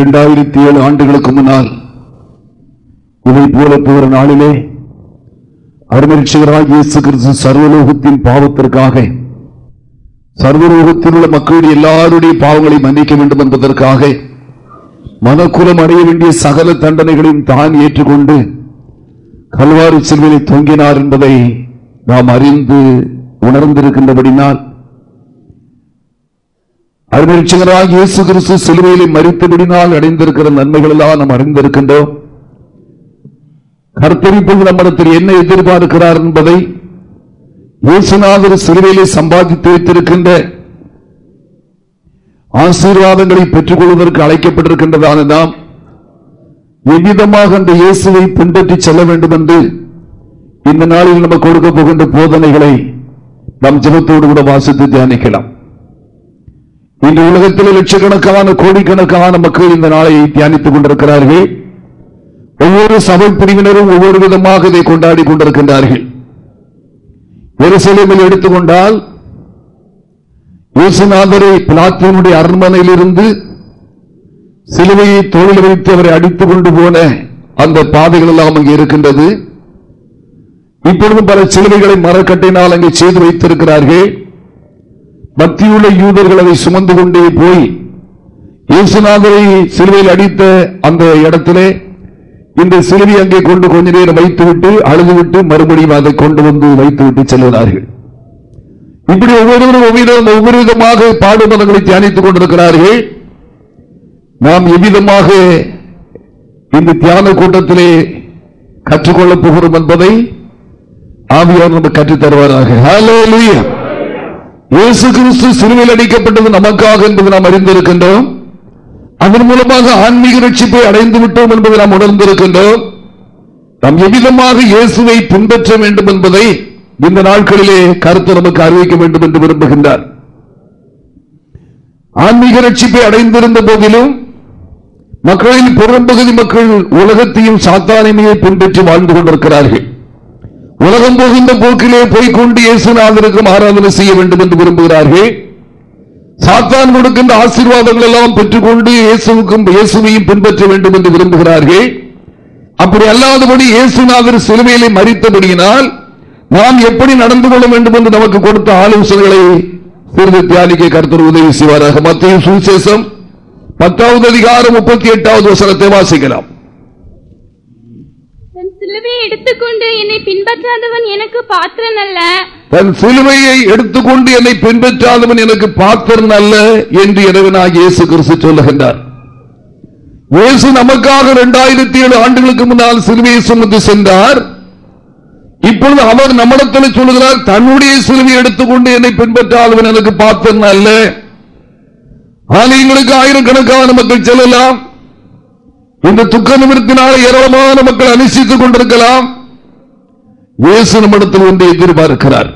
இரண்டாயிரத்தி ஏழு ஆண்டுகளுக்கு முன்னால் இதை போல போகிற நாளிலே அருமரிச்சகராக இயேசு கிறிஸ்து சர்வலோகத்தின் பாவத்திற்காக சர்வலோகத்தில் உள்ள மக்களுடைய எல்லாருடைய பாவங்களை மன்னிக்க வேண்டும் என்பதற்காக மனக்குலம் அடைய வேண்டிய சகல தண்டனைகளையும் தான் ஏற்றுக்கொண்டு கல்வாரி செல்விலை தொங்கினார் என்பதை நாம் அறிந்து உணர்ந்திருக்கின்றபடினால் அருமரிட்சகராக இயேசு கிறிஸ்து சிலுவையிலே மறித்தபடினால் அடைந்திருக்கிற நன்மைகள் எல்லாம் நாம் அறிந்திருக்கின்றோம். கர்த்தரிப்பது நம்மிடத்தில் என்ன எதிர்பார்க்கிறார் என்பதை இயேசுநாதர் சிலுவையிலே சம்பாதித்து வைத்திருக்கின்ற ஆசீர்வாதங்களை பெற்றுக் கொள்வதற்கு அழைக்கப்பட்டிருக்கின்றதான நாம் எவ்விதமாக அந்த இயேசுவை பின்பற்றி செல்ல வேண்டும் என்று இந்த நாளில் நமக்கு கொடுக்க போகின்ற போதனைகளை நாம் ஜபத்தோடு கூட வாசித்து தியானிக்கலாம். இன்று உலகத்தில் லட்சக்கணக்கான கோடிக்கணக்கான மக்கள் இந்த நாளை தியானித்துக் கொண்டிருக்கிறார்கள். ஒவ்வொரு சபை பிரிவினரும் ஒவ்வொரு விதமாக இதை கொண்டாடி கொண்டிருக்கின்றார்கள். எருசலேமில் எடுத்துக்கொண்டால் இயேசுநாதரை பிளாத்தினுடைய அரண்மனையிலிருந்து சிலுவையை தொழில் வைத்து அவரை அடித்துக் கொண்டு போன அந்த பாதைகள் எல்லாம் அங்கே இருக்கின்றது. இப்பொழுதும் பல சிலுவைகளை மரக்கட்டையினால் அங்கே செய்து வைத்திருக்கிறார்கள். மத்தியுள்ள யூதர்கள் அதை சுமந்து கொண்டே போய் இயேசுநாதரை சிலுவையில் அடித்த அந்த இடத்திலே இந்த சிலுவை அங்கே கொண்டு கொஞ்ச நேரம் வைத்துவிட்டு அழுதுவிட்டு மறுபடியும் அதை கொண்டு வந்து வைத்துவிட்டு செல்கிறார்கள். இப்படி ஒவ்வொருவரும் ஒவ்வொரு ஒவ்வொரு விதமாக பாடுபதங்களை தியானித்துக் கொண்டிருக்கிறார்கள். நாம் எவ்விதமாக இந்த தியான கூட்டத்திலே கற்றுக்கொள்ளப் போகிறோம் என்பதை ஆவியார் நமக்கு கற்றுத் தருவாராக லூயா இயேசு கிறிஸ்து சிலுவையில் அடிக்கப்பட்டது நமக்காக என்பது நாம் அறிந்திருக்கின்றோம். அதன் மூலமாக ஆன்மீக ரட்சிப்பை அடைந்து விட்டோம் என்பதை நாம் உணர்ந்திருக்கின்றோம். நாம் எவ்விதமாக இயேசுவை பின்பற்ற வேண்டும் என்பதை இந்த நாட்களிலே கருத்து நமக்கு அறிவிக்க வேண்டும் என்று விரும்புகின்றார். ஆன்மீக ரட்சிப்பை அடைந்திருந்த போதிலும் மக்களின் பெரும்பகுதி மக்கள் உலகத்தையும் சாத்தானிமையை பின்பற்றி வாழ்ந்து கொண்டிருக்கிறார்கள். உலகம் போகின்ற போக்கிலே போய்கொண்டு இயேசுநாதருக்கும் ஆராதனை செய்ய வேண்டும் என்று விரும்புகிறார்கள். சாத்தான் கொடுக்கின்ற ஆசீர்வாதங்கள் எல்லாம் பெற்றுக்கொண்டு இயேசுவுக்கும் இயேசுவையும் பின்பற்ற வேண்டும் என்று விரும்புகிறார்கள். அப்படி அல்லாதபடி இயேசுநாதர் சிலுவையிலே மறித்தபடியினால் நாம் எப்படி நடந்து கொள்ள வேண்டும் என்று நமக்கு கொடுத்த ஆலோசனைகளை சிறிது தியானிக்க கருத்தர் உதவி செய்வாராக. மத்திய சுவிசேஷம் பத்தாவது அதிகாரம் முப்பத்தி எட்டாவது வசனத்தை வாசிக்கலாம். சிலுவையை எடுத்துக்கொண்டு என்னை பின்பற்றாதவன் எனக்கு பாத்திரன் அல்ல. தன் சிலுவையை எடுத்துக்கொண்டு என்னை பின்பற்றாதவன் எனக்கு பாத்திரன் அல்ல என்று இறைவனாக இயேசு கிறிஸ்து சொல்லுகின்றார். இயேசு நமக்காக இரண்டாயிரத்தி ஏழு ஆண்டுகளுக்கு முன்னால் சிலுவையை சுமந்து சென்றார். இப்பொழுது அவர் நம்மிடத்தில் சொல்லுகிறார் தன்னுடைய சிலுவை எடுத்துக்கொண்டு என்னை பின்பற்றாதவன் எனக்கு பாத்திரன் அல்ல. ஆலயங்களுக்கு ஆயிரக்கணக்கான மக்கள் செல்லலாம். இந்த துக்க நிமிடத்தினால் ஏராளமான மக்கள் அனுசித்துக் கொண்டிருக்கலாம். இயேசு நம்மிடத்தில் ஒன்று எதிர்பார்க்கிறார்.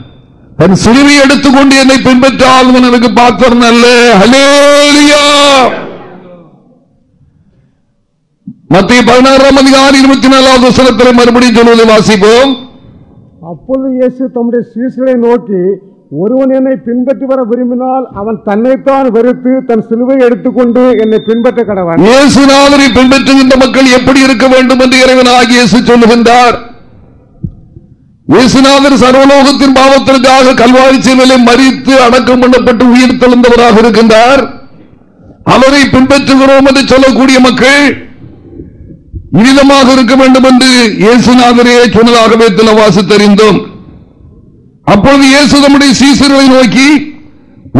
தன் சிலுவை எடுத்துக்கொண்டு என்னை பின்பற்றால் எனக்கு பாத்திரம் அல்ல ஹலேலியா மத்திய பதினாறாம் அதிகாரி இருபத்தி நாலாவது வசனத்தில் மறுபடியும் சொல்வதை வாசிப்போம். அப்பொழுது இயேசு தம்முடைய சீசனை நோக்கி ஒருவன் என்னை பின்பற்றி வர விரும்பினால் அவன் தன்னைத்தான் வெறுத்து தன் சிலுவை எடுத்துக்கொண்டு என்னை பின்பற்ற கடவன். இயேசுநாதனை பின்பற்றுகின்ற மக்கள் எப்படி இருக்க வேண்டும் என்று இறைவன் இயேசு சொல்லுகின்றார். இயேசுநாதர் சர்வலோகத்தின் பாவத்திற்காக கல்வாரி சேவையை மறித்து அடக்கம் பண்ணப்பட்டு உயிர் தெழுந்தவராக இருக்கின்றார். அவரை பின்பற்றுகிறோம் என்று சொல்லக்கூடிய மக்கள் இனிதமாக இருக்க வேண்டும் என்று இயேசுநாதரே சொன்னதாகவே திலவாசு தெரிந்தோம் அப்பொழுது இயேசு நம்முடைய சீசர்களை நோக்கி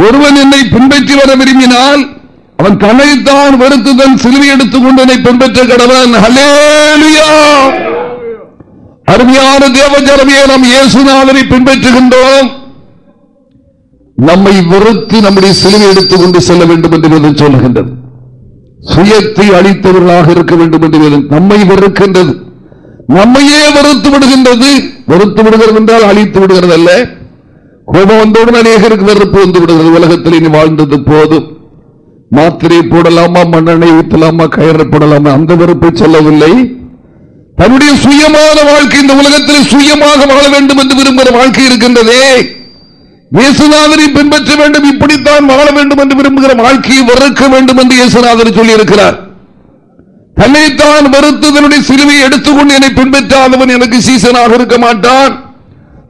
ஒருவன் என்னை பின்பற்றி வர விரும்பினால் அவன் தன்னைத்தான் வெறுத்து தன் சிலுவை எடுத்துக்கொண்டு என்னை பின்பற்ற கடவன். ஹலேலியா அருமையான தேவஜலமே நாம் இயேசுநாதனை பின்பற்றுகின்றோம். நம்மை வெறுத்து நம்முடைய சிலுவை எடுத்துக்கொண்டு செல்ல வேண்டும் என்று சொல்லுகின்றது. சுயத்தை அளித்தவர்களாக இருக்க வேண்டும் என்று நம்மை வெறுக்கின்றது. நம்மையே வெறுத்து விடுகின்றது. வெறுத்து விடுகிறது என்றால் அழித்து விடுகிறது அல்ல கோபம் வந்தவுடன் அநேகருக்கு வெறுப்பு வந்து விடுகிறது. உலகத்தில் இனி வாழ்ந்தது போதும். மாத்திரை போடலாமா? மண்ணெண்ணை ஊற்றலாமா கயிறு போடலாமா? அந்த வெறுப்பை சொல்லவில்லை. தன்னுடைய சுயமான வாழ்க்கை இந்த உலகத்தில் சுயமாக வாழ வேண்டும் என்று விரும்புகிற வாழ்க்கை இருக்கின்றதே. இயேசுநாதனை பின்பற்ற வேண்டும். இப்படித்தான் வாழ வேண்டும் என்று விரும்புகிற வாழ்க்கையை வெறுக்க வேண்டும் என்று இயேசுநாதன் சொல்லியிருக்கிறார். தன்னைத்தான் வெறுத்து தன்னுடைய சிலுவையை எடுத்துக்கொண்டு என்னை பின்பற்றாதவன் எனக்கு சீசனாக இருக்க மாட்டான்.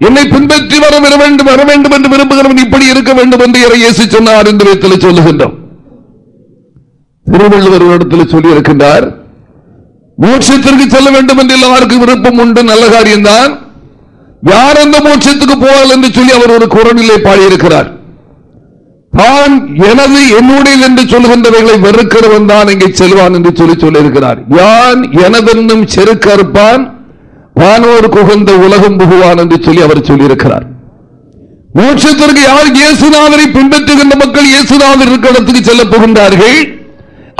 என்னை பின்பற்றி வர வேண்டும் வர வேண்டும் என்று விரும்புகிறவன் இப்படி இருக்க வேண்டும் என்று இயேசு சொன்னார் என்று விதத்தில் சொல்லுகின்றோம். திருவள்ளுவர் இடத்தில் சொல்லி இருக்கின்றார் மோட்சத்திற்கு செல்ல வேண்டும் என்று எல்லாருக்கும் விருப்பம் உண்டு நல்ல காரியம்தான். யார் அந்த மோட்சத்துக்கு போவார்கள் என்று சொல்லி அவர் ஒரு குரலிலே பாடியிருக்கிறார். தான் எனது என்னுடையது என்று சொல்கின்றவைகளை வெறுக்கிறவன் தான் இங்கே செல்வான் என்று சொல்லி சொல்லியிருக்கிறார். யான் எனதென்னும் செருக்கறுப்பான் வானோர் குகந்த உலகம் புகுவான் என்று சொல்லி அவர் சொல்லியிருக்கிறார். மோட்சத்திற்கு யார் இயேசுநாதரை பின்பற்றுகின்ற மக்கள் இயேசுநாதர் இருக்கிற இடத்துக்கு செல்ல போகின்றார்கள்?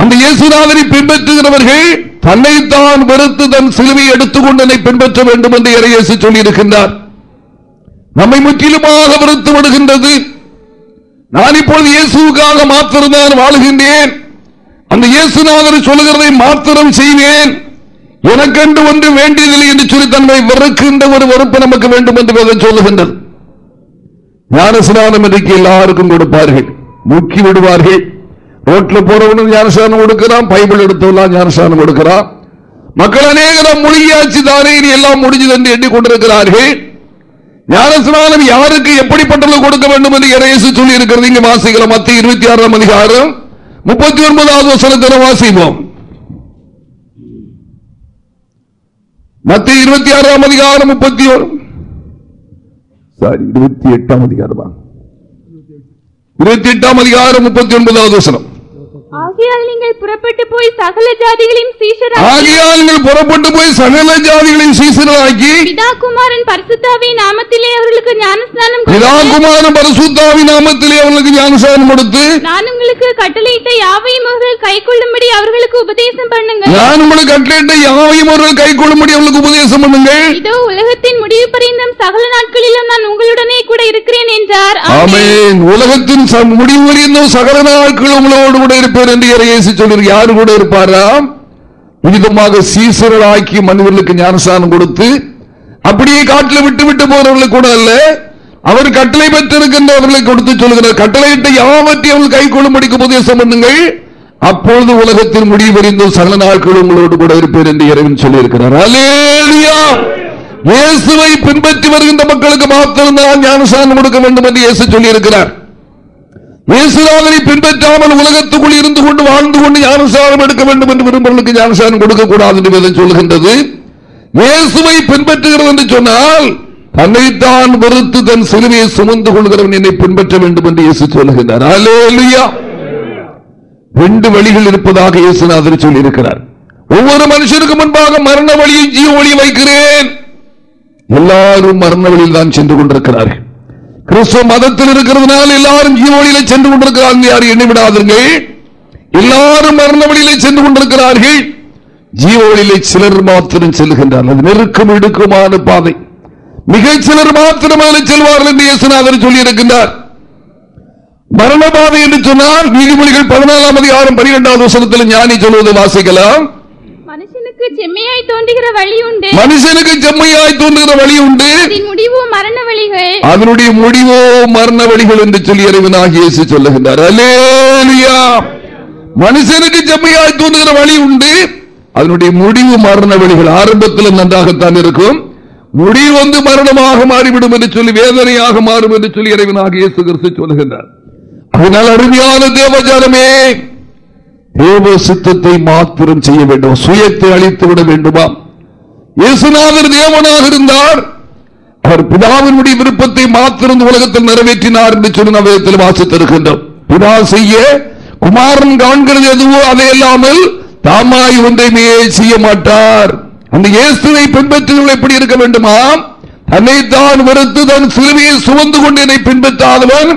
அந்த இயேசுநாதரை பின்பற்றுகிறவர்கள் தன்னைத்தான் வெறுத்து தன் சிலுவை எடுத்துக்கொண்டு என்னை பின்பற்ற வேண்டும் என்று இறையேசு சொல்லியிருக்கின்றார். நம்மை முற்றிலுமாக வெறுத்து விடுகின்றது. நான் இப்பொழுது இயேசுக்காக மாத்திரம்தான் வாழுகின்றேன். அந்த இயேசுநாதர் சொல்லுகிறதை மாத்திரம் செய்வேன். எனக்கென்று ஒன்று வேண்டியதில்லை என்று சொல்லி தன்னை வெறுக்கின்ற ஒரு வெறுப்பு நமக்கு வேண்டும் என்று சொல்லுகின்றது. ஞானஸ்நானம் இன்றைக்கு எல்லாருக்கும் கொடுப்பார்கள். முக்கி விடுவார்கள். ரோட்ல போறவனும் ஞானஸ்தானம் கொடுக்கிறான் பைபிள் எடுத்தவெல்லாம் ஞானஸ்தானம் கொடுக்கிறான். மக்கள் அநேகரம் மொழியாச்சு தானே எல்லாம் முடிஞ்சது என்று எண்ணிக்கொண்டிருக்கிறார்கள். ஞானஸ்நானம் யாருக்கு எப்படிப்பட்டது கொடுக்க வேண்டும் என்று இறையசு சொல்லி இருக்கிறது இங்கு வாசிக்கலாம். மத்திய இருபத்தி ஆறாம் அதிகாரம் முப்பத்தி ஒன்பதாவது வசனத்தில் வாசிப்போம். மத்திய இருபத்தி ஆறாம் அதிகாரம் முப்பத்தி சாரி இருபத்தி எட்டாம் அதிகாரமா? இருபத்தி எட்டாம் அதிகாரம் முப்பத்தி ஒன்பதாவது வசனம். ஆகையால் நீங்கள் புறப்பட்டு போய் சகல ஜாதிகளையும் ஆகையால் நீங்கள் புறப்பட்டு போய் சகல ஜாதிகளையும் சீசனாக்கி பிதா குமாரன் பரிசுத்தாவி நாமத்திலே அவர்களுக்கு ஞானஸ்நானம் பிதா குமாரன் பரிசுத்தாவி நாமத்திலே அவர்களுக்கு ஞானஸ்நானம் கொடுத்து நான் உங்களுக்கு கட்டளையிட்ட யாவையும் அவர்கள் கை கொள்ளும்படி அவர்களுக்கு உபதேசம் பண்ணுங்கள். நான் உங்களுக்கு கட்டளையிட்ட யாவையும் அவர்கள் கை கொள்ளும்படி அவர்களுக்கு உபதேசம் பண்ணுங்கள். இதோ உலகத்தின் முடிவு பரிந்தும் சகல நாட்களிலும் நான் உங்களுடனே கூட இருக்கிறேன் என்றார். ஆமேன். உலகத்தின் முடிவு வரையும் சகல நாட்கள் உங்களோடு கூட இருப்பேன். என்று இறையேசி சொல்லி யாரு கூட இருப்பாராம் விதமாக சீசர்களாக்கி மனிதர்களுக்கு ஞானஸ்தானம் கொடுத்து அப்படியே காட்டில் விட்டு விட்டு போறவர்களுக்கு கூட அல்ல. அவர் கட்டளை பெற்றிருக்கின்றவர்களை கொடுத்து சொல்லுகிறார். கட்டளையிட்ட யாவற்றை அவர்கள் கை கொள்ளும்படிக்கு உபதேசம் பண்ணுங்கள். அப்பொழுது உலகத்தில் முடிவறிந்து சகல நாட்கள் உங்களோடு கூட இருப்பேன் என்று இறைவன் சொல்லியிருக்கிறார். இயேசுவை பின்பற்றி வருகின்ற மக்களுக்கு மாத்திரம்தான் ஞானசானம் கொடுக்க வேண்டும் என்று இயேசு சொல்லியிருக்கிறார். இயேசுநாதனை பின்பற்றாமல் உலகத்துக்குள் இருந்து கொண்டு வாழ்ந்து கொண்டு ஞானசாரம் எடுக்க வேண்டும் என்று விரும்புகளுக்கு ஞானசாரம் கொடுக்கக்கூடாது என்று சொல்லுகின்றது. இயேசுவை பின்பற்றுகிறது என்று சொன்னால் தன்னைத்தான் வெறுத்து தன் சிலுவையை சுமந்து கொள்கிறவன் என்னை பின்பற்ற வேண்டும் என்று இயேசு சொல்லுகின்றார். ரெண்டு வழிகள் இருப்பதாக இயேசுநாதர் சொல்லியிருக்கிறார். ஒவ்வொரு மனுஷனுக்கு முன்பாக மரண வழியை ஜீவ வழி வைக்கிறேன். எல்லாரும் மரண வழியில் தான் சென்று கொண்டிருக்கிறார்கள். கிறிஸ்துவ மதத்தில் இருக்கிறதுனால எல்லாரும் ஜீவனில சென்று கொண்டிருக்கிறார்கள் யாரும் எண்ணிவிடாதீர்கள். எல்லாரும் மரண வழியிலே சென்று கொண்டிருக்கிறார்கள். ஜீவனிலே சிலர் மாத்திரம் செல்கின்றார்கள். அது நெருக்கம் இடுக்குமான பாதை. மிக சிலர் மாத்திரம் அதில் செல்வார்கள் என்று இயேசுநாதர் சொல்லி இருக்கின்றார் மரண பாதை என்று சொன்னால் நீதிமொழிகள் பதினாலாம் அதிகாரம் பனிரெண்டாவது வசனத்தில் ஞானி சொல்வதை வாசிக்கலாம். மனுஷனுக்கு செம்மையாய் தோன்றுகிற வழி உண்டு. மனுஷனுக்கு செம்மையாய் தோன்றுகிற வழி உண்டு. முடிவோ மரண வழிகள். அதனுடைய முடிவோ மரண வழிகள் என்று சொல்லி இறைவனாக இயேசு சொல்லுகின்றார். அலேலியா மனுஷனுக்கு செம்மையாய் தோன்றுகிற வழி உண்டு. அதனுடைய முடிவு மரண வழிகள் ஆரம்பத்தில் நன்றாகத்தான் இருக்கும். முடிவு வந்து மரணமாக மாறிவிடும் என்று சொல்லி வேதனையாக மாறும் என்று சொல்லி இறைவனாக இயேசு கிறிஸ்து சொல்லுகின்றார். அதனால் அருமையான தேவஜானமே தேவ சித்தத்தை மாத்திரம் செய்ய வேண்டும். சுயத்தை அழித்து விட வேண்டுமா? இயேசுநாதர் தேவனாக இருந்தார். அவர் பிதாவினுடைய விருப்பத்தை மாத்திரம் உலகத்தில் நிறைவேற்றினார் என்று சொல்லி நவயத்தில் வாசித்திருக்கின்றோம் பிதா செய்ய குமாரன் காண்கிறது எதுவோ அதை இல்லாமல் தாமாய் ஒன்றைமே செய்ய மாட்டார். அந்த இயேசுவை பின்பற்றுகள் எப்படி இருக்க வேண்டுமா தன்னைத்தான் வெறுத்து தன் சிலுவையை சுமந்து கொண்டு என்னை பின்பற்றாதவன்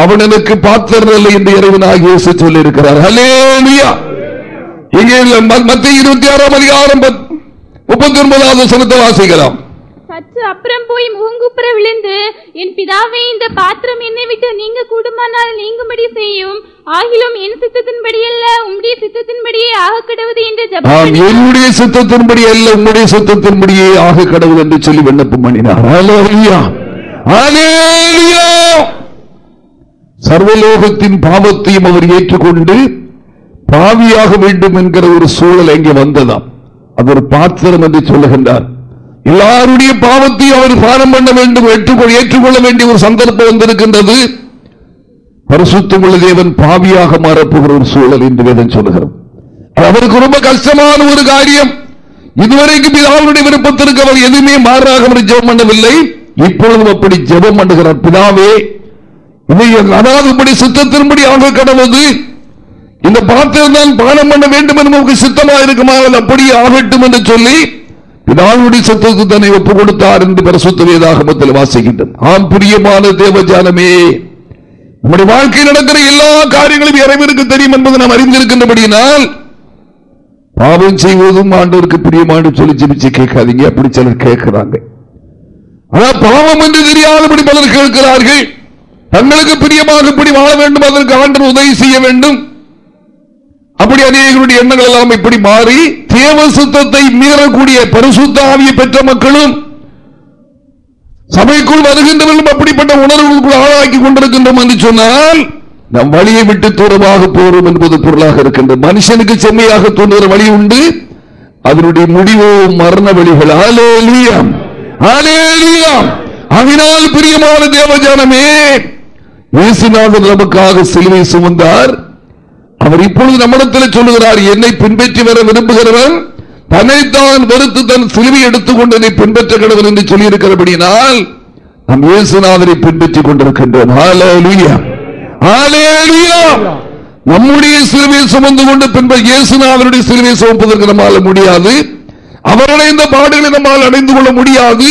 அவன் எனக்கு பாத்திரல்ல என்று இறைவனாக சொல்லி இருக்கிறார் இங்கே மத்திய இருபத்தி ஆறாம் அதிகாரம் முப்பத்தி ஒன்பதாவது சனத்தை வாசிக்கலாம். சற்று அப்புறம் போய் முகங்குப்புற விழுந்து என் பிதாவே இந்த பாத்திரம் என்னை விட்டு நீங்க கூடுமானால் நீங்கும்படி செய்யும். ஆகிலும் என் சித்தத்தின்படி அல்ல உம்முடைய சித்தத்தின்படியே ஆக கடவுது என்று என்னுடைய சித்தத்தின்படி அல்ல உம்முடைய சித்தத்தின்படியே ஆக கடவுள் என்று சொல்லி விண்ணப்பம் பண்ணினார். சர்வலோகத்தின் பாவத்தையும் அவர் ஏற்றுக்கொண்டு பாவியாக வேண்டும் என்கிற ஒரு சூழல் இங்கே வந்ததாம். அது ஒரு பாத்திரம் என்று சொல்லுகின்றார். எல்லாருடைய பாவத்தையும் அவர் பானம் பண்ண வேண்டும் ஏற்றுக்கொள்ள வேண்டிய ஒரு சந்தர்ப்பம் வந்திருக்கின்றது. பரிசுத்தமுள்ள தேவன் பாவியாக மாறப்போகிற ஒரு சூழல் என்று வேதம் சொல்லுகிறோம் அவருக்கு ரொம்ப கஷ்டமான ஒரு காரியம். இதுவரைக்கும் பிதாவுடைய விருப்பத்திற்கு அவர் எதுவுமே மாறாக அவர் ஜெபம் பண்ணவில்லை. இப்பொழுதும் அப்படி ஜெபம் பண்ணுகிறார் பிதாவே அதாவது இப்படி சித்தத்தின்படி ஆக கடவுது இந்த பாத்திரம் தான் பானம் பண்ண வேண்டும் என்று சித்தமாக இருக்குமானால் அப்படியே ஆகட்டும் என்று சொல்லி பிதாவுடைய சத்தத்துக்கு தன்னை ஒப்புக் கொடுத்தார் என்று பரிசுத்த வேதாகமத்தில் வாசிக்கின்றோம் ஆம் பிரியமான தேவஜானமே நம்முடைய வாழ்க்கையில் நடக்கிற எல்லா காரியங்களும் இறைவனுக்கு தெரியும் என்பதை நாம் அறிந்திருக்கின்றபடியினால் பாவம் செய்வதும் ஆண்டவருக்கு பிரியமான சொல்லி ஜெபிச்சு கேட்காதீங்க. அப்படி சிலர் கேட்கிறாங்க. ஆனா பாவம் என்று தெரியாதபடி பலர் கேட்கிறார்கள். தங்களுக்கு பிரியமாக இப்படி வாழ வேண்டும் அதற்கு ஆண்டர் உதவி செய்ய வேண்டும். அப்படி அநேகருடைய எண்ணங்கள் எல்லாம் இப்படி மாறி தேவ சுத்தத்தை மீறக்கூடிய பரிசுத்த ஆவியை பெற்ற மக்களும் சபைக்குள் வருகின்றவர்களும் அப்படிப்பட்ட உணர்வுகளுக்குள் ஆளாக்கி கொண்டிருக்கின்றோம் என்று சொன்னால் நம் வழியை விட்டு தூரமாக போறோம் என்பது பொருளாக இருக்கின்றது. மனுஷனுக்கு செம்மையாக தோன்றுகிற வழி உண்டு. அதனுடைய முடிவோ மரண வழிகள். அதனால் பிரியமான தேவஜானமே இயேசுநாதர் நமக்காக சிலுவை சுமந்தார். அவர் இப்பொழுது நம்மிடத்தில் சொல்லுகிறார் என்னை பின்பற்றி வர விரும்புகிறவன் தன்னைத்தான் வெறுத்து தன் சிலுவை எடுத்துக்கொண்டு என்னை பின்பற்ற கடவுள் என்று சொல்லியிருக்கிறபடினால் நம் இயேசுநாதனை பின்பற்றிக் கொண்டிருக்கின்றோம். நம்முடைய சிலுவையை சுமந்து கொண்டு பின்பு இயேசுநாதனுடைய சிலுவையை சுமப்பதற்கு நம்மால் முடியாது. அவரடைந்த பாடுகளை நம்மால் அடைந்து கொள்ள முடியாது.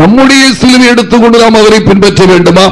நம்முடைய சிலுவை எடுத்துக்கொண்டு நாம் அவரை பின்பற்ற வேண்டுமா?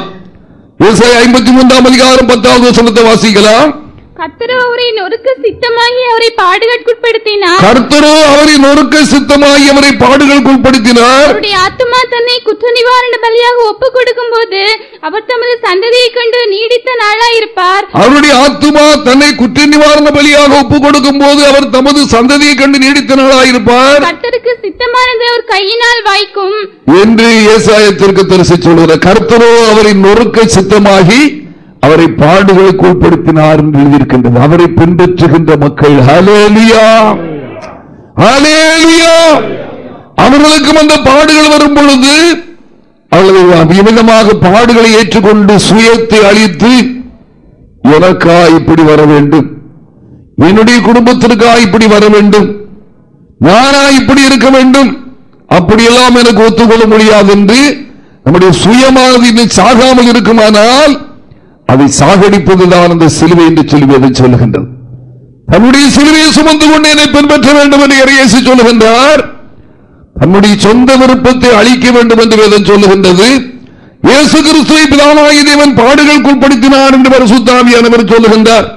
ஐம்பத்தி மூன்றாம் அதிகாரம் பத்தாவது வசனத்தை வாசிக்கலாம். கர்த்தரோ அவரை நொறுக்க சித்தமாகி அவரை பாடுகளுக்குட்படுத்தினார். கர்த்தரோ அவரை நொறுக்க சித்தமாகி அவரை பாடுகளுக்குட்படுத்தினார். அவருடைய ஆத்மா தன்னை குற்ற நிவாரண பலியாக ஒப்புக் கொடுக்கும் போது அவர் தமது சந்ததியை கண்டு நீடித்த நாளாயிருப்பார். அவருடைய ஆத்மா தன்னை குற்ற நிவாரண பலியாக ஒப்புக் கொடுக்கும் போது அவர் தமது சந்ததியை கண்டு நீடித்த நாளாயிருப்பார். கர்த்தருக்கு சித்தமானது அவர் கையினால் வாய்க்கும். என்று ஏசாயத்திற்கு தரிசி சொல்கிறார் கர்த்தரோ அவரை நொறுக்க சித்தமாகி அவரை பாடுகளுக்கு உட்படுத்தினார் என்று எழுதியிருக்கின்றது. அவரை பின்பற்றுகின்ற மக்கள் அவர்களுக்கும் அந்த பாடுகள் வரும் பொழுது அவர்கள் பாடுகளை ஏற்றுக்கொண்டு சுயத்தை அழித்து எனக்கா இப்படி வர வேண்டும். என்னுடைய குடும்பத்திற்கா இப்படி வர வேண்டும். நானா இப்படி இருக்க வேண்டும். அப்படியெல்லாம் எனக்கு ஒத்துக்கொள்ள முடியாது என்று நம்முடைய சுயமானது சாகாமல் இருக்குமானால் அதை சாகடிப்பதுதான் அந்த சிலுவை என்று சொல்லி சொல்லுகின்றது. தன்னுடைய சிலுவையை சுமந்து கொண்டு என்னை பின்பற்ற வேண்டும் என்று இறையேசி சொல்லுகின்றார். தன்னுடைய சொந்த விருப்பத்தை அழிக்க வேண்டும் என்று வேதம் சொல்லுகின்றது. இயேசு கிறிஸ்துவை பிதாவாகி தேவன் பாடுகளுக்கு உட்படுத்தினார் என்று பரிசுத்தாவியானவர் சொல்லுகின்றார்.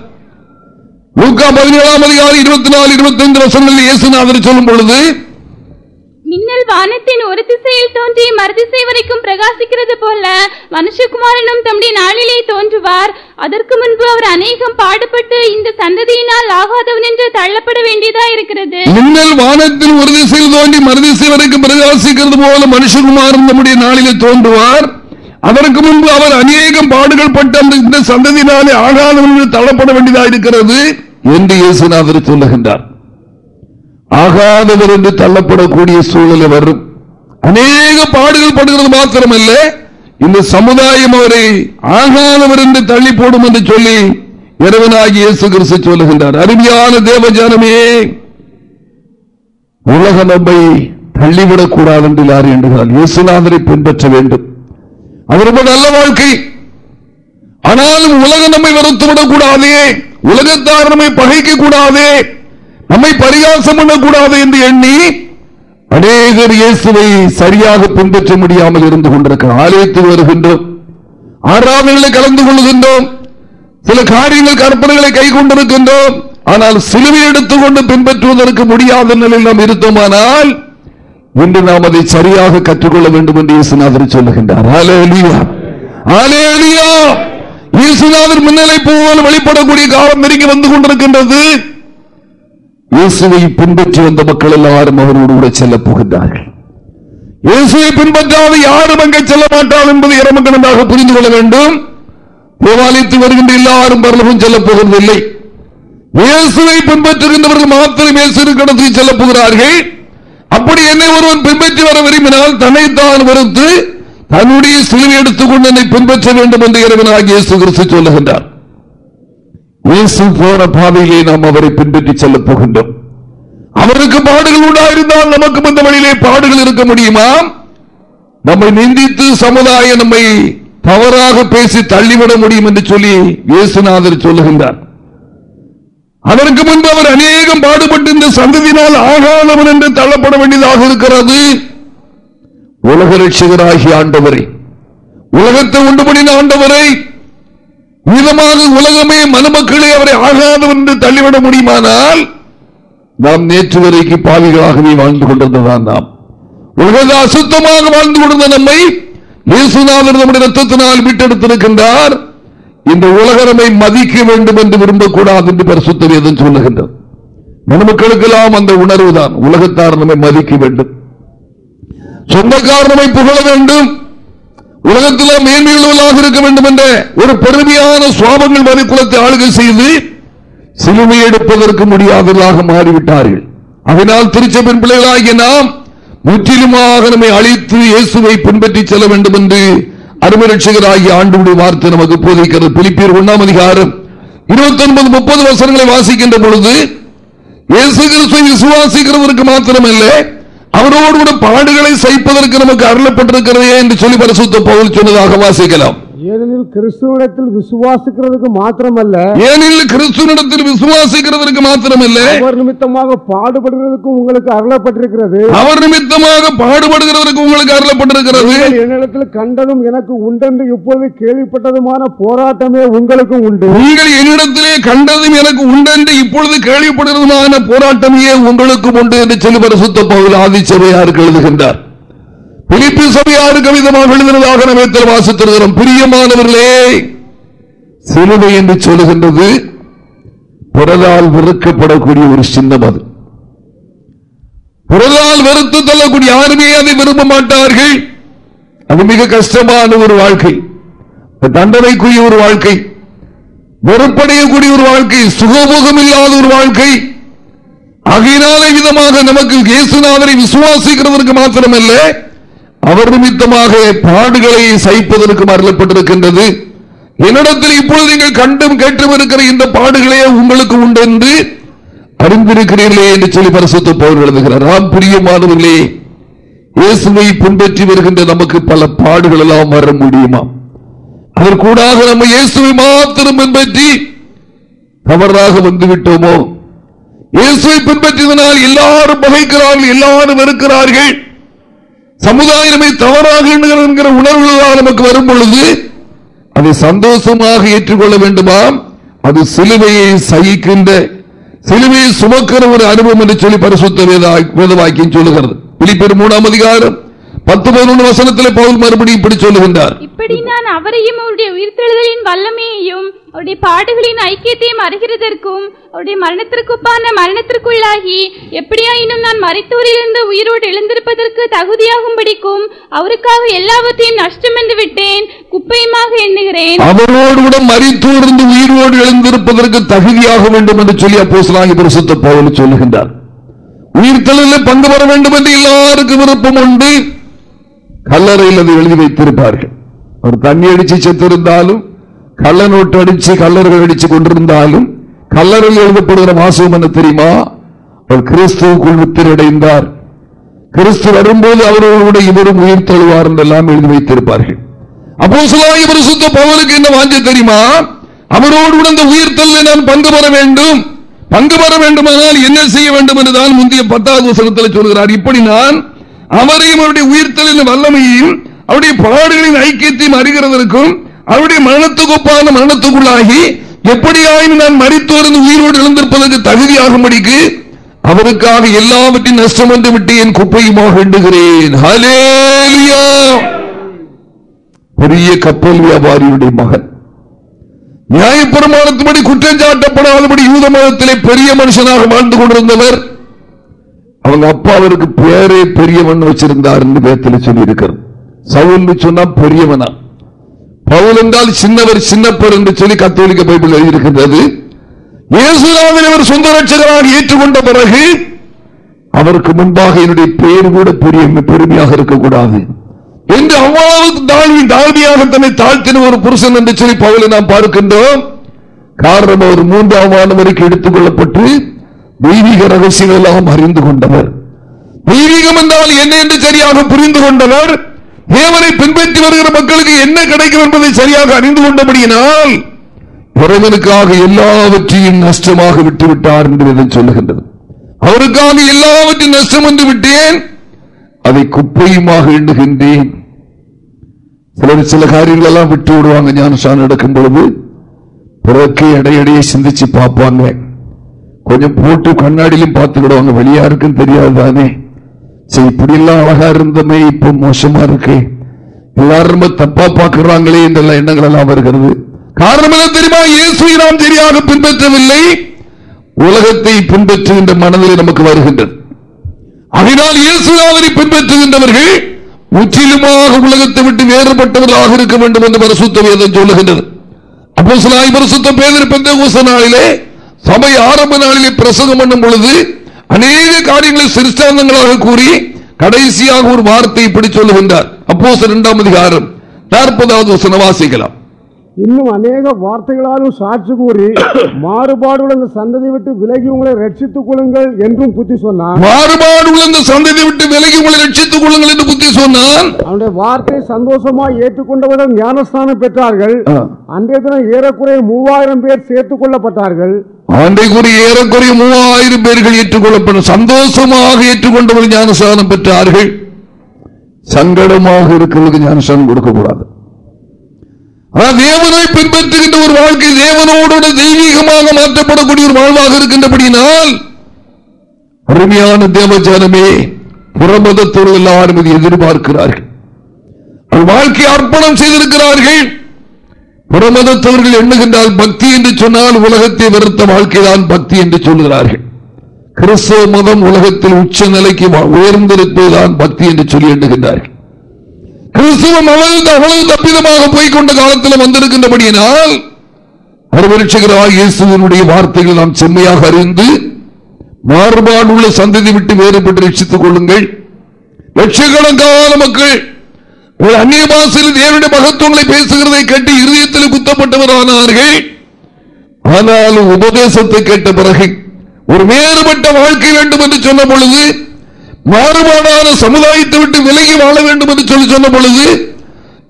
நூக்கா பதினேழாம் அதிகாரி இருபத்தி நாலு இருபத்தி ஐந்து வருஷங்களில் இயேசுநாதர் சொல்லும் பொழுது மின்னல் வானத்தின் ஒரு திசையில் தோன்றி மறுதிசை வரைக்கும் பிரகாசிக்கிறது போல மனுஷகுமாரனும் தம்முடைய நாளிலே தோன்றுவார். அதற்கு முன்பு அவர் அநேகம் பாடுபட்டு இந்த சந்ததியினால் ஆகாதவன் என்று தள்ளப்பட வேண்டியதா இருக்கிறது. மின்னல் வானத்தில் ஒரு திசையில் தோன்றி மறுதிசை வரைக்கும் பிரகாசிக்கிறது போல மனுஷகுமாரன் நம்முடைய நாளிலே தோன்றுவார். அதற்கு முன்பு அவர் அநேகம் பாடுகள் பட்டு இந்த சந்ததியினாலே ஆகாதவன் என்று தள்ளப்பட வேண்டியதா இருக்கிறது என்று இயேசுநாதர் சொல்லுகின்றார். ஆகாதவர் என்று தள்ளப்படக்கூடிய சூழ்நிலை வரும். அநேக பாடுகள் படுகிறது மாத்திரமல்ல இந்த சமுதாயம் அவரை ஆகாதவர் என்று தள்ளி போடும் என்று சொல்லி இறைவனாகி இயேசு கிறிஸ்து சொல்லுகின்றார். அருமையான தேவஜானமே உலக நம்மை தள்ளிவிடக் கூடாது என்று யார் என்றால் இயேசுநாதரை பின்பற்ற வேண்டும். அது ரொம்ப நல்ல வாழ்க்கை. ஆனாலும் உலக நம்மை வருத்துவிடக் கூடாதே உலகத்தார் நம்மை பகைக்க கூடாதே நம்மை பரிகாசம் பண்ணக்கூடாது என்று எண்ணி அநேகர் இயேசுவை சரியாக பின்பற்ற முடியாமல் இருந்து கொண்டிருக்கிற ஆலயத்தில் வருகின்றோம். ஆறாவதுகளை கலந்து கொள்கின்றோம். சில காரியங்கள் கற்பனைகளை கை கொண்டிருக்கின்றோம். ஆனால் சிலுவை எடுத்துக்கொண்டு பின்பற்றுவதற்கு முடியாத நிலையில் நாம் இருந்தோமானால் இன்று நாம் அதை சரியாக கற்றுக்கொள்ள வேண்டும் என்று இயேசுநாதர் சொல்லுகின்றார். இயேசுநாதர் முன்னிலை போல் வெளிப்படக்கூடிய காலம் நெருங்கி வந்து கொண்டிருக்கின்றது. இயேசுவை பின்பற்றி வந்த மக்கள் எல்லாரும் அவரோடு கூட செல்ல போகின்றார்கள். இயேசுவை பின்பற்றாத யாரும் அங்கே செல்ல மாட்டார் என்பதை இறமக்கணமாக புரிந்து கொள்ள வேண்டும். தேவாலயத்தில் வருகின்ற எல்லாரும் பரலமும் செல்ல போகிறதில்லை. இயேசுவை பின்பற்றுகின்றவர்கள் மாத்திரம் இயேசு கடத்தி செல்ல போகிறார்கள். அப்படி என்னை ஒருவன் பின்பற்றி வர விரும்பினால் தன்னைத்தான் வெறுத்து தன்னுடைய சிலுவை எடுத்துக்கொண்டு என்னை பின்பற்ற வேண்டும் என்று இறைவனாக இயேசு கிறிஸ்து சொல்லுகின்றார். இயேசு போன பாதையிலே நாம் அவரை பின்பற்றி செல்ல போகின்றோம். அவருக்கு பாடுகள் உண்டாயிருந்தால் நமக்கு இந்த வழியிலே பாடுகள் இருக்க முடியுமா? நம்மை நிந்தித்து சமுதாயம் நம்மை தவறாக பேசி தள்ளிவிட முடியும் என்று சொல்லி இயேசுநாதர் சொல்லுகின்றார். அதற்கு முன்பு அவர் அநேகம் பாடுபட்டு இந்த சந்ததியினால் ஆகாதவன் என்று தள்ளப்பட வேண்டியதாக இருக்கிறது. உலக ரட்சகராகிய ஆண்டவரை உலகத்தை உண்டு பண்ணின ஆண்டவரை விதமாக உலகமே மணமக்களே அவரை ஆகாதவன் என்று தள்ளிவிட முடியுமானால் நாம் நேற்று வரைக்கு பாவிகளாகவே வாழ்ந்து கொண்டிருந்ததான் நாம். உலகத்தை அசுத்தமாக வாழ்ந்து கொண்டிருந்த நம்மை இயேசுநாதர் நம்முடைய ரத்தத்தினால் மீட்டெடுத்திருக்கின்றார். இந்த உலகரமை மதிக்க வேண்டும் என்று விரும்பக்கூடாது என்று பரிசுத்தம் எதுவும் சொல்லுகின்றது. மணமக்களுக்கெல்லாம் அந்த உணர்வு தான் உலகத்தார் நம்மை மதிக்க வேண்டும். சொந்தக்காரனமை புகழ வேண்டும். உலகத்தில் மேன்மையுள்ளவர்களாக இருக்க வேண்டும் என்ற ஒரு பெருமையான சுவாபங்கள் மதிக்குலத்தை ஆளுகை செய்து சிலுவை எடுப்பதற்கு முடியாதவர்களாக மாறிவிட்டார்கள். அதனால் திருச்சபின் பிள்ளைகளாகிய நாம் முற்றிலுமாக நம்மை அழித்து இயேசுவை பின்பற்றி செல்ல வேண்டும் என்று அருமரட்சகராகிய ஆண்டுடைய வார்த்தை நமக்கு போதிக்கிறது. பிலிப்பியர் ஒன்னாம் அதிகாரம் இருபத்தி ஒன்பது முப்பது வருஷங்களை வாசிக்கின்ற பொழுது இயேசு கிறிஸ்துவை விசுவாசிக்கிறவருக்கு மாத்திரமல்ல அவரோடு கூட பாடுகளை சைப்பதற்கு நமக்கு அருளப்பட்டிருக்கிறதே என்று சொல்லி பரிசுத்த பவுல் சொன்னதாக வாசிக்கலாம். ஏனெனில் கிறிஸ்துவனிடத்தில் விசுவாசிக்கிறதுக்கு மாத்திரமல்ல. ஏனில் கிறிஸ்துவனிடத்தில் விசுவாசிக்கிறதற்கு மாத்திரமல்ல. அவர் நிமித்தமாக பாடுபடுவதற்கும் உங்களுக்கு அருளப்பட்டிருக்கிறது. அவர் நிமித்தமாக பாடுபடுகிறவருக்கு உங்களுக்கு அருளப்பட்டிருக்கிறது. என்னிடத்தில் கண்டதும் எனக்கு உண்டென்று இப்பொழுது கேள்விப்பட்டதுமான போராட்டமே உங்களுக்கும் உண்டு. நீங்கள் என்னிடத்திலே கண்டதும் எனக்கு உண்டென்று இப்பொழுது கேள்விப்படுகிறதுமான போராட்டமே உங்களுக்கும் உண்டு என்று சொல்லி பரிசுத்த பவுல் ஆதிச்சபையாருக்கு எழுதுகின்றார். பிலிப்பி சபையாருக்கு விதமாக எழுதுவதாக நம்ம வாசித்திருக்கிறோம்? பிரியமானவர்களே சிலுவை என்று சொல்லுகின்றது பிறதால் வெறுக்கப்படக்கூடிய ஒரு சின்னம் அது. பிறதால் வெறுத்து தள்ளக்கூடிய யாருமே அதை விரும்ப மாட்டார்கள். அது மிக கஷ்டமான ஒரு வாழ்க்கை. தண்டனைக்குரிய ஒரு வாழ்க்கை. வெறுப்படையக்கூடிய ஒரு வாழ்க்கை. சுகபோகம் இல்லாத ஒரு வாழ்க்கை. ஆகையினாலே விதமாக நமக்கு இயேசுநாதனை விசுவாசிக்கிறவருக்கு மாத்திரமல்ல அவர் நிமித்தமாக பாடுகளை சகிப்பதற்கு அருளப்பட்டிருக்கின்றது என்னிடத்தில் இப்பொழுது நீங்கள் கண்டும் கேட்டும் இருக்கிற இந்த பாடுகளே உங்களுக்கு உண்டு என்று அறிந்திருக்கிறீர்களே என்று சொல்லி பரிசுத்த பவுல் எழுதுகிறார். நாம் பிரியமானவர்களே இயேசுவை பின்பற்றி வருகின்ற நமக்கு பல பாடுகள் எல்லாம் வர முடியுமா? அதற்கூடாக நம்ம இயேசுவை மாத்திரம் பின்பற்றி தவறாக வந்து விட்டோமோ இயேசுவை பின்பற்றியதனால் எல்லாரும் பகைக்கிறார்கள் எல்லாரும் வெறுக்கிறார்கள். சமுதாயமே தவறாக எண்ணுகிறது என்கிற உணர்வுகளால் நமக்கு வரும் பொழுது அதை சந்தோஷமாக ஏற்றுக்கொள்ள வேண்டுமா அது சிலுவையை சகிக்கின்ற சிலுவையை சுமக்கிற ஒரு அனுபவம் என்று சொல்லி பரிசுத்த வேதா- வேதவாக்கியம் சொல்லுகிறது. பிலிப்பியர் மூணாம் அதிகாரம் பத்து பதினொன்று வசனத்தில் பவுல் மறுபடியும் இப்படி சொல்லுகின்றார். இப்படி நான் அவரையும் அவருடைய உயிர்த்தெழுதலின் வல்லமையையும் அவருடைய பாடுகளின் ஐக்கியத்தையும் அறிகிறதற்கும் அவருடைய மரணத்திற்குப்பான மரணத்திற்குள்ளாகி எப்படியாயினும் நான் மறைத்தோரிலிருந்து உயிரோடு எழுந்திருப்பதற்கு தகுதியாகும்படிக்கும் அவருக்காக எல்லாவற்றையும் நஷ்டம் என்று விட்டேன் குப்பையுமாக எண்ணுகிறேன். அவரோடு கூட மறித்தோர்ந்து உயிரோடு எழுந்திருப்பதற்கு தகுதியாக வேண்டும் என்று சொல்லி அப்போஸ்தலனாகிய பரிசுத்த பவுல் சொல்லுகின்றார். உயிர்த்தலில் பங்கு பெற வேண்டும் என்று எல்லாருக்கும் விருப்பம் உண்டு. கல்லறையில் அதை எழுதி வைத்திருப்பார்கள். அவர் தண்ணி அடிச்சு செத்திருந்தாலும் கள்ள நோட்டு அடிச்சு கல்லர்கள் அடிச்சு கொண்டிருந்தாலும் கல்லறையில் எழுதப்படுகிற மாசம் என்ன தெரியுமா? அவர் கிறிஸ்துவுக்குள் வித்திரடைந்தார் கிறிஸ்து வரும்போது அவரோடு இவரும் உயிர் தழுவார் என்றெல்லாம் எழுதி வைத்திருப்பார்கள். அப்போ பரிசுத்த பவுலுக்கு என்ன வாஞ்ச தெரியுமா? அவரோடு கூட உயிர் உயிர்த்தல்ல நான் பங்கு பெற வேண்டும். பங்கு பெற வேண்டுமானால் என்ன செய்ய வேண்டும் என்றுதான் முந்தைய பத்தாவது வசனத்தில் சொல்கிறார். இப்படி நான் அவரையும் அவருடைய உயிர்த்தலின் வல்லமையையும் அவருடைய பாடுகளின் ஐக்கியத்தையும் அறிகிறதற்கும் அவருடைய மரணத்துக்கு ஒப்பான மரணத்துக்குள்ளாகி எப்படியாயும் நான் மறித்தோர்ந்து உயிரோடு எழுந்திருப்பதற்கு தகுதியாகும்படிக்கு அவருக்காக எல்லாவற்றையும் நஷ்டம் வந்து விட்டு என் குப்பையுமாக எண்ணுகிறேன். பெரிய கப்பல் வியாபாரியுடைய மகன். நியாயப்பிரமாணத்தின்படி குற்றம் சாட்டப்படாதபடி யூத மதத்திலே பெரிய மனுஷனாக வாழ்ந்து கொண்டிருந்தவர் அவங்க அப்பா அவருக்கு பேரே பெரியவன் வச்சிருந்தார் என்று வேத்தில் சொல்லி இருக்கிறது சவுல் சொன்னா பெரியவனா. பவுல் என்றால் சின்னவர் சின்னப்பர் என்று சொல்லி கத்தோலிக்க பைபிள் எழுதியிருக்கின்றது. இயேசுநாதன் அவர் சொந்த ரட்சகராக ஏற்றுக்கொண்ட பிறகு அவருக்கு முன்பாக என்னுடைய பெயர் கூட பெரிய பெருமையாக இருக்கக்கூடாது. என்று அவ்வளவுக்கு தாழ்வி தாழ்வியாக தன்னை தாழ்த்தின ஒரு புருஷன் என்று சொல்லி பவுலை நாம் பார்க்கின்றோம். காரணம் அவர் மூன்றாம் ஆண்டு வரைக்கும் எடுத்துக் கொள்ளப்பட்டு தெய்வீக ரகசியங்கள் எல்லாம் அறிந்து கொண்டவர். தெய்வீகம் என்றால் என்ன என்று சரியாக புரிந்து கொண்டவர். தேவனை பின்பற்றி வருகிற மக்களுக்கு என்ன கிடைக்கும் என்பதை சரியாக அறிந்து கொண்டபடியினால் இறைவனுக்காக எல்லாவற்றையும் நஷ்டமாக விட்டுவிட்டார் என்று சொல்லுகின்றது. அவருக்காக எல்லாவற்றையும் நஷ்டம் என்று விட்டேன். அதை குப்பையுமாக எண்ணுகின்றேன். சிலர் சில காரியங்கள் எல்லாம் விட்டு விடுவாங்க. ஞானசான் எடுக்கும் பொழுது பிறகு இடையிடையே சிந்திச்சு பார்ப்பாங்க. கொஞ்சம் போட்டு கண்ணாடியிலும் பார்த்துக்கிடுவாங்க வெளியா இருக்குன்னு தெரியாது தானே? சரி இப்படி எல்லாம் அழகா இருந்தமே இப்ப மோசமா இருக்கு. எல்லாரும் ரொம்ப தப்பா பாக்குறாங்களே என்ற எண்ணங்கள் எல்லாம் வருகிறது. காரணம் என்ன தெரியுமா? இயேசு நாம் சரியாக பின்பற்றவில்லை. உலகத்தை பின்பற்றுகின்ற மனதில் நமக்கு வருகின்றது. அதனால் இயேசுதாவரை பின்பற்றுகின்றவர்கள் முற்றிலுமாக உலகத்தை விட்டு வேறுபட்டவர்களாக இருக்க வேண்டும் என்று பரிசுத்த வேதம் சொல்லுகின்றது. அப்போ சிலாய் பரிசுத்த பேதர் பெந்த நாளிலே சபை ஆரம்ப நாளிலே பிரசங்கம் பண்ணும் பொழுது அநேக காரியங்களை சிறுஷ்டாந்தங்களாக கூறி கடைசியாக ஒரு வார்த்தை இப்படி சொல்லுகின்றார். அப்போ இரண்டாம் அதிகாரம் நாற்பதாவது வசன வாசிக்கலாம். இன்னும் அநேக வார்த்தைகளாலும் சாட்சி கூறி மாறுபாடுள்ள இந்த சந்ததி விட்டு விலகி உங்களை ரட்சித்துக் கொள்ளுங்கள் என்றும் புத்தி சொன்னான். மாறுபாடுள்ள இந்த சந்ததி விட்டு விலகி உங்களை ரட்சித்துக் கொள்ளுங்கள் என்று புத்தி சொன்னான். அவனுடைய வார்த்தை சந்தோஷமாய் ஏற்றுக்கொண்டவர்கள் ஞானஸ்தானம் பெற்றார்கள். அன்றைய தினம் ஏறக்குறைய மூவாயிரம் பேர் சேர்த்துக் கொள்ளப்பட்டார்கள். ஆண்டைக்குரிய ஏறக்குறைய மூவாயிரம் பேர்கள் ஏற்றுக்கொள்ளப்படும் சந்தோஷமாக ஏற்றுக்கொண்டவர்கள் ஞானசானம் பெற்றார்கள். சங்கடமாக இருக்கிறவர்களுக்கு ஞானசானம் கொடுக்கக்கூடாது. தேவனை பின்பற்றுகின்ற ஒரு வாழ்க்கை தேவனோடு தெய்வீகமாக மாற்றப்படக்கூடிய ஒரு வாழ்வாக இருக்கின்றபடியினால் அருமையான தேவஜானமே புறமதத்தோடு எல்லாரும் இதை எதிர்பார்க்கிறார்கள். வாழ்க்கை அர்ப்பணம் செய்திருக்கிறார்கள். புறமதத்தவர்கள் எண்ணுகின்றால் பக்தி என்று சொன்னால் உலகத்தை வெறுத்த வாழ்க்கைதான் பக்தி என்று சொல்கிறார்கள். கிறிஸ்தவ மதம் உலகத்தில் உச்ச நிலைக்கு உயர்ந்திருப்பதுதான் பக்தி என்று சொல்லி எண்ணுகின்றார்கள். கிறிஸ்துவம் அவ்வளவு அவ்வளவு தப்பிதமாக போய்கொண்ட காலத்தில் வந்திருக்கின்றபடியினால் அருவருட்சகராக இயேசுவனுடைய வார்த்தைகள் நாம் செம்மையாக அறிந்து மாறுபாடுள்ள சந்ததி விட்டு வேறுபட்டு ரட்சித்துக் கொள்ளுங்கள். லட்சக்கணக்கான மக்கள் ஒரு அந்நிய பாசையில் தேவனுடைய மகத்துவங்களை பேசுகிறதை கேட்டு இருதயத்தில் குத்தப்பட்டவரானார்கள். ஆனாலும் உபதேசத்தை கேட்ட பிறகு ஒரு வேறுபட்ட வாழ்க்கை வேண்டும் என்று சொன்ன பொழுது மாறுபாடான சமுதாயத்தை விட்டு விலகி வாழ வேண்டும் என்று சொல்லி சொன்ன பொழுது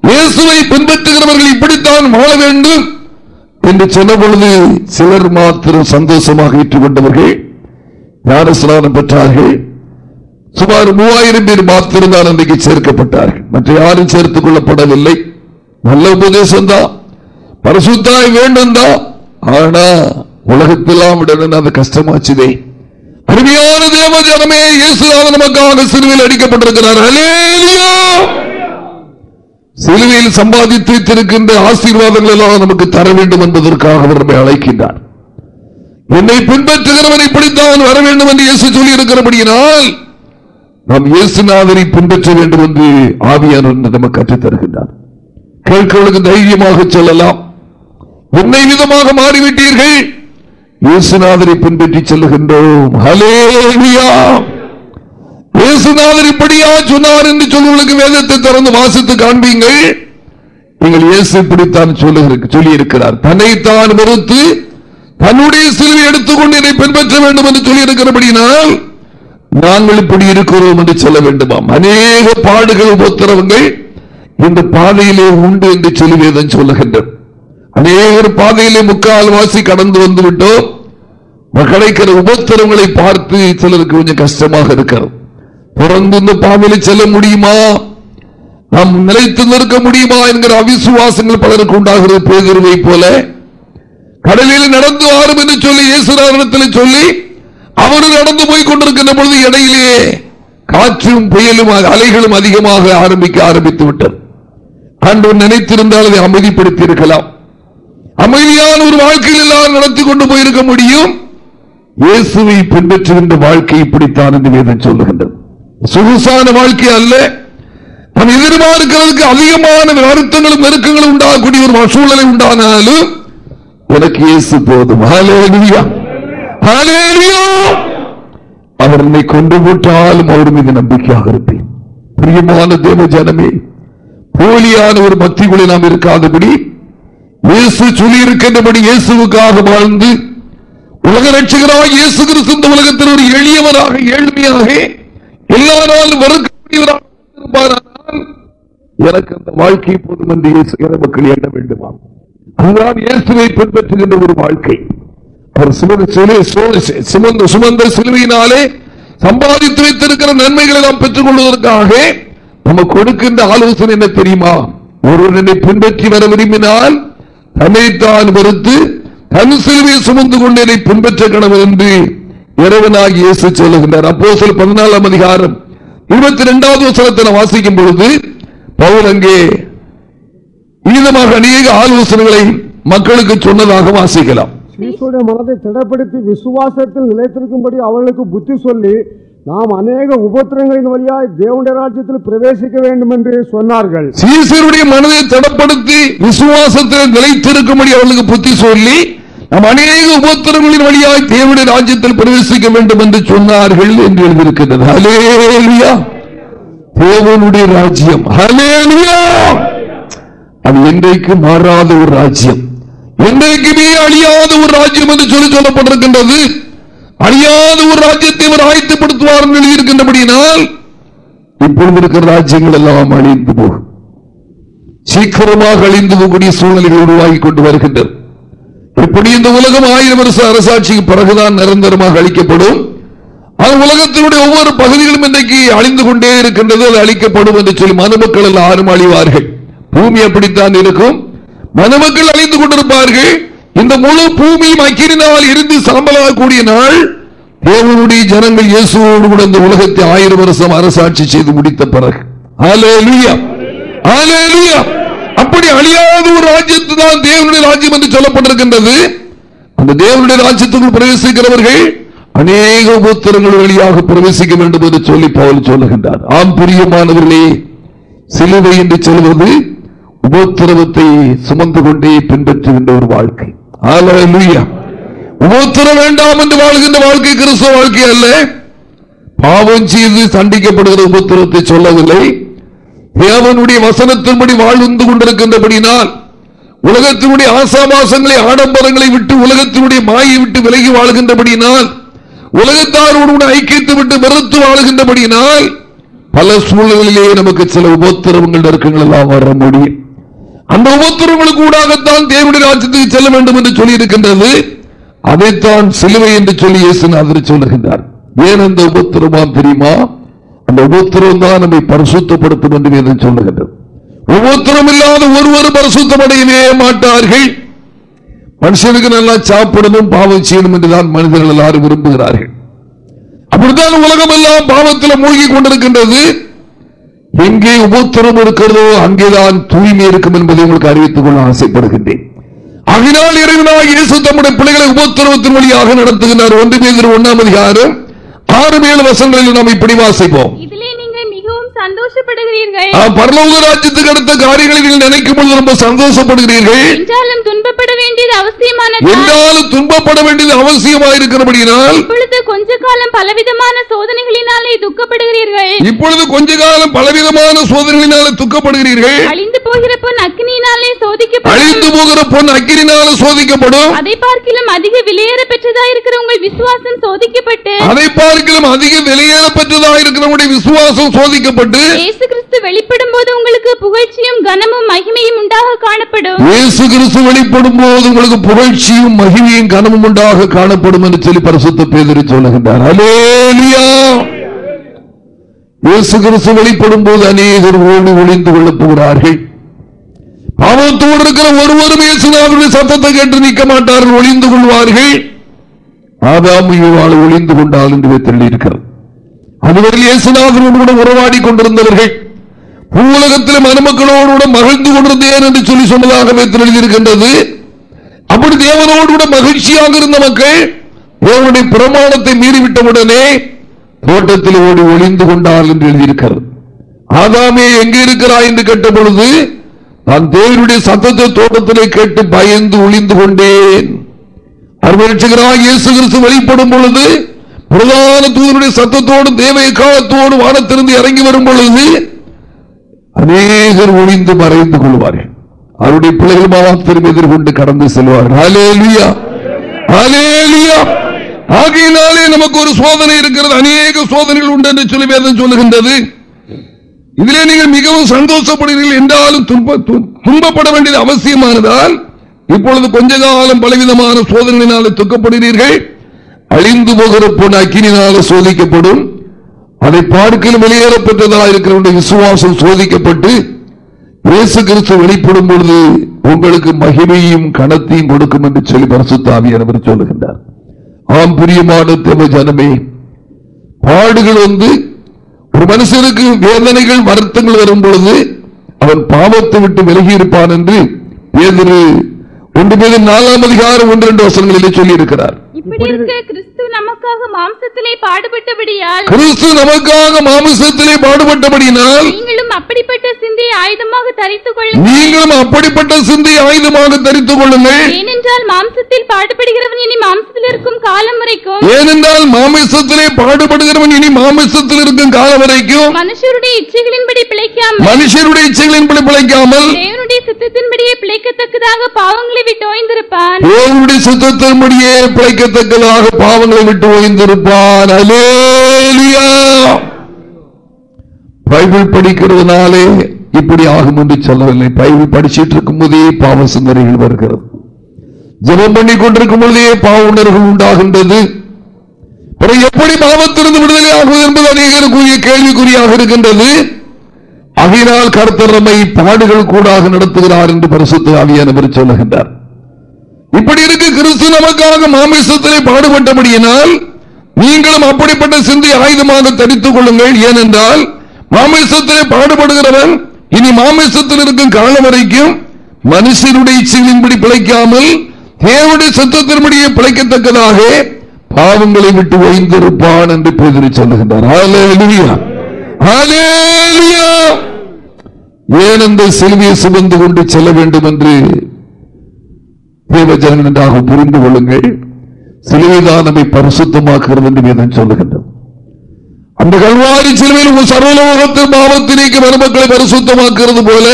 இயேசுவை பின்பற்றுகிறவர்கள் இப்படித்தான் வாழ வேண்டும் என்று சொன்ன பொழுது சிலர் மாத்திரம் சந்தோஷமாக ஏற்றுக்கொண்டவர்கள் ஞானஸ்நானம் பெற்றார்கள். சுமார் மூவாயிரம் பேர் மாத்திருந்தால் அன்றைக்கு சேர்க்கப்பட்டார்கள். மற்ற யாரும் சேர்த்துக் கொள்ளப்படவில்லை. நல்ல உபதேசம் தான். பரிசுத்தாய் வேண்டும் தான். ஆனா உலகத்தெல்லாம் அந்த அது கஷ்டமாச்சுதே. அருமையான தேவ ஜனமே இயேசுநாதன் நமக்காக சிலுவையில் அடிக்கப்பட்டிருக்கிறார். சிலுவையில் சம்பாதித்து வைத்திருக்கின்ற ஆசீர்வாதங்கள் எல்லாம் நமக்கு தர வேண்டும் என்பதற்காக அவர் நம்மை அழைக்கின்றார். என்னை பின்பற்றுகிறவன் இப்படித்தான் வர வேண்டும் என்று இயேசு சொல்லி இருக்கிறபடியினால் நாம் இயேசுநாதனை பின்பற்ற வேண்டும் என்று ஆவியானவர் நமக்கு கற்றுத் கேட்கிறவர்களுக்கு தைரியமாக சொல்லலாம். என்னை விதமாக மாறிவிட்டீர்கள். இயேசுநாதரை பின்பற்றி செல்லுகின்றோம். இயேசுநாதர் இப்படியா சொன்னார் என்று சொல்லுவதற்கு வேதத்தை திறந்து வாசித்து காண்பீங்கள். நீங்கள் இயேசு இப்படித்தான் சொல்லுகிற- சொல்லியிருக்கிறார். தன்னைத்தான் மறுத்து தன்னுடைய சிலுவை எடுத்துக்கொண்டு என்னை பின்பற்ற வேண்டும் என்று சொல்லியிருக்கிறபடினால் நாங்கள் இப்படி இருக்கிறோம் என்று சொல்ல வேண்டுமாம். அநேக பாடுகள் உபத்திரவங்கள் இந்த பாதையிலே உண்டு என்று சொல்லி வேதம் சொல்லுகின்றது அநேகர் பாதையிலே முக்கால் வாசி கடந்து வந்து விட்டோம். கிடைக்கிற உபத்திரங்களை பார்த்து சிலருக்கு கொஞ்சம் கஷ்டமாக இருக்கிறது. தொடர்ந்து இந்த பாதையில் செல்ல முடியுமா? நாம் நிலைத்து நிற்க முடியுமா என்கிற அவிசுவாசங்கள் பலருக்கு உண்டாகிறது பேதுருவை போல. கடலில் நடந்து ஆறும் என்று சொல்லி இயேசுராரணத்தில் சொல்லி அவரும் நடந்து போய் கொண்டிருக்கின்ற பொழுது இடையிலேயே காற்றும் புயலும் அலைகளும் அதிகமாக ஆரம்பிக்க ஆரம்பித்து விட்டது. அன்று நினைத்திருந்தால் அதை அமைதிப்படுத்தி இருக்கலாம் அமைதியான ஒரு வாழ்க்கையில் எல்லாம் நடத்தி கொண்டு போயிருக்க முடியும். இயேசுவை பின்பற்றுகின்ற வாழ்க்கை இப்படித்தான் என்று வேதம் சொல்லுகின்றது. சொகுசான வாழ்க்கை அல்ல. நாம் எதிர்பார்க்கிறதுக்கு அதிகமான வருத்தங்களும் நெருக்கங்களும் உண்டாகக்கூடிய ஒரு சூழலை உண்டானாலும் எனக்கு இயேசு போதும். அவர் என்னை கொண்டு போட்டாலும் அவர் மீது நம்பிக்கையாக இருப்பேன். பிரியமான தேவ ஜனமே போலியான ஒரு மத்திக்குள்ளே நாம் இருக்காதபடி இயேசு சொல்லி இருக்கின்றபடி இயேசுவுக்காக வாழ்ந்து உலக ரட்சகராக இயேசு கிறிஸ்து இந்த உலகத்தில் ஒரு எளியவராக ஏழ்மையாக எல்லாராலும் வெறுக்கக்கூடியவராக எனக்கு அந்த வாழ்க்கை போதும் என்று இயேசு மக்கள் எண்ண வேண்டுமா? அதுதான் இயேசுவை பின்பற்றுகின்ற ஒரு வாழ்க்கை. அவர் சுமந்த சிலை- சுமந்த சுமந்த சிலுவையினாலே சம்பாதித்து வைத்திருக்கிற நன்மைகளை நாம் பெற்றுக் கொள்வதற்காக நமக்கு கொடுக்கின்ற ஆலோசனை என்ன தெரியுமா? ஒருவர் என்னை பின்பற்றி வர விரும்பினால் தன்னைத்தான் வெறுத்து தன் சிலுவை சுமந்து கொண்டு என்னை பின்பற்ற கணவன் என்று இறைவனாகி இயேசு சொல்லுகின்றார். அப்போ சில பதினாலாம் அதிகாரம் இருபத்தி இரண்டாவது வசனத்தை வாசிக்கும் பொழுது பவுல் அங்கே மீதமாக அநேக ஆலோசனைகளை மக்களுக்கு சொன்னதாக வாசிக்கலாம். மனதை திடப்படுத்தி விசுவாசத்தில் நிலைத்திருக்கும்படி அவர்களுக்கு புத்தி சொல்லி நாம் அநேக உபத்திரங்களின் வழியாய் தேவனுடைய ராஜ்யத்தில் பிரவேசிக்க வேண்டும் என்று சொன்னார்கள். சீசருடைய மனதை தடப்படுத்தி விசுவாசத்தில் நிலைத்திருக்கும்படி அவர்களுக்கு புத்தி சொல்லி நாம் அநேக உபத்திரங்களின் வழியாய் தேவனுடைய ராஜ்யத்தில் பிரவேசிக்க வேண்டும் என்று சொன்னார்கள் என்று எழுதியிருக்கின்றது. தேவனுடைய ராஜ்யம். அது என்றைக்கு மாறாத ஒரு ராஜ்யம். என்றைக்குமே அழியாத ஒரு ராஜ்யம் என்று சொல்லி சொல்லப்பட்டிருக்கின்றது. அழியாத ஒரு ராஜ்யத்தை அவர் ஆயத்தப்படுத்துவார் என்று எழுதியிருக்கின்றபடியினால் இப்பொழுது இருக்கிற ராஜ்யங்கள் எல்லாம் அழிந்து போகும். சீக்கிரமாக அழிந்து போகக்கூடிய சூழ்நிலைகள் உருவாகி கொண்டு வருகின்றது இப்படி இந்த உலகம் ஆயிரம் வருஷ அரசாட்சிக்கு பிறகுதான் நிரந்தரமாக அளிக்கப்படும் அது உலகத்தினுடைய ஒவ்வொரு பகுதிகளும் இன்றைக்கு அழிந்து கொண்டே இருக்கின்றது அது அழிக்கப்படும் என்று சொல்லி மனுமக்கள் எல்லாரும் அழிவார்கள் பூமி அப்படித்தான் இருக்கும். மனுமக்கள் அழிந்து கொண்டிருப்பார்கள். இந்த முழு பூமியும் அக்கிரினால் இருந்து சாம்பலாகக்கூடிய நாள் தேவனுடைய ஜனங்கள் இயேசுவோடு கூட இந்த உலகத்தை ஆயிரம் வருஷம் அரசாட்சி செய்து முடித்த பிறகு. அப்படி அழியாத ஒரு ராஜ்யத்து தான் தேவனுடைய ராஜ்யம் என்று சொல்லப்பட்டிருக்கின்றது. அந்த தேவனுடைய ராஜ்யத்துக்குள் பிரவேசிக்கிறவர்கள் அநேக உபத்திரங்கள் வழியாக பிரவேசிக்க வேண்டும் என்று சொல்லி பவுல் சொல்லுகின்றார். ஆம் பிரியமானவர்களே சிலுவை என்று சொல்வது உபத்திரவத்தை சுமந்து கொண்டே பின்பற்றுகின்ற ஒரு வாழ்க்கை. உபத்திரம் வேண்டாம் என்று வாழ்கின்ற வாழ்க்கை கிறிஸ்தவ வாழ்க்கை அல்ல. பாவம் செய்து தண்டிக்கப்படுகிற உபத்திரத்தை சொல்லவில்லை. தேவனுடைய வசனத்தின்படி வாழ்ந்து கொண்டிருக்கின்றபடினால் உலகத்தினுடைய ஆசாபாசங்களை ஆடம்பரங்களை விட்டு உலகத்தினுடைய மாயை விட்டு விலகி வாழ்கின்றபடியினால் உலகத்தாரோடு ஐக்கியத்தை விட்டு வெறுத்து வாழ்கின்றபடியினால் பல சூழலிலேயே நமக்கு சில உபத்திரவங்கள் நெருக்கங்கள் எல்லாம் வர முடியும். அந்த உபத்திரங்களுக்கு ஊடாகத்தான் தேவனுடைய ராஜ்யத்துக்கு செல்ல வேண்டும் என்று சொல்லி இருக்கின்றது அதைத்தான் சிலுவை என்று சொல்லி இயேசுநாதர் சொல்லுகின்றார். ஏன் அந்த உபத்திரமாம் தெரியுமா? அந்த உபத்திரம் தான் நம்மை பரிசுத்தப்படுத்தும் என்று வேதம் சொல்லுகின்றது உபத்திரம் இல்லாத ஒருவரும் பரிசுத்தமடையவே மாட்டார்கள். மனுஷனுக்கு நல்லா சாப்பிடணும் பாவம் செய்யணும் என்றுதான் மனிதர்கள் எல்லாரும் விரும்புகிறார்கள். அப்படித்தான் உலகம் எல்லாம் பாவத்தில் மூழ்கி கொண்டிருக்கின்றது. எங்கே உபத்திரம் இருக்கிறதோ அங்கேதான் தூய்மை இருக்கும் என்பதை உங்களுக்கு அறிவித்துக் கொள்ள ஆசைப்படுகின்றேன். அகினால் இறைவனாக இயேசு தம்முடைய பிள்ளைகளை உபத்திரவத்தின் வழியாக நடத்துகிறார் ஒன்று மீது ஒன்றாம் அதிகாரம் ஆறு ஏழு வசங்களில் நாம் இப்படி வாசிப்போம். சந்தோஷப்படுகிறீர்கள். பரலோக ராஜ்யத்துக்கு அடுத்த காரியங்களை நீங்கள் நினைக்கும் பொழுது ரொம்ப சந்தோஷப்படுகிறீர்கள். என்றாலும் துன்பப்பட வேண்டியது அவசியமானது என்றாலும் துன்பப்பட வேண்டியது அவசியமாக இருக்கிறபடியினால் இப்பொழுது கொஞ்ச காலம் பலவிதமான சோதனைகளினாலே துக்கப்படுகிறீர்கள். இப்பொழுது கொஞ்ச காலம் பலவிதமான சோதனைகளினால துக்கப்படுகிறீர்கள். அழிந்து போகிற பொன் அக்னியினாலே சோதிக்கப்படும். அழிந்து போகிற பொன் அக்கிரினால சோதிக்கப்படும். அதை பார்க்கிலும் அதிக விலையேற பெற்றதா இருக்கிற உங்கள் விசுவாசம் சோதிக்கப்பட்டு. அதை பார்க்கலாம் அதிக விலையேற பெற்றதாக இருக்கிறவருடைய விசுவாசம் சோதிக்கப்பட்டு. இயேசு கிறிஸ்து வெளிப்படும் போது உங்களுக்கு புகழ்ச்சியும் கனமும் மகிமையும் உண்டாக காணப்படும். இயேசு கிறிஸ்து வெளிப்படும் போது உங்களுக்கு புகழ்ச்சியும் மகிமையும் கனமும் உண்டாக காணப்படும் என்று சொல்லி பரிசுத்த பேதறி சொல்லுகின்றார். அலேலியா இயேசு கிறிஸ்து வெளிப்படும் போது அநேகர் ஓடி ஒளிந்து கொள்ளப் போகிறார்கள். பாவத்தோடு இருக்கிற ஒருவரும் இயேசுநாதனுடைய சத்தத்தை கேட்டு நிற்க மாட்டார்கள் ஒளிந்து கொள்வார்கள். ஆதாம் இவ்வாறு ஒளிந்து கொண்டால் என்று தெரிவிக்கிறது அதுவரை இயேசுநாதனோடு கூட உறவாடி கொண்டிருந்தவர்கள் பூவுலகத்தில் மருமக்களோடு கூட மகிழ்ந்து கொண்டிருந்தேன் என்று சொல்லி சொன்னதாகவே எழுதியிருக்கின்றது. அப்படி தேவனோடு கூட மகிழ்ச்சியாக இருந்த மக்கள் தேவனுடைய பிரமாணத்தை மீறிவிட்டவுடனே தோட்டத்தில் ஓடி ஒளிந்து கொண்டார் என்று எழுதியிருக்கிறது. ஆதாமே எங்கே இருக்கிறாய்? என்று கேட்ட பொழுது நான் தேவனுடைய சத்தத்தை தோட்டத்திலே கேட்டு பயந்து ஒளிந்து கொண்டேன். அருமரட்சகராக இயேசு கிறிஸ்து வெளிப்படும் பொழுது பிரதான தூதனுடைய சத்தத்தோடும் தேவை காலத்தோடும் வானத்திலிருந்து இறங்கி வரும் பொழுது அநேகர் ஒளிந்து மறைந்து கொள்வார்கள். அவருடைய பிள்ளைகள் மாத்திரம் எதிர்கொண்டு கடந்து செல்வார்கள். ஆகையினாலே நமக்கு ஒரு சோதனை இருக்கிறது. அநேக சோதனைகள் உண்டு என்று சொல்லி வேதம் சொல்லுகின்றது. இதிலே நீங்கள் மிகவும் சந்தோஷப்படுகிறீர்கள் என்றாலும் துன்ப- து- துன்பப்பட வேண்டியது அவசியமானதால் இப்பொழுது கொஞ்ச காலம் பலவிதமான சோதனையினாலே துக்கப்படுகிறீர்கள். அழிந்து போகிற பொன் அக்கினால சோதிக்கப்படும். அதை பார்க்கலும் வெளியேறப்பட்டதாக இருக்கிற விசுவாசம் சோதிக்கப்பட்டு இயேசு கிறிஸ்து வெளிப்படும் பொழுது உங்களுக்கு மகிமையும் கனத்தையும் கொடுக்கும் என்று சொல்லி பரிசுத்தாவியானவர் சொல்லுகின்றார். ஆம் பிரியமான தேவ ஜனமே பாடுகள் வந்து ஒரு மனுஷனுக்கு வேதனைகள் வருத்தங்கள் வரும் பொழுது அவன் பாவத்தை விட்டு விலகி இருப்பான் என்று ஒன்று பேர் நாலாம் அதிகாரம் ஒன்று ரெண்டு வசனங்களிலே சொல்லியிருக்கிறார். இருக்கிறார் இப்படி இருக்க கிறிஸ்து நமக்காக மாம்சத்திலே பாடுபட்டபடியால் கிறிஸ்து நமக்காக மாமிசத்திலே பாடுபட்டபடியினால் நீங்களும் அப்படிப்பட்ட சிந்தையை ஆயுதமாக தரித்துக் கொள்ளுங்கள். நீங்களும் அப்படிப்பட்ட சிந்தை ஆயுதமாக தரித்துக் கொள்ளுங்கள். ஏனென்றால் மாம்சத்தில் பாடுபடுகிறவன் இனி மாம்சத்தில் இருக்கும் காலம் வரைக்கும் ஏனென்றால் மாமிசத்திலே பாடுபடுகிறவன் இனி மாமிசத்தில் இருக்கும் காலம் வரைக்கும் மனுஷருடைய இச்சைகளின்படி பிழைக்காமல் மனுஷருடைய இச்சைகளின்படி பிழைக்காமல் தேவனுடைய சித்தத்தின்படியே பிழைக்கத்தக்கதாக பாவங்களை விட்டு ஓய்ந்திருப்பான். தேவனுடைய சுத்தத்தின்படியே பிழைக்கத்தக்கதாக பாவங்களை விட்டு ஓய்ந்திருப்பான். அலேலியா பைபிள் படிக்கிறதுனாலே இப்படி ஆகும் என்று சொல்லவில்லை. பைபிள் படிச்சிட்டு இருக்கும் போதே பாவ சிந்தனைகள் வருகிறது. ஜபம் பண்ணி கொண்டிருக்கும் பொழுதே பாவ உணர்வுகள் உண்டாகின்றது. பிறகு எப்படி பாவத்திலிருந்து விடுதலை ஆகுவது என்பது அநேகருக்குரிய கேள்விக்குறியாக இருக்கின்றது. அகினால் கர்த்தர் நம்மை பாடுகள் கூடாக நடத்துகிறார் என்று பரிசுத்த ஆவியானவர் சொல்லுகின்றார். இப்படி இருக்கு கிறிஸ்து நமக்காக மாமிசத்திலே பாடுபட்டபடியினால் நீங்களும் அப்படிப்பட்ட சிந்தை ஆயுதமாக தரித்துக் கொள்ளுங்கள். ஏனென்றால் மாமிசத்திலே பாடுபடுகிறவன் இனி மாமிசத்தில் இருக்கும் காலம் வரைக்கும் மனுஷனுடைய இச்சைகளின்படி பிழைக்காமல் தேவனுடைய சத்தத்தின்படியே பிழைக்கத்தக்கதாக பாவங்களை விட்டு ஓய்ந்திருப்பான் என்று பேதறி சொல்லுகின்றார். ஏன் அந்த செல்வியை சுமந்து கொண்டு செல்ல வேண்டும் என்று தேவஜனன் நன்றாக புரிந்து கொள்ளுங்கள். சிலுவைதான் நம்மை பரிசுத்தமாக்குகிறது என்று வேதம் சொல்லுகின்றது. அந்த கல்வாரி சிலுவையில் உங்கள் சர்வலோகத்தில் பாவத்தினைக்கு மருமக்களை பரிசுத்தமாக்குறது போல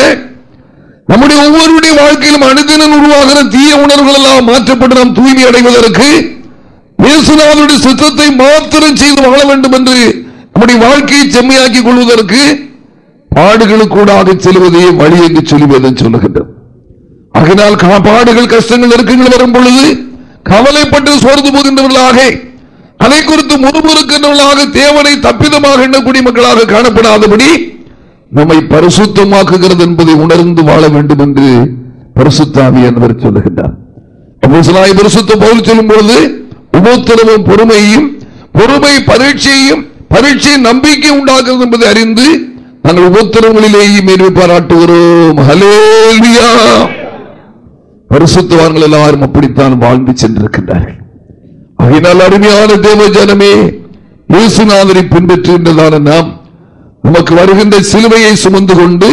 நம்முடைய ஒவ்வொருடைய வாழ்க்கையிலும் அனுதினம் உருவாகிற தீய உணர்வுகள் எல்லாம் மாற்றப்பட்டு நாம் தூய்மை அடைவதற்கு இயேசுநாதனுடைய சித்தத்தை மாத்திரம் செய்து வாழ வேண்டும் என்று நம்முடைய வாழ்க்கையை செம்மையாக்கிக் கொள்வதற்கு பாடுகளுக்கூடாக செல்வதையே வழி என்று சொல்லி சொல்லுகின்றோம் ஆகினால் காப்பாடுகள் கஷ்டங்கள் நெருக்கங்கள் வரும் பொழுது கவலைப்பட்டு சோர்ந்து போகின்றவர்களாக அதை குறித்து முறுமுறுக்கின்றவர்களாக தேவனை தப்பிதமாக எண்ணக்கூடிய மக்களாக காணப்படாதபடி நம்மை பரிசுத்தமாக்குகிறது என்பதை உணர்ந்து வாழ வேண்டும் என்று பரிசுத்தாவி என்பவர் சொல்லுகின்றார். பரிசுத்த பவுல் சொல்லும் பொழுது உபோத்திரமும் பொறுமையும் பொறுமை பரீட்சையும் பரீட்சை நம்பிக்கை உண்டாக்குறது என்பதை அறிந்து நாங்கள் உபோத்தரங்களிலேயே மேன்மை பாராட்டுகிறோம் ஹலேலியா பரிசுத்தவான்கள் எல்லாரும் அப்படித்தான் வாழ்ந்து சென்றிருக்கின்றார்கள். அதனால் அருமையான தேவ ஜனமே இயேசுநாதரை பின்பற்றுகின்றதான நாம் நமக்கு வருகின்ற சிலுவையை சுமந்து கொண்டு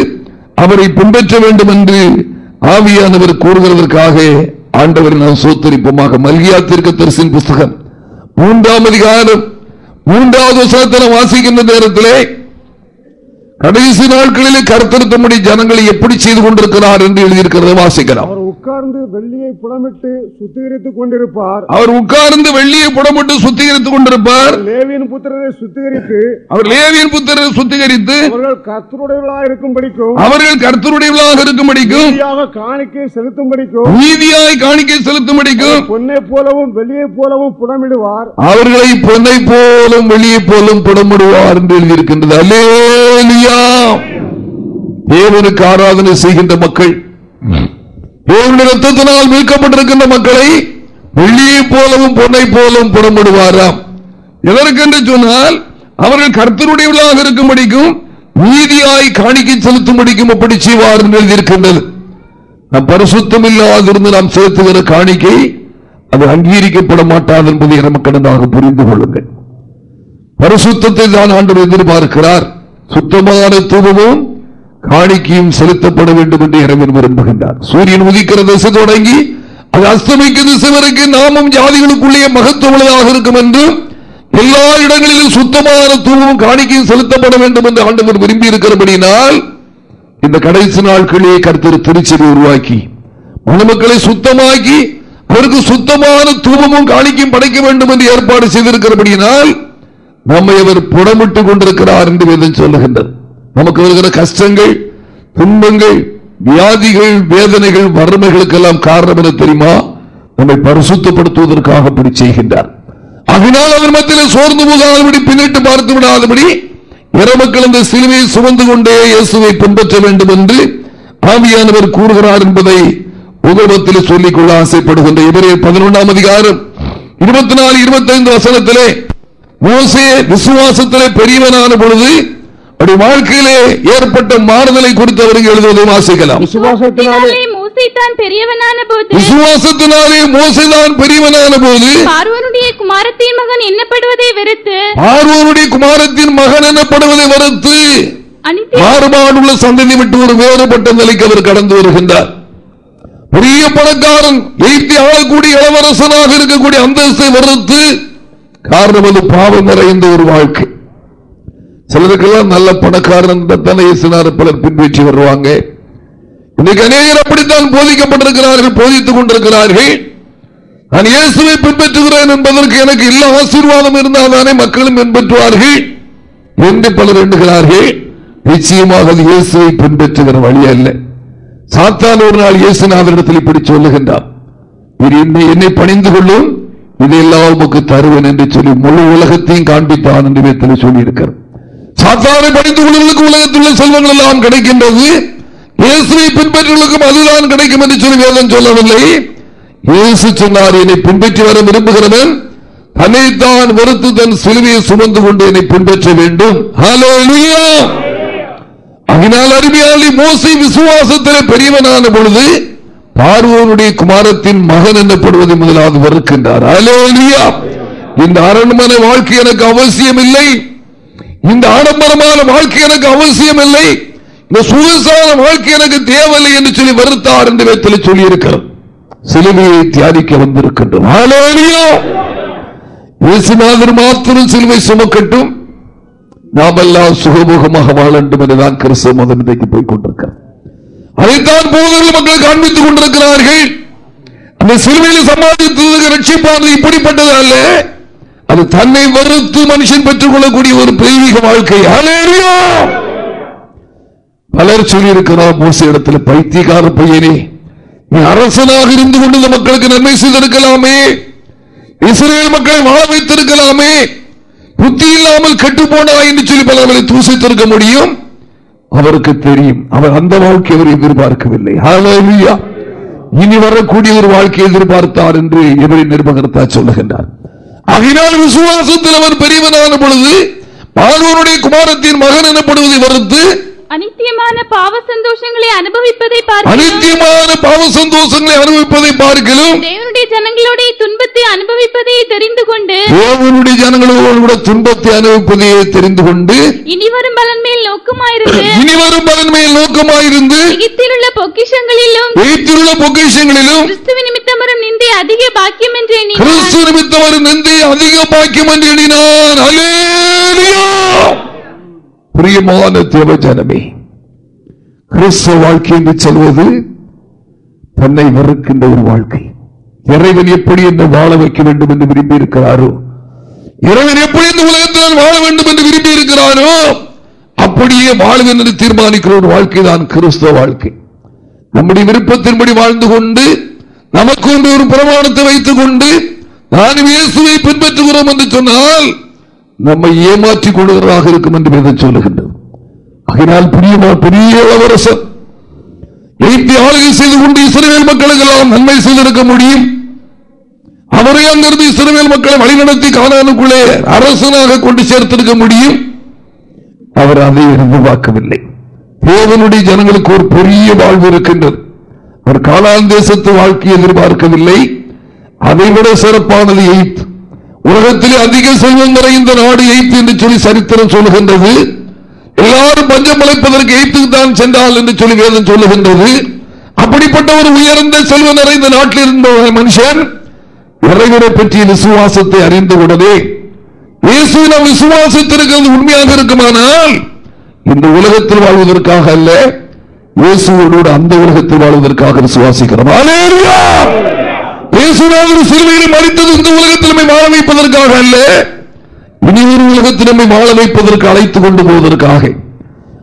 அவரை பின்பற்ற வேண்டும் என்று ஆவியானவர் கூறுகிறதற்காக ஆண்டவரை நாம் சோத்தரிப்போமாக. மல்கியா தீர்க்க தரிசின் புஸ்தகம் மூன்றாம் அதிகாரம் மூன்றாவது வாசிக்கின்ற நேரத்திலே கடைசி நாட்களிலே கருத்திருத்தபடி ஜனங்களை எப்படி செய்து கொண்டிருக்கிறார் என்று எழுதியிருக்கிறதை வாசிக்கலாம். உட்கார்ந்து வெள்ளியை புடமிட்டு சுத்திகரித்துக் கொண்டிருப்பார். அவர் உட்கார்ந்து வெள்ளியை புடமிட்டு சுத்திகரித்துக் கொண்டிருப்பார். லேவியின் புத்திரரை சுத்திகரித்து அவர் லேவியின் புத்தரை சுத்திகரித்து அவர்கள் கர்த்தருடையவர்களாக இருக்கும்படிக்கும் அவர்கள் கர்த்தருடையவர்களாக இருக்கும்படிக்கும் காணிக்கை செலுத்தும்படிக்கும் நீதியாய் காணிக்கை செலுத்தும்படிக்கும் பொன்னை போலவும் வெள்ளியை போலவும் புடமிடுவார். அவர்களை பொன்னை போலும் வெளியே போலும் புடமிடுவார் என்று எழுதியிருக்கின்றது. அல்லேலியா. தேவனுக்கு ஆராதனை செய்கின்ற மக்கள். தேவனுடைய ரத்தத்தினால் மீட்கப்பட்டிருக்கின்ற மக்களை வெள்ளியை போலவும் பொன்னை போலவும் புடமிடுவாராம். எதற்கென்று சொன்னால் அவர்கள் கர்த்தருடையவர்களாக இருக்கும்படிக்கும் நீதியாய் காணிக்கை செலுத்தும்படிக்கும் அப்படி செய்வார் என்று எழுதியிருக்கின்றது. நாம் பரிசுத்தம் இல்லாதிருந்து நாம் செலுத்துகிற காணிக்கை அது அங்கீகரிக்கப்பட மாட்டாது என்பதை நமக்கு நன்றாக புரிந்து கொள்ளுங்கள். பரிசுத்தத்தை தான் ஆண்டவர் எதிர்பார்க்கிறார். சுத்தமான தூபமும் காணிக்கையும் செலுத்தப்பட வேண்டும் என்று இறைவன் விரும்புகின்றார். சூரியன் உதிக்கிற திசை தொடங்கி அது அஸ்தமிக்கும் திசை வரைக்கும் நாமும் ஜாதிகளுக்குள்ளே மகத்துவமாக இருக்கும் என்று எல்லா இடங்களிலும் சுத்தமான தூபமும் காணிக்கையும் செலுத்தப்பட வேண்டும் என்று ஆண்டவர் விரும்பி இருக்கிறபடினால் இந்த கடைசி நாட்களே கருத்தர் திருச்செடி உருவாக்கி மணமக்களை சுத்தமாக்கி அவருக்கு சுத்தமான தூபமும் காணிக்கையும் படைக்க வேண்டும் என்று ஏற்பாடு செய்திருக்கிறபடியினால் நம்மை அவர் புடமிட்டுக் கொண்டிருக்கிறார் என்று வேதம் சொல்லுகின்றது. நமக்கு வருகிற கஷ்டங்கள் துன்பங்கள் வியாதிகள் வேதனைகள் வறுமைகளுக்கெல்லாம் காரணம் என தெரியுமா? நம்மை பரிசுத்தப்படுத்துவதற்காக அப்படி செய்கின்றார். அதனால் அவர் மத்தியில் சோர்ந்து போகாதபடி பின்னிட்டு பார்த்து விடாதபடி இறமக்கள் அந்த சிலுவையை சுமந்து கொண்டே இயேசுவை பின்பற்ற வேண்டும் என்று ஆவியானவர் கூறுகிறார் என்பதை உதவத்தில் சொல்லிக்கொள்ள ஆசைப்படுகின்ற இவரே பதினொன்றாம் அதிகாரம் இருபத்தி நாலு இருபத்தி ஐந்து வசனத்திலே மோசே விசுவாசத்திலே பெரியவனான பொழுது அப்படி வாழ்க்கையிலே ஏற்பட்ட மாறுதலை குறித்து அவருக்கு எழுதுவதை வாசிக்கலாம் விசுவாசத்தினாலே மோசே தான் பெரியவனான போது விசுவாசத்தினாலே மோசைதான் பெரியவனான போது பார்வனுடைய குமாரத்தின் மகன் எண்ணப்படுவதை வெறுத்து பார்வோனுடைய குமாரத்தின் மகன் எனப்படுவதை வறுத்து மாறுபாடுள்ள சந்ததி விட்டு ஒரு வேறுபட்ட நிலைக்கு அவர் கடந்து வருகின்றார். பெரிய பணக்காரன் எய்தி ஆளக்கூடிய இளவரசனாக இருக்கக்கூடிய அந்தஸ்தை வறுத்து காரணம் அது பாவம் நிறைந்த ஒரு வாழ்க்கை. சிலருக்கெல்லாம் நல்ல பணக்காரன் தானே இயேசுனார் பலர் பின்பற்றி வருவாங்க. இன்னைக்கு அநேகர் அப்படித்தான் போதிக்கப்பட்டிருக்கிறார்கள் போதித்துக் கொண்டிருக்கிறார்கள். நான் இயேசுவை பின்பற்றுகிறேன் என்பதற்கு எனக்கு எல்லா ஆசீர்வாதம் இருந்தால்தானே மக்களும் பின்பற்றுவார்கள் என்று பலர் எண்ணுகிறார்கள். நிச்சயமாக அது இயேசுவை பின்பற்றுகிற வழி அல்ல. சாத்தான் ஒரு நாள் இயேசுநாதனிடத்தில் இப்படி சொல்லுகின்றார். இவர் என்னை பணிந்து கொள்ளும் இதையெல்லாம் உமக்கு தருவேன் என்று சொல்லி முழு உலகத்தையும் காண்பித்தான் என்று வேத்தில் சொல்லியிருக்கிறார் சாத்தானை பணிந்து உலகத்துள்ள செல்வங்கள் எல்லாம் கிடைக்கின்றது. இயேசுவை பின்பற்றுவதற்கும் அதுதான் கிடைக்கும் என்று சொல்லி வேதம் சொல்லவில்லை. இயேசு சொன்னார் என்னை பின்பற்றி வர விரும்புகிறவன் தன்னைத்தான் வெறுத்து தன் சிலுவையை சுமந்து கொண்டு என்னை பின்பற்ற வேண்டும். ஹalleluya அதனால் அருமையாளி மோசை விசுவாசத்தில் பெரியவனான பொழுது பார்வோனுடைய குமாரத்தின் மகன் என்னப்படுவதை முதலாவது வெறுக்கின்றார். இந்த அரண்மனை வாழ்க்கை எனக்கு அவசியம் இல்லை இந்த ஆடம்பரமான வாழ்க்கை எனக்கு அவசியம் இல்லை இந்த சுகசான வாழ்க்கை எனக்கு தேவையில்லை என்று சொல்லி வருத்தார் என்று வேத்தில் சொல்லி இருக்கிறது சிலுவையை தியானிக்க வந்திருக்கின்றோம். இயேசுநாதர் மாத்திரம் சிலுவை சுமக்கட்டும். நாமெல்லாம் சுகமுகமாக வாழண்டும் என்றுதான் கிறிஸ்தவ மதம் இன்றைக்கு போய் கொண்டிருக்கிறார் அதைத்தான் போதர்கள் மக்கள் காண்பித்துக் கொண்டிருக்கிறார்கள். அந்த சிலுவையில் சம்பாதித்ததுக்கு ரட்சிப்பானது இப்படிப்பட்டது அல்ல. அது தன்னை மறுத்து மனுஷன் பெற்றுக் கொள்ளக்கூடிய ஒரு பெய்வீக வாழ்க்கை. பலர் சொல்லியிருக்கிறார் மோச இடத்துல பைத்தியக்கார பையனே. நீ அரசனாக இருந்து கொண்டு இந்த மக்களுக்கு நன்மை செய்திருக்கலாமே. இஸ்ரேல் மக்களை வாழ வைத்திருக்கலாமே. புத்தி இல்லாமல் கெட்டு என்று சொல்லி பலர்களை தூசித்திருக்க முடியும். அவருக்கு தெரியும் அவர் அந்த வாழ்க்கை அவர் எதிர்பார்க்கவில்லை. இனி வரக்கூடிய ஒரு வாழ்க்கையை எதிர்பார்த்தார் என்று எவரின் நிர்பகர்த்தா சொல்லுகின்றார். ஆகினால் விசுவாசத்தில் அவர் பெரியவனான பொழுது பார்வனுடைய குமாரத்தின் மகன் எனப்படுவதை வறுத்து அனித்தியமான பாவ சந்தோஷங்களை அனுபவிப்பதை பார்க்கிறோம். அனித்தியமான பாவ சந்தோஷங்களை அனுபவிப்பதை பார்க்கலாம் தேவனுடைய ஜனங்களோட துன்பத்தை அனுபவிப்பதை தெரிந்து கொண்டு தேவனுடைய ஜனங்களோடு துன்பத்தை அனுபவிப்பதையே தெரிந்து கொண்டு இனி வரும் பலன் மேல் நோக்கமாயிருந்து இனி வரும் பலன் மேல் நோக்கமாயிருந்து எகிப்தில் உள்ள பொக்கிஷங்களிலும் வீட்டிலுள்ள பொக்கிஷங்களிலும் கிறிஸ்துவ நிமித்தம் வரும் நிந்தை அதிக பாக்கியம் என்று எண்ணினார். கிறிஸ்து நிமித்தம் வரும் நிந்தை அதிக பாக்கியம் என்று எண்ணினான் அல்லேலூயா. பிரியமான தேவ ஜனமே கிறிஸ்தவ வாழ்க்கை என்று சொல்வது தன்னை வெறுக்கின்ற ஒரு வாழ்க்கை. இறைவன் எப்படி என்ன வாழ வைக்க வேண்டும் என்று விரும்பி இருக்கிறாரோ இறைவன் எப்படி இந்த உலகத்தில் வாழ வேண்டும் என்று விரும்பி இருக்கிறாரோ அப்படியே வாழ்வேன் என்று தீர்மானிக்கிற ஒரு வாழ்க்கை தான் கிறிஸ்தவ வாழ்க்கை. நம்முடைய விருப்பத்தின்படி வாழ்ந்து கொண்டு நமக்கு ஒன்று ஒரு பிரமாணத்தை வைத்துக் கொண்டு நானும் இயேசுவை பின்பற்றுகிறோம் என்று சொன்னால் நம்மை ஏமாற்றிக் கொள்கிறதாக இருக்கும் என்று சொல்லுகின்றது. அதனால் பிரியமா பெரிய இளவரசன் எய்தி ஆளுகை செய்து கொண்டு இஸ்ரேல் மக்களுக்கு எல்லாம் நன்மை செய்திருக்க முடியும். அவரை அங்கிருந்து இஸ்ரேல் மக்களை வழிநடத்தி காணானுக்குள்ளே அரசனாக கொண்டு சேர்த்திருக்க முடியும். அவர் அதை எதிர்பார்க்கவில்லை தேவனுடைய ஜனங்களுக்கு ஒரு பெரிய வாழ்வு இருக்கின்றது. அவர் காலான் தேசத்து வாழ்க்கையை எதிர்பார்க்கவில்லை. அதைவிட சிறப்பானது எய்த். உலகத்திலே அதிக செல்வம் நிறைந்த நாடு எய்த் என்று சொல்லி சரித்திரம் சொல்லுகின்றது. எல்லாரும் பஞ்சம் பிழைப்பதற்கு எய்த்துக்கு தான் சென்றால் என்று சொல்லி வேதம் சொல்லுகின்றது. அப்படிப்பட்ட ஒரு உயர்ந்த செல்வ நிறைந்த நாட்டில் இருந்த மனுஷன் இறைவனை பற்றிய விசுவாசத்தை அறிந்த உடனே இயேசுவின் விசுவாசத்திற்கு விசுவாசித்திருக்கிறது உண்மையாக இருக்குமானால் இந்த உலகத்தில் வாழ்வதற்காக அல்ல இயேசுவோடு அந்த உலகத்தில் வாழ்வதற்காக விசுவாசிக்கிறோம். ஹalleluya! இயேசுநாதர் சிலுவையில் மறித்தது இந்த உலகத்தில் வாழ வைப்பதற்காக அல்ல இனி ஒரு உலகத்தில் நம்மை வாழ வைப்பதற்கு அழைத்துக் கொண்டு போவதற்காக.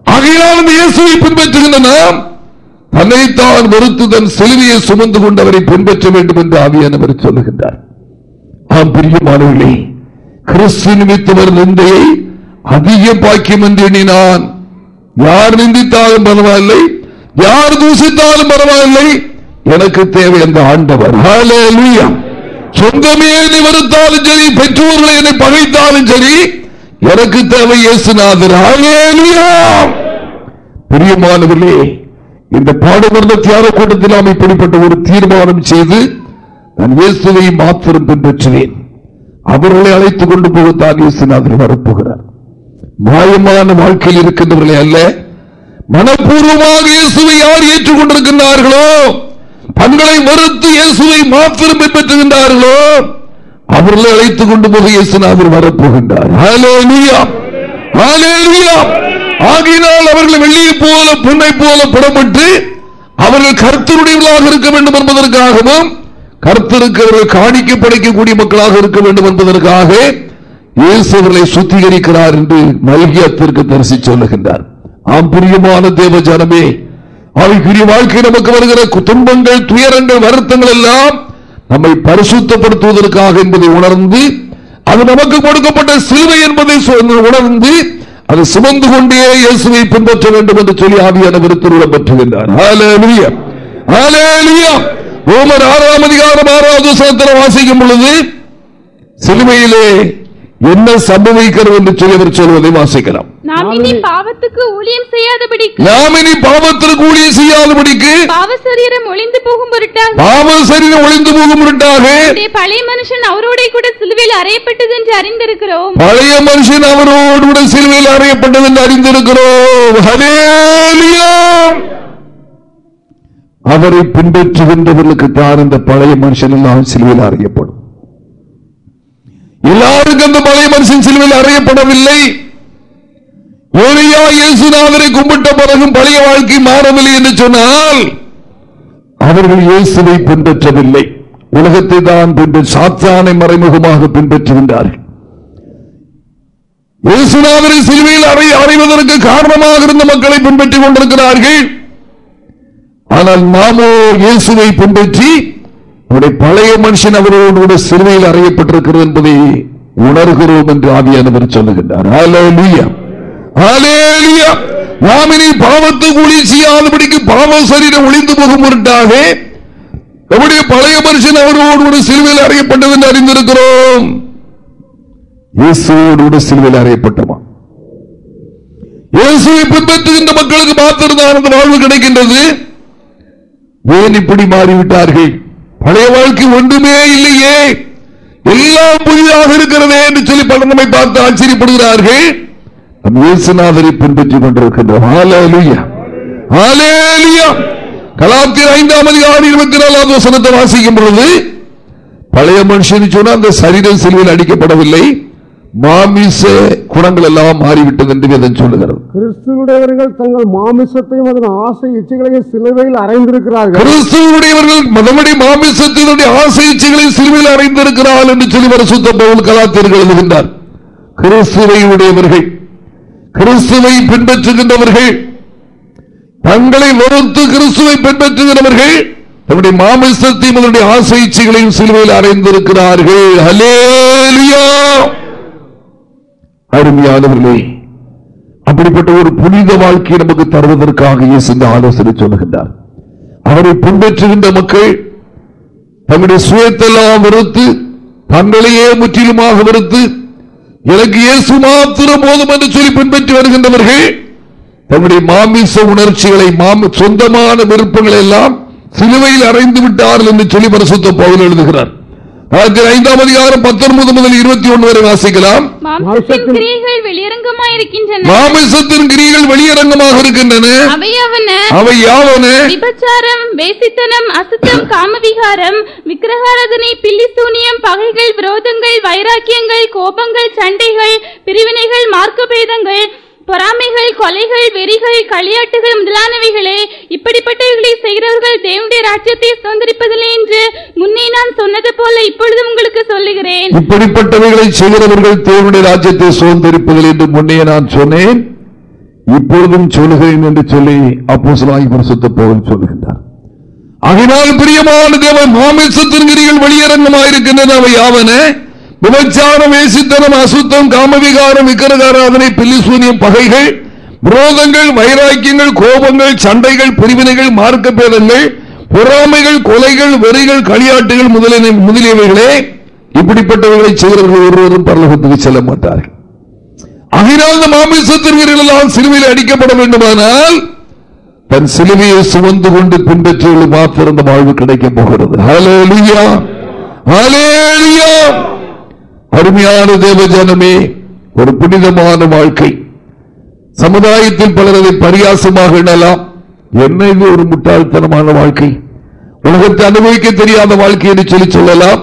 ஆகையினால் இந்த இயேசுவை பின்பற்றுகின்ற நாம் தன்னைத்தான் வெறுத்து தன் சிலுவையை சுமந்து கொண்டு அவரை பின்பற்ற வேண்டும் என்று ஆவியானவர் சொல்லுகின்றார். ஆம் பிரியமானவர்களே கிறிஸ்து நிமித்தவர் நிந்தையை அதிக பாக்கியம் என்று எண்ணினான். யார் நிந்தித்தாலும் பரவாயில்லை யார் தூசித்தாலும் பரவாயில்லை எனக்கு தேவை அந்த ஆண்டவர். ஹalleluya. சொந்தமே என்னை வருத்தாலும் சரி பெற்றோர்களை என்னை பகைத்தாலும் சரி எனக்கு தேவை இயேசுநாதர். பிரியமானவர்களே இந்த பாடுபடுத்த தியாக கூட்டத்தில் நாம் இப்படிப்பட்ட ஒரு தீர்மானம் செய்து நான் இயேசுவை மாத்திரம் பின்பற்றுவேன். அவர்களை அழைத்துக் கொண்டு போகத்தான் இயேசுநாதர் வரப்போகிறார். மாயமான வாழ்க்கையில் இருக்கின்றவர்களே அல்ல மனப்பூர்வமாக இயேசுவை யார் ஏற்றுக்கொண்டிருக்கின்றார்களோ தங்களை மறுத்து இயேசுவை மாத்திரம் பின்பற்றுகின்றார்களோ அவர்களை அழைத்துக் கொண்டு போக இயேசுநாதர் வரப்போகின்றார். ஆகினால் அவர்கள் வெள்ளியை போல புண்ணை போல புடப்பட்டு அவர்கள் கர்த்தருடையவர்களாக இருக்க வேண்டும் என்பதற்காகவும் கருத்தருக்கு அவர்கள் காணிக்க படைக்கக்கூடிய மக்களாக இருக்க வேண்டும் என்பதற்காக இயேசு அவர்களை சுத்திகரிக்கிறார் என்று மல்கியத்திற்கு தரிசி சொல்லுகின்றார். ஆம் பிரியமான தேவ ஜனமே ஆவிக்குரிய வாழ்க்கை நமக்கு வருகிற துன்பங்கள் துயரங்கள் வருத்தங்கள் எல்லாம் நம்மை பரிசுத்தப்படுத்துவதற்காக என்பதை உணர்ந்து அது நமக்கு கொடுக்கப்பட்ட சிலுவை என்பதை உணர்ந்து அதை சுமந்து கொண்டே இயேசுவை பின்பற்ற வேண்டும் என்று சொல்லி ஆவியான விருத்தருடன் பெற்றுகின்றார் ஹalleluya. ஆறாம் அதிகாரம் ஆறாவது வாசிக்கும் பொழுது சிலுவையிலே என்ன சம்பவிக்கிறது என்று சொல்லி அவர் சொல்வதை வாசிக்கலாம். நாம் இனி பாவத்துக்கு ஊழியம் செய்யாதபடிக்கு. நாம் இனி பாவத்திற்கு ஊழியம் செய்யாதபடிக்கு பாவ சரீரம் ஒளிந்து போகும் பொருட்டாக. பாவ சரீரம் ஒளிந்து போகும் பொருட்டாக பழைய மனுஷன் அவரோட கூட சிலுவையில் அறையப்பட்டது என்று அறிந்திருக்கிறோம். பழைய மனுஷன் அவரோடு கூட சிலுவையில் அறையப்பட்டது என்று அறிந்திருக்கிறோம். அவரை பின்பற்றுகின்றவர்களுக்கு தான் இந்த பழைய மனுஷன் எல்லாம் சிலுவையில் அறையப்படும். எல்லாருக்கும் அந்த பழைய மனுஷன் சிலுவையில் அறையப்படவில்லை. ஏழையா இயேசுநாதரை கும்பிட்ட பிறகும் பழைய வாழ்க்கை மாறவில்லை என்று சொன்னால் அவர்கள் இயேசுவை பின்பற்றவில்லை. உலகத்தை தான் பின்பற்ற சாத்தானை மறைமுகமாக பின்பற்றுகின்றார்கள். இயேசுநாதரை சிலுவையில் அறை அறைவதற்கு காரணமாக இருந்த மக்களை பின்பற்றிக் கொண்டிருக்கிறார்கள். ஆனால் நாமோ இயேசுவை பின்பற்றி அவருடைய பழைய மனுஷன் அவர்களோடு கூட சிலுவையில் அறையப்பட்டிருக்கிறது என்பதை உணர்கிறோம் என்று ஆவியானவர் சொல்லுகின்றார். ஹalleluya. ஹalleluya. நாம் இனி பாவத்தை ஒளி செய்யாதபடிக்கு பாவ சரீரம் ஒளிந்து போகும் பொருட்டாக நம்முடைய பழைய மனுஷன் அவர்களோடு கூட சிலுவையில் அறையப்பட்டது என்று அறிந்திருக்கிறோம். இயேசுவோடு கூட சிலுவையில் அறையப்பட்டமா? இயேசுவை பின்பற்றுகின்ற மக்களுக்கு மாத்திரம்தான் அந்த வாழ்வு கிடைக்கின்றது. ஏன் இப்படி மாறிவிட்டார்கள்? பழைய வாழ்க்கை ஒன்றுமே இல்லையே. எல்லாம் புதிதாக இருக்கிறதே என்று சொல்லி பலனமை பார்த்து ஆச்சரியப்படுகிறார்கள். நம் இயேசுநாதரை பின்பற்றிக் கொண்டிருக்கின்றோம். கலாத்தின் ஐந்தாம் அதிகாரி இருபத்தி நாலாவது வசனத்தை வாசிக்கும் பொழுது பழைய மனுஷன் சொன்னால் அந்த சரீரம் செல்வில் அடிக்கப்படவில்லை. மாமிச குணங்கள் எல்லாம் மாறிவிட்டது என்று வேதம் சொல்லுகிறது. கிறிஸ்துவுடையவர்கள் தங்கள் மாமிசத்தையும் அதன் ஆசை இச்சைகளையும் சிலுவையில் அறைந்திருக்கிறார்கள் கிறிஸ்துவனுடையவர்கள் மதமடி மாமிசத்தினுடைய ஆசை இச்சைகளை சிலுவையில் அறைந்திருக்கிறார்கள் என்று சொல்லி பரிசுத்த பவுல் கலாத்தியர்கள் எழுதுகின்றார். கிறிஸ்துவை உடையவர்கள் கிறிஸ்துவை பின்பற்றுகின்றவர்கள் தங்களை வெறுத்து கிறிஸ்துவை பின்பற்றுகிறவர்கள் தன்னுடைய மாமிசத்தையும் அதனுடைய ஆசை இச்சைகளையும் சிலுவையில் அறைந்திருக்கிறார்கள் ஹல்லேலூயா அருமையானவர்களே அப்படிப்பட்ட ஒரு புனித வாழ்க்கையை நமக்கு தருவதற்காக இந்த ஆலோசனை சொல்லுகின்றார். அவரை பின்பற்றுகின்ற மக்கள் தங்களுடைய சுயத்தெல்லாம் வெறுத்து தங்களையே முற்றிலுமாக வெறுத்து எனக்கு இயேசு மாத்திரம் போதும் என்று சொல்லி பின்பற்றி வருகின்றவர்கள் தங்களுடைய மாமிச உணர்ச்சிகளை மாமி- சொந்தமான விருப்பங்களை எல்லாம் சிலுவையில் அறைந்து விட்டார்கள் என்று சொல்லி பரிசுத்த பவுல் எழுதுகிறார். ஐந்தாம் அதிகாரம் பத்தொன்பது முதல் இருபத்தி ஒன்று வரை வாசிக்கலாம். மாம்சத்தின் கிரிகள் வெளியரங்கமாக இருக்கின்றன. அவையாவன அவை யாவன? விபச்சாரம் வேசித்தனம் அசுத்தம் காமவிகாரம் விக்கிரகாராதனை பில்லிசூனியம் பகைகள் விரோதங்கள் வைராக்கியங்கள் கோபங்கள் சண்டைகள் பிரிவினைகள் மார்க்கபேதங்கள் பொறாமைகள் கொலைகள் வெறிகள் களியாட்டுகள் முதலானவைகளே இப்படிப்பட்டவைகளை செய்கிறவர்கள் தேவனுடைய ராஜ்யத்தை சுதந்திரிப்பதில்லை என்று முன்னே நான் சொன்னது போல இப்பொழுது உங்களுக்கு சொல்லுகிறேன். இப்படிப்பட்டவைகளை செய்கிறவர்கள் தேவனுடைய ராஜ்யத்தை சுதந்திரிப்பதில் என்று முன்னே நான் சொன்னேன். இப்பொழுதும் சொல்லுகிறேன் என்று சொல்லி அப்போஸ்தலனாகிய பரிசுத்த பவுல் சொல்லுகின்றார். ஆகினால் பிரியமான தேவன் மாமிசத்தின் வெளியரங்கமாயிருக்கின்றன அவை யாவன விபச்சாரம் வேசித்தனம் அசுத்தம் காமவிகாரம் விக்கிரகாராதனை பில்லிசூனியம் பகைகள் விரோதங்கள் வைராக்கியங்கள் கோபங்கள் சண்டைகள் பிரிவினைகள் மார்க்க பேதங்கள் பொறாமைகள் கொலைகள் வெறிகள் களியாட்டுகள் முதலிய முதலியவைகளே இப்படிப்பட்டவர்களை செய்கிறவர்கள் ஒருவரும் பரலோகத்துக்கு செல்ல மாட்டார்கள். அகிராத மாமிசத்திற்கெல்லாம் சிலுவையில் அடிக்கப்பட வேண்டுமானால் தன் சிலுவையை சுமந்து கொண்டு பின்பற்றியவர்கள் மாத்திரம் வாழ்வு கிடைக்கப் போகிறது. ஹalleluya. லியா அருமையான தேவஜனமே ஒரு புனிதமான வாழ்க்கை. சமுதாயத்தில் பலர் அதை பரியாசமாக எண்ணலாம். என்ன இது ஒரு முட்டாள்தனமான வாழ்க்கை? உலகத்தை அனுபவிக்க தெரியாத வாழ்க்கை என்று சொல்லி சொல்லலாம்.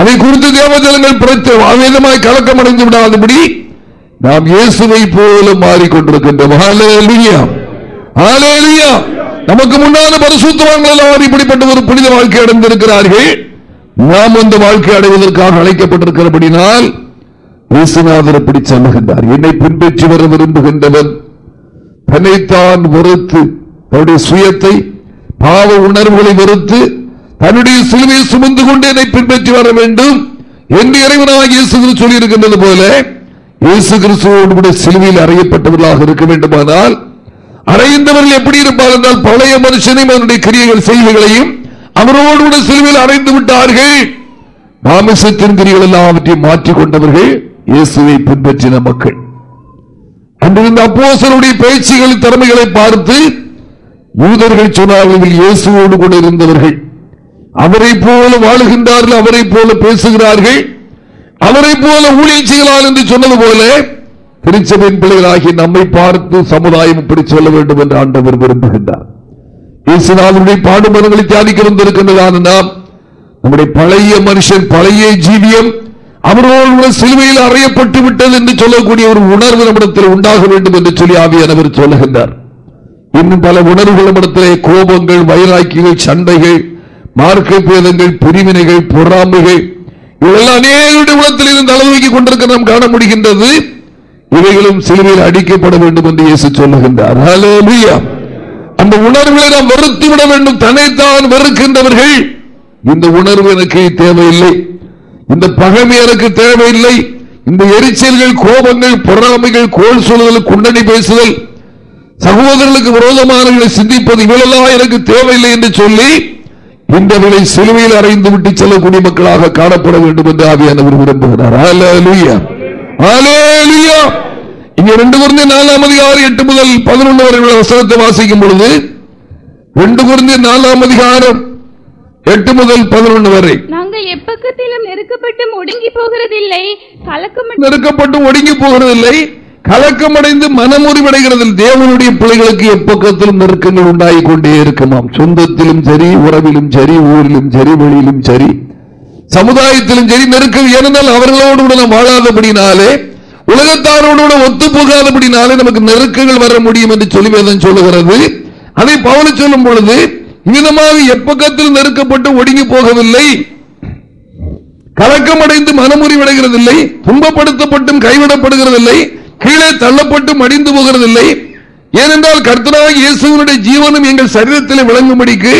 அதை குறித்து தேவஜனங்கள் பிரச்சனை ஆவேதமாய் கலக்கம் அடைந்து விடாதபடி நாம் இயேசுவை போல மாறிக்கொண்டிருக்கின்றோம் நமக்கு முன்னால பரிசுத்தவான்கள் எல்லாம் இப்படிப்பட்ட ஒரு புனித வாழ்க்கை அடைந்திருக்கிறார்கள். நாம் அந்த வாழ்க்கை அடைவதற்காக அழைக்கப்பட்டிருக்கிறபடினால் இயேசுநாதர் அப்படி சொல்லுகின்றார். என்னை பின்பற்றி வர விரும்புகின்றவன் தன்னைத்தான் வெறுத்து தன்னுடைய சுயத்தை பாவ உணர்வுகளை வெறுத்து தன்னுடைய சிலுவையை சுமந்து கொண்டு என்னை பின்பற்றி வர வேண்டும் என்று இறைவனாக இயேசு சொல்லியிருக்கின்றது போல இயேசு கிறிஸ்துவோடு கூட சிலுவையில் அறையப்பட்டவர்களாக இருக்க வேண்டுமானால் அறைந்தவர்கள் எப்படி இருப்பார் என்றால் பழைய மனுஷனையும் அதனுடைய கிரியைகள் செய்திகளையும் அவரோடு கூட சிலுவையில் அறைந்து விட்டார்கள். மாமிசத்தின் கிரிகள் எல்லாவற்றையும் மாற்றிக் கொண்டவர்கள் இயேசுவை பின்பற்றின மக்கள். அன்றிருந்த அப்போசருடைய பேச்சுகளின் திறமைகளை பார்த்து யூதர்கள் சொன்னார்கள் இயேசுவோடு கூட இருந்தவர்கள். அவரை போல வாழுகின்றார்கள் அவரை போல பேசுகிறார்கள். அவரை போல ஊழியம் செய்யலாம் என்று சொன்னது போல திருச்சபையின் பிள்ளைகளாகி நம்மை பார்த்து சமுதாயம் இப்படி சொல்ல வேண்டும் என்று ஆண்டவர் விரும்புகின்றார். இயேசுநாதனுடைய பாடுபடுகளை தியானிக்க வந்திருக்கின்றதான நாம் நம்முடைய பழைய மனுஷன் பழைய ஜீவியம் அவர்களோடு சிலுவையில் அறையப்பட்டு விட்டது என்று சொல்லக்கூடிய ஒரு உணர்வு நம்மிடத்தில் உண்டாக வேண்டும் என்று சொல்லி ஆவியானவர் சொல்லுகின்றார். இன்னும் பல உணர்வுகள் நம்மிடத்திலே கோபங்கள் வைராக்கிகள் சண்டைகள் மார்க்க பேதங்கள் பிரிவினைகள் பொறாமைகள் இவையெல்லாம் அநேகருடைய உலகத்தில் இருந்து அளவைக்கு கொண்டிருக்க நாம் காண முடிகின்றது. இவைகளும் சிலுவையில் அடிக்கப்பட வேண்டும் என்று இயேசு சொல்லுகின்றார். ஹalleluya. அந்த உணர்வுகளை நாம் வெறுத்து வேண்டும். தன்னைத்தான் வெறுக்கின்றவர்கள். இந்த உணர்வு எனக்கு தேவையில்லை. இந்த பகைமை எனக்கு தேவையில்லை. இந்த எரிச்சல்கள் கோபங்கள் பொறாமைகள் கோல் சொல்லுதல் குண்டனி பேசுதல் சகோதரர்களுக்கு விரோதமானவர்களை சிந்திப்பது இவளெல்லாம் எனக்கு தேவையில்லை என்று சொல்லி இந்தவர்களை சிலுவையில் அறைந்து விட்டு செல்லக்கூடிய மக்களாக காணப்பட வேண்டும் என்று ஆவியானவர் விரும்புகிறார். இங்க ரெண்டு குருந்திய நாலாம் அதிகாரம் எட்டு முதல் பதினொன்று வரை உள்ள வசனத்தை வாசிக்கும் பொழுது ரெண்டு குருந்திய நாலாம் அதிகாரம் எட்டு முதல் பதினொன்று வரை. நாங்கள் எப்பக்கத்திலும் நெருக்கப்பட்டு ஒடுங்கி போகிறதில்லை கலக்கம் நெருக்கப்பட்டு ஒடுங்கி போகிறதில்லை கலக்கமடைந்து மனமுறிவடைகிறதில் தேவனுடைய பிள்ளைகளுக்கு எப்பக்கத்திலும் நெருக்கங்கள் உண்டாகிக் கொண்டே இருக்குமாம் சொந்தத்திலும் சரி உறவிலும் சரி ஊரிலும் சரி வெளியிலும் சரி சமுதாயத்திலும் சரி நெருக்கம் ஏனென்றால் அவர்களோடு கூட நாம் வாழாதபடினாலே உலகத்தாரோடு கூட ஒத்து போகாதபடினாலே நமக்கு நெருக்கங்கள் வர முடியும் என்று சொல்லி வேதம் சொல்லுகிறது. அதை பவனி சொல்லும் பொழுது விதமாக எப்பக்கத்தில் நெருக்கப்பட்டு ஒடுங்கி போகவில்லை. கலக்கமடைந்து மனமுறிவடைகிறதில்லை துன்பப்படுத்தப்பட்டும் கைவிடப்படுகிறதில்லை கீழே தள்ளப்பட்டும் அடிந்து போகிறதில்லை. ஏனென்றால் கர்த்தராக இயேசுவினுடைய ஜீவனும் எங்கள் சரீரத்தில் விளங்கும்படிக்கு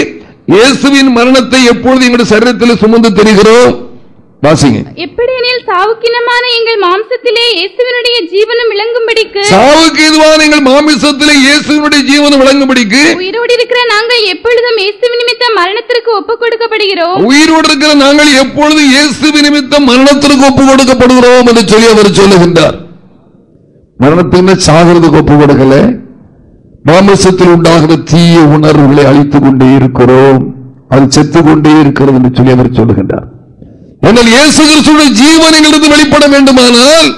இயேசுவின் மரணத்தை எப்பொழுது எங்களுடைய சரீரத்தில் சுமந்து தெரிகிறோம். வாசிங்க. எப்படியெனில் சாவுக்கினமான எங்கள் மாம்சத்திலே இயேசுவினுடைய ஜீவனம் விளங்கும்படிக்கு சாவுக்கு எதுவான எங்கள் மாமிசத்திலே இயேசுவினுடைய ஜீவனம் விளங்கும்படிக்கு உயிரோடு இருக்கிற நாங்கள் எப்பொழுதும் இயேசு நிமித்த மரணத்திற்கு ஒப்புக் கொடுக்கப்படுகிறோம் உயிரோடு இருக்கிற நாங்கள் எப்பொழுது இயேசு நிமித்தம் மரணத்திற்கு ஒப்பு கொடுக்கப்படுகிறோம் என்று சொல்லி அவர் சொல்லுகின்றார். மரணத்துக்கு சாகிறதுக்கு ஒப்பு கொடுக்கல மாமிசத்தில் உண்டாகிற தீய உணர்வுகளை அழித்துக் கொண்டே இருக்கிறோம். அது செத்து கொண்டே இருக்கிறது என்று சொல்லி அவர் சொல்லுகின்றார். என்னால் இயேசு கிறிஸ்துடைய ஜீவன் எங்களிடம் வெளிப்பட வேண்டுமானால்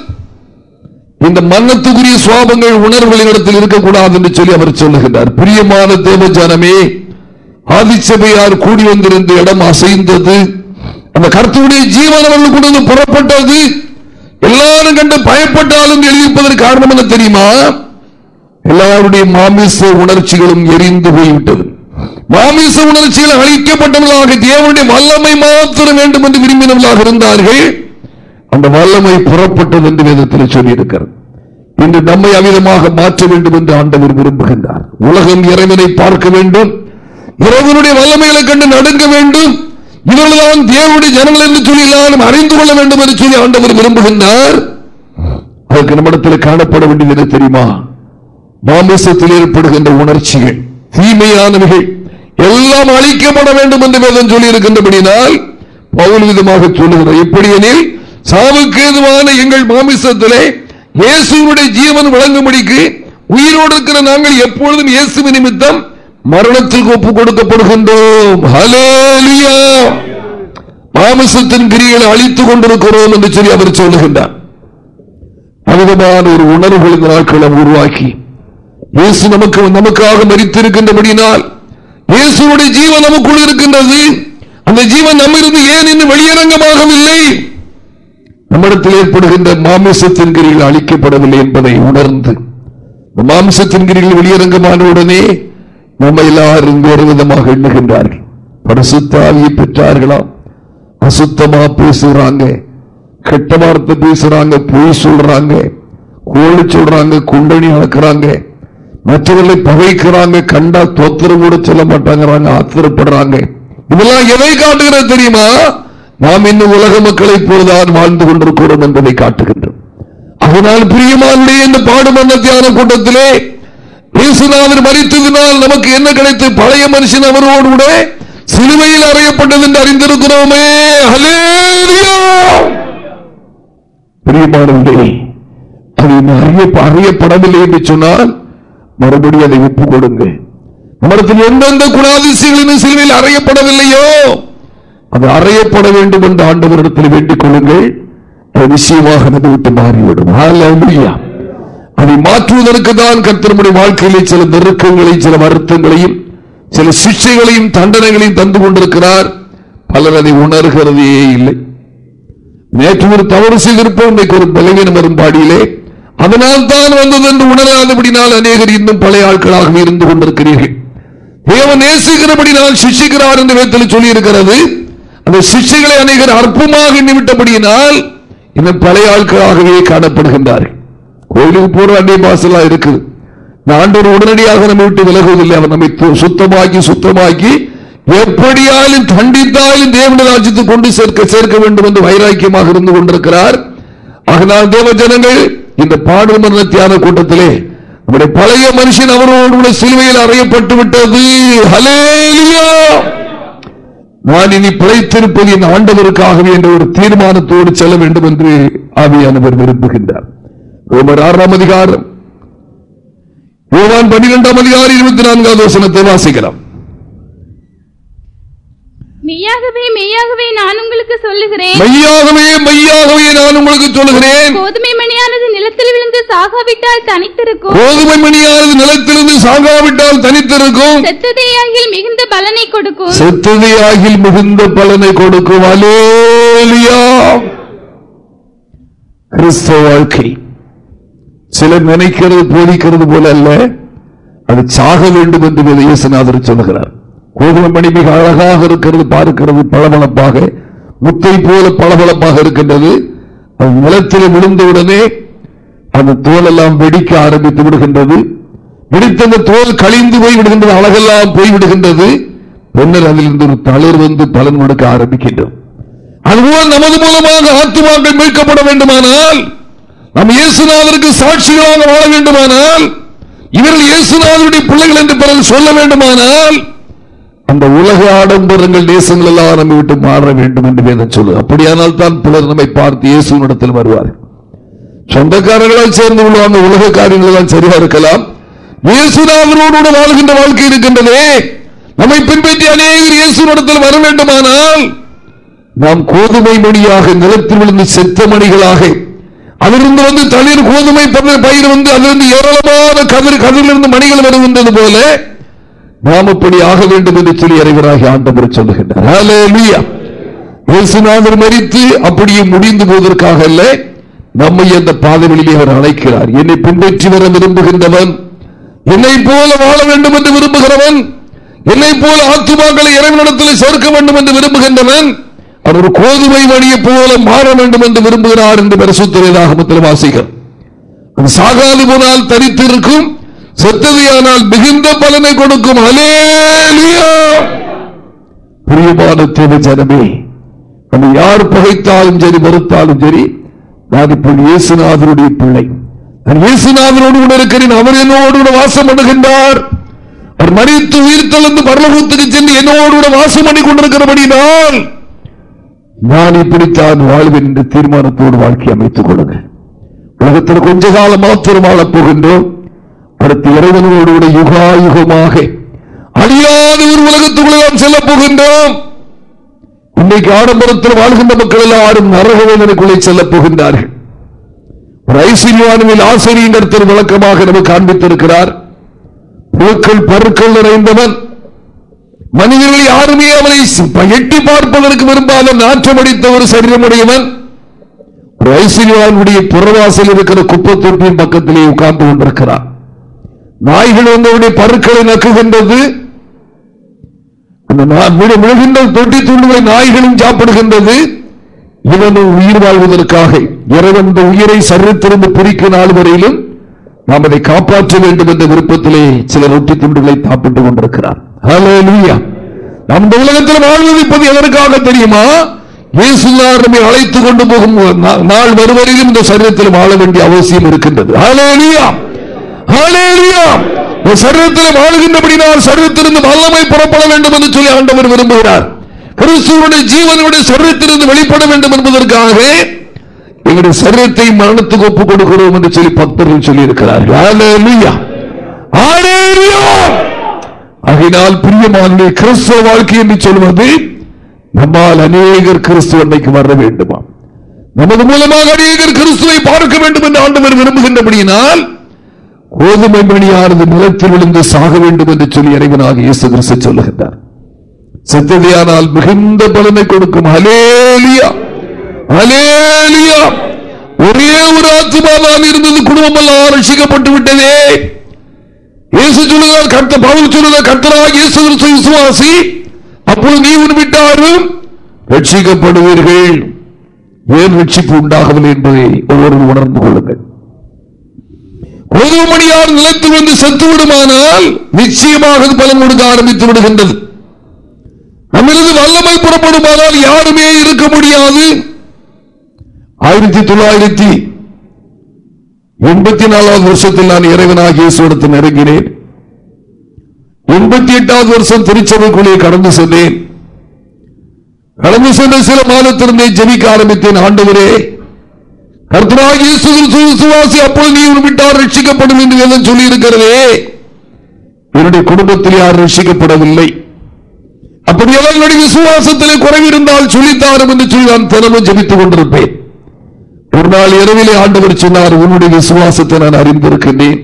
இந்த மன்னத்துக்குரிய சுவாபங்கள் உணர்வுகள் இடத்தில் இருக்கக்கூடாது என்று சொல்லி அவர் சொல்லுகிறார் பிரியமான தேவஜானமே ஆதிச்சபையார் கூடி வந்திருந்த இடம் அசைந்தது. அந்த கருத்துடைய ஜீவன் அவர்கள் கொண்டு வந்து புறப்பட்டது. எல்லாரும் கண்டு பயப்பட்டாலும் எழுதிப்பதற்கு காரணம் என்ன தெரியுமா? எல்லாருடைய மாமிச உணர்ச்சிகளும் எரிந்து போய்விட்டது. மாமிச உணர்ச்சியில் அழிக்கப்பட்டவர்களாக தேவனுடைய வல்லமை மாத்திரம் வேண்டும் என்று விரும்பினவர்களாக இருந்தார்கள். அந்த வல்லமை புறப்பட்டது என்று வேதத்தில் சொல்லியிருக்கிறது. இன்று நம்மை அமிதமாக மாற்ற வேண்டும் என்று ஆண்டவர் விரும்புகின்றார். உலகம் இறைவனை பார்க்க வேண்டும். இறைவனுடைய வல்லமைகளை கண்டு நடுங்க வேண்டும். இவர்கள்தான் தேவனுடைய ஜனங்கள் என்று சொல்லி எல்லாரும் அறிந்து கொள்ள வேண்டும் என்று சொல்லி ஆண்டவர் விரும்புகின்றார். அதற்கு நம்மிடத்தில் காணப்பட வேண்டியது என்ன தெரியுமா? மாமிசத்தில் ஏற்படுகின்ற உணர்ச்சிகள் தீமையானவைகள். எல்லாம் அழிக்கப்பட வேண்டும் என்று வேதம் சொல்லி இருக்கின்றபடினால் பவுல் விதமாக சொல்லுகிறார். எப்படியெனில் சாவுக்கு ஏதுவான எங்கள் மாமிசத்திலே இயேசுடைய ஜீவன் வழங்கும்படிக்கு உயிரோடு இருக்கிற நாங்கள் எப்பொழுதும் இயேசு நிமித்தம் மரணத்திற்கு ஒப்புக் கொடுக்கப்படுகின்றோம். மாமிசத்தின் கிரிகளை அழித்துக் கொண்டிருக்கிறோம் என்று சொல்லி அவர் சொல்லுகின்றார். அமிதமான ஒரு உணர்வுகள் இந்த நாட்களை உருவாக்கி இயேசு நமக்கு நமக்காக மறித்திருக்கின்றபடினால் இயேசுடைய ஜீவன் நமக்குள் இருக்கின்றது. அந்த ஜீவன் நம்மிருந்து ஏன் இன்னும் வெளியரங்கமாகவில்லை? நம்மிடத்தில் ஏற்படுகின்ற மாமிசத்தின் கிரிகள் அழிக்கப்படவில்லை என்பதை உணர்ந்து மாம்சத்தின் கிரிகள் வெளியரங்கமான உடனே நம்ம எல்லாரும் வேறு விதமாக எண்ணுகின்றார்கள். பரிசுத்தாவியை பெற்றார்களாம் அசுத்தமா பேசுறாங்க. கெட்ட வார்த்தை பேசுறாங்க பொய் சொல்றாங்க. கோழி சொல்றாங்க குண்டணி அளக்குறாங்க மற்றவர்களை பகைக்கிறாங்க கண்டா தோத்திரம் கூட சொல்ல மாட்டாங்கிறாங்க ஆத்திரப்படுறாங்க. இதெல்லாம் எதை காட்டுகிறது தெரியுமா? நாம் இன்னும் உலக மக்களை போலதான் வாழ்ந்து கொண்டிருக்கிறோம் என்பதை காட்டுகின்றோம். அதனால் பிரியமானுடைய இந்த பாடுமன்ற தியான கூட்டத்திலே இயேசுநாதர் மறித்ததினால் நமக்கு என்ன கிடைத்து? பழைய மனுஷன் அவரோடு கூட சிலுவையில் அறையப்பட்டது என்று அறிந்திருக்கிறோமே. ஹல்லேலூயா பிரியமானவர்களே அது அறியப்படவில்லை என்று சொன்னால் மறுபடியும் அதை ஒப்புக் கொடுங்க நம்மிடத்தில் எந்தெந்த குணாதிசயங்களின் சிலுவையில் அறையப்படவில்லையோ அது அறையப்பட வேண்டும் என்று ஆண்டவரிடத்தில் வேண்டிக் கொள்ளுங்கள். நிச்சயமாக அதை விட்டு மாறிவிடும். அதை மாற்றுவதற்கு தான் கத்திரமுடைய வாழ்க்கையிலே சில நெருக்கங்களையும் சில வருத்தங்களையும் சில சிக்ஷைகளையும் தண்டனைகளையும் தந்து கொண்டிருக்கிறார். பலர் அதை உணர்கிறதே இல்லை. நேற்று ஒரு தவறு செய்திருப்போம். இன்றைக்கு ஒரு பலவீனம் வரும் பாடியிலே அதனால் தான் வந்தது என்று உணராதபடினால் அநேகர் இன்னும் பழைய ஆட்களாக இருந்து கொண்டிருக்கிறீர்கள். தேவன் நேசிக்கிறபடினால் சிஷிக்கிறார் என்று வேத்தில் சொல்லியிருக்கிறது. அந்த சிஷைகளை அநேகர் அற்பமாக எண்ணிவிட்டபடியினால் இன்னும் பழைய ஆட்களாகவே காணப்படுகின்றார்கள். கோயிலுக்கு போற அண்டை பாசலா இருக்கு இந்த ஆண்டவர் உடனடியாக நம்ம விட்டு விலகுவதில்லை. அவர் நம்மை சுத்தமாக்கி சுத்தமாக்கி எப்படியாலும் தண்டித்தாலும் தேவன ராஜ்யத்தை கொண்டு சேர்க்க சேர்க்க வேண்டும் என்று வைராக்கியமாக இருந்து கொண்டிருக்கிறார். அதனால் தேவ ஜனங்கள் இந்த பாடுமன்ற தியான கூட்டத்திலே நம்முடைய பழைய மனுஷன் அவரோடு கூட சிலுவையில் அறையப்பட்டு விட்டது. நான் இனி பிழைத்திருப்பது என் ஆண்டவருக்காகவே என்ற ஒரு தீர்மானத்தோடு செல்ல வேண்டும் என்று ஆவியானவர் விரும்புகின்றார். ரோமர் ஆறாம் அதிகாரம். யோவான் பன்னிரெண்டாம் அதிகாரம் இருபத்தி நான்காவது வசனத்தை வாசிக்கலாம். மெய்யாகவே மெய்யாகவே நான் உங்களுக்கு சொல்லுகிறேன். மையாகவே மையாகவே நான் உங்களுக்கு சொல்லுகிறேன். கோதுமை மணியானது நிலத்தில் விழுந்து சாகாவிட்டால் தனித்திருக்கும். கோதுமை மணியானது நிலத்திலிருந்து சாகாவிட்டால் தனித்திருக்கும். செத்ததேயாகில் மிகுந்த பலனை கொடுக்கும். செத்ததையாகில் மிகுந்த பலனை கொடுக்கும். அலேலியா கிறிஸ்தவ வாழ்க்கை. சிலர் நினைக்கிறது போதிக்கிறது போல அல்ல. அது சாக வேண்டும் என்று இயேசுநாதர் சொல்லுகிறார். கோதுமை மணி மிக அழகாக இருக்கிறது பார்க்கிறது பளபளப்பாக. முத்தை போல பளபளப்பாக இருக்கின்றது. அது நிலத்தில் விழுந்தவுடனே அந்த தோல் எல்லாம் வெடிக்க ஆரம்பித்து விடுகின்றது. வெடித்த அந்த தோல் கழிந்து போய் விடுகின்றது அழகெல்லாம் போய் விடுகின்றது. பின்னர் அதிலிருந்து ஒரு தளிர் வந்து பலன் கொடுக்க ஆரம்பிக்கின்றது. அதுபோல் நமது மூலமாக ஆத்துமாக்கள் மீட்கப்பட வேண்டுமானால் நம் இயேசுநாதருக்கு சாட்சிகளாக வாழ வேண்டுமானால் இவர்கள் இயேசுநாதருடைய பிள்ளைகள் என்று பிறகு சொல்ல வேண்டுமானால் அந்த உலக ஆடம்பரங்கள் தேசங்கள் எல்லாம் நம்மை விட்டு மாற வேண்டும் என்று வேதம் சொல்லு அப்படியானால் தான் பிறர் நம்மை பார்த்து இயேசுவினிடத்தில் வருவார்கள் சொந்தக்காரர்களால் சேர்ந்து உள்ள உலக காரியங்கள் எல்லாம் சரியா இருக்கலாம் இயேசுநாதனோடு வாழ்கின்ற வாழ்க்கை இருக்கின்றதே. நம்மை பின்பற்றி அநேகர் இயேசுவிடத்தில் வர வேண்டுமானால் நாம் கோதுமை மணியாக நிலத்தில் விழுந்து செத்த மணிகளாக அதிலிருந்து வந்து தளிர் கோதுமை பயிர் வந்து அதிலிருந்து ஏராளமான கதிர் கதிரிலிருந்து மணிகள் வருகின்றது போல நாம் அப்படி ஆக வேண்டும் என்று சொல்லி இறைவராகி ஆண்டவர் சொல்லுகின்றார். ஹalleluya. இயேசுநாதர் மரித்து அப்படியே முடிந்து போவதற்காக அல்ல நம்மை அந்த பாதைகளிலே அவர் அழைக்கிறார். என்னை பின்பற்றி வர விரும்புகின்றவன் என்னை போல வாழ வேண்டும் என்று விரும்புகிறவன் என்னை போல ஆத்துமாக்களை இறைவனிடத்தில் சேர்க்க வேண்டும் என்று விரும்புகின்றவன் அவர் ஒரு கோதுமை மணியை போல மாற வேண்டும் என்று விரும்புகிறார் என்று பரிசுத்தரையாக வாசிக்கிறோம். சாகாது போனால் தரித்து இருக்கும் செத்ததையானால் மிகுந்த பலனை கொடுக்கும். பிரியமான தேவ ஜனமே நம்ம யார் பகைத்தாலும் சரி மறுத்தாலும் சரி நான் இப்போ இயேசுநாதருடைய பிள்ளை. நான் இயேசுநாதனோடு கூட இருக்கிறேன். அவர் என்னோடு கூட வாசம் பண்ணுகின்றார். அவர் மறித்து உயிர் தளர்ந்து பரலோகத்துக்கு சென்று என்னோடு கூட வாசம் பண்ணி கொண்டிருக்கிறபடினால் நான் இப்படித்தான் வாழ்வேன் என்று தீர்மானத்தோடு வாழ்க்கை அமைத்துக் கொள்ளுங்க உலகத்தில் கொஞ்ச காலம் மாத்திரம் வாழப் போகின்றோம். அடுத்து இறைவனோடு யுகாயுகமாக அழியாத ஒரு உலகத்துக்குள்ளே நாம் செல்லப் போகின்றோம். இன்னைக்கு ஆடம்பரத்தில் வாழ்கின்ற மக்கள் எல்லாரும் நரகவேதனைக்குள்ளே செல்ல போகின்றார்கள். ஒரு ஐஸ்வர்யானுவில் ஆசிரியர் விளக்கமாக நமக்கு காண்பித்திருக்கிறார். புழுக்கள் பருக்கள் நிறைந்தவன். மனிதர்கள் யாருமே அவனை எட்டி பார்ப்பதற்கு விரும்பாத நாற்றமடித்த ஒரு சரீரமுடையவன். ஒரு ஐஸ்வர்யானுடைய புறவாசல் இருக்கிற குப்பை தொட்டியின் பக்கத்திலே உட்கார்ந்து கொண்டிருக்கிறார். நாய்கள் வந்தவுடைய பருக்களை நக்குகின்றது. அந்த விழுகின்ற தொட்டி துண்டுகளை நாய்களும் சாப்பிடுகின்றது. இவனும் உயிர் வாழ்வதற்காக இறைவன் இந்த உயிரை சர்வத்திலிருந்து பிரிக்கும் நாள் வரையிலும் நாம் அதை காப்பாற்ற வேண்டும் என்ற விருப்பத்திலே சில ரொட்டி துண்டுகளை சாப்பிட்டுக் கொண்டிருக்கிறார். ஹalleluya. நாம் இந்த உலகத்தில் வாழ்வதிப்பது இப்போது எதற்காக தெரியுமா? இயேசுநாதர் நம்மை அழைத்துக் கொண்டு போகும் நா- நாள் வருவரையிலும் இந்த சரீரத்தில் வாழ வேண்டிய அவசியம் இருக்கின்றது. ஹalleluya. ஹalleluya. இந்த சரீரத்தில் வாழுகின்றபடினால் சரீரத்திலிருந்து வல்லமை புறப்பட வேண்டும் என்று சொல்லி ஆண்டவர் விரும்புகிறார் கிறிஸ்துவனுடைய ஜீவனுடைய சரீரத்திலிருந்து வெளிப்பட வேண்டும் என்பதற்காகவே எங்களுடைய சரீரத்தை மரணத்துக்கு ஒப்புக் கொடுக்கிறோம் என்று சொல்லி பக்தர்கள் சொல்லி இருக்கிறார்கள் ஹalleluya. பிரியமான கிறிஸ்துவ வாழ்க்கை என்று சொல்வது நம்மால் அநேகர் கிறிஸ்துவ அன்னைக்கு வர வேண்டுமா நமது மூலமாக அநேகர் கிறிஸ்துவை பார்க்க வேண்டும் என்று ஆண்டவர் விரும்புகின்றபடியினால் கோதுமை மணியானது நிலத்தில் விழுந்து சாக வேண்டும் என்று சொல்லி இறைவனாக இயேசு கிறிஸ்து சொல்லுகின்றார். செத்ததையானால் மிகுந்த பலனை கொடுக்கும். அலேலியா அலேலியா ஒரே ஒரு ஆத்மாதான் இருந்தது குடும்பம் எல்லாம் ரசிக்கப்பட்டு விட்டதே. இயேசு சொல்லுகிறார் கர்த்த பவுல் சொல்லுகிறார் கர்த்தராக இயேசு கிறிஸ்து விசுவாசி அப்போது நீ விட்டாரும் ரட்சிக்கப்படுவீர்கள். ஏன் ரட்சிப்பு உண்டாகவில்லை என்பதை ஒவ்வொரு உணர்ந்து கொள்ளுங்கள். ஒரு மணியார் நிலத்தில் வந்து செத்து விடுமானால் நிச்சயமாக பலம் பலன் கொடுக்க ஆரம்பித்து விடுகின்றது. நம்மிலிருந்து வல்லமை புறப்படுமானால் யாருமே இருக்க முடியாது. ஆயிரத்தி தொள்ளாயிரத்தி எண்பத்தி நாலாவது வருஷத்தில் நான் இறைவனாக இயேசுடத்தில் நெருங்கினேன். எண்பத்தி எட்டாவது வருஷம் திருச்சபைக்குள்ளே கடந்து சென்றேன். கடந்து சென்ற சில மாதத்திலிருந்தே ஜெபிக்க ஆரம்பித்தேன் ஆண்டவரே. கர்த்தராக அப்பொழுது நீ விட்டார் ரட்சிக்கப்படும் என்று வேதம் சொல்லி இருக்கிறதே என்னுடைய குடும்பத்தில் யார் ரட்சிக்கப்படவில்லை? அப்படியெல்லாம் என்னுடைய விசுவாசத்திலே குறைவிருந்தால் சொல்லித்தாரும் என்று சொல்லி நான் தினமும் ஜெபித்துக் கொண்டிருப்பேன். ஒரு நாள் இரவிலே ஆண்டவர் சொன்னார் உன்னுடைய விசுவாசத்தை நான் அறிந்திருக்கின்றேன்.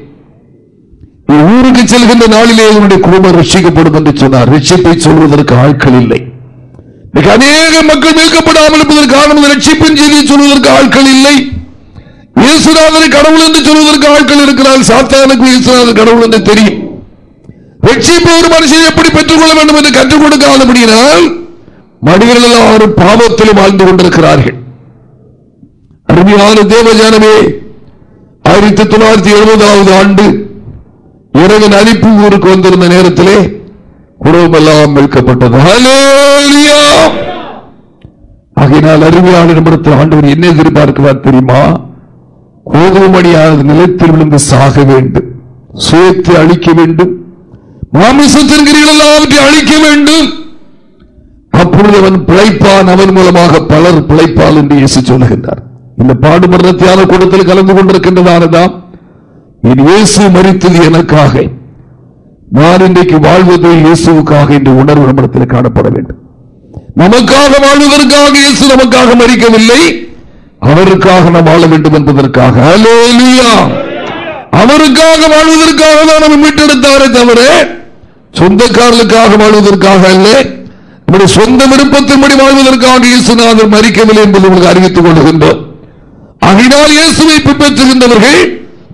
ஊருக்கு செல்கின்ற நாளிலே உன்னுடைய குடும்பம் ரட்சிக்கப்படும் என்று சொன்னார். ரட்சிப்பை சொல்வதற்கு ஆட்கள் இல்லை. அநேக மக்கள் மீட்கப்படாமல் இருப்பதற்கு காரணம் ரட்சிப்பின் செய்தியை சொல்வதற்கு ஆட்கள் இல்லை. இயேசுநாதனை கடவுள் என்று சொல்வதற்கு ஆட்கள் இருக்கிறார் சாத்தானுக்கு இயேசுநாதர் கடவுள் என்று தெரியும். ரட்சிப்பு ஒரு மனுஷன் எப்படி பெற்றுக் கொள்ள வேண்டும் என்று கற்றுக் கொடுக்காதபடியினால் மனிதர்கள் எல்லாரும் பாவத்தில் வாழ்ந்து கொண்டிருக்கிறார்கள். அருமையான தேவஜானமே ஆயிரத்தி தொள்ளாயிரத்தி எழுபதாவது ஆண்டு இறைவன் அழிப்பு ஊருக்கு வந்திருந்த நேரத்திலே குடும்பமெல்லாம் மீட்கப்பட்டது ஹalleluya. ஆகையினால் அருமையான நிமிடத்தில் ஆண்டவர் என்ன எதிர்பார்க்கிறார் தெரியுமா? கோதுமணியானது நிலத்தில் விழுந்து சாக வேண்டும். சுயத்தை அழிக்க வேண்டும். மாமிசத்திற்கிறீர்கள் கிரிகள் எல்லாவற்றை அழிக்க வேண்டும். அப்பொழுது அவன் பிழைப்பான் அவன் மூலமாக பலர் பிழைப்பால் என்று இயேசு சொல்லுகின்றார். இந்த பாடுபடுற தியான கூடத்தில் கலந்து கொண்டிருக்கின்றதானதான் என் இயேசு மறித்தது எனக்காக நான் இன்றைக்கு வாழ்வது இயேசுவுக்காக என்ற உணர்வு நம்மிடத்தில் காணப்பட வேண்டும். நமக்காக வாழ்வதற்காக இயேசு நமக்காக மறிக்கவில்லை அவருக்காக நாம் வாழ வேண்டும் என்பதற்காக. அவருக்காக வாழ்வதற்காக தான் நம்ம மீட்டெடுத்தாரே தவிர சொந்தக்காரர்களுக்காக வாழ்வதற்காக அல்ல. நம்முடைய சொந்த விருப்பத்தின்படி வாழ்வதற்காக இயேசுநாதர் மறிக்கவில்லை என்பதை உங்களுக்கு அறிவித்துக் கொள்கின்றோம். ஆகினால் இயேசுவை பின்பற்றுகின்றவர்கள்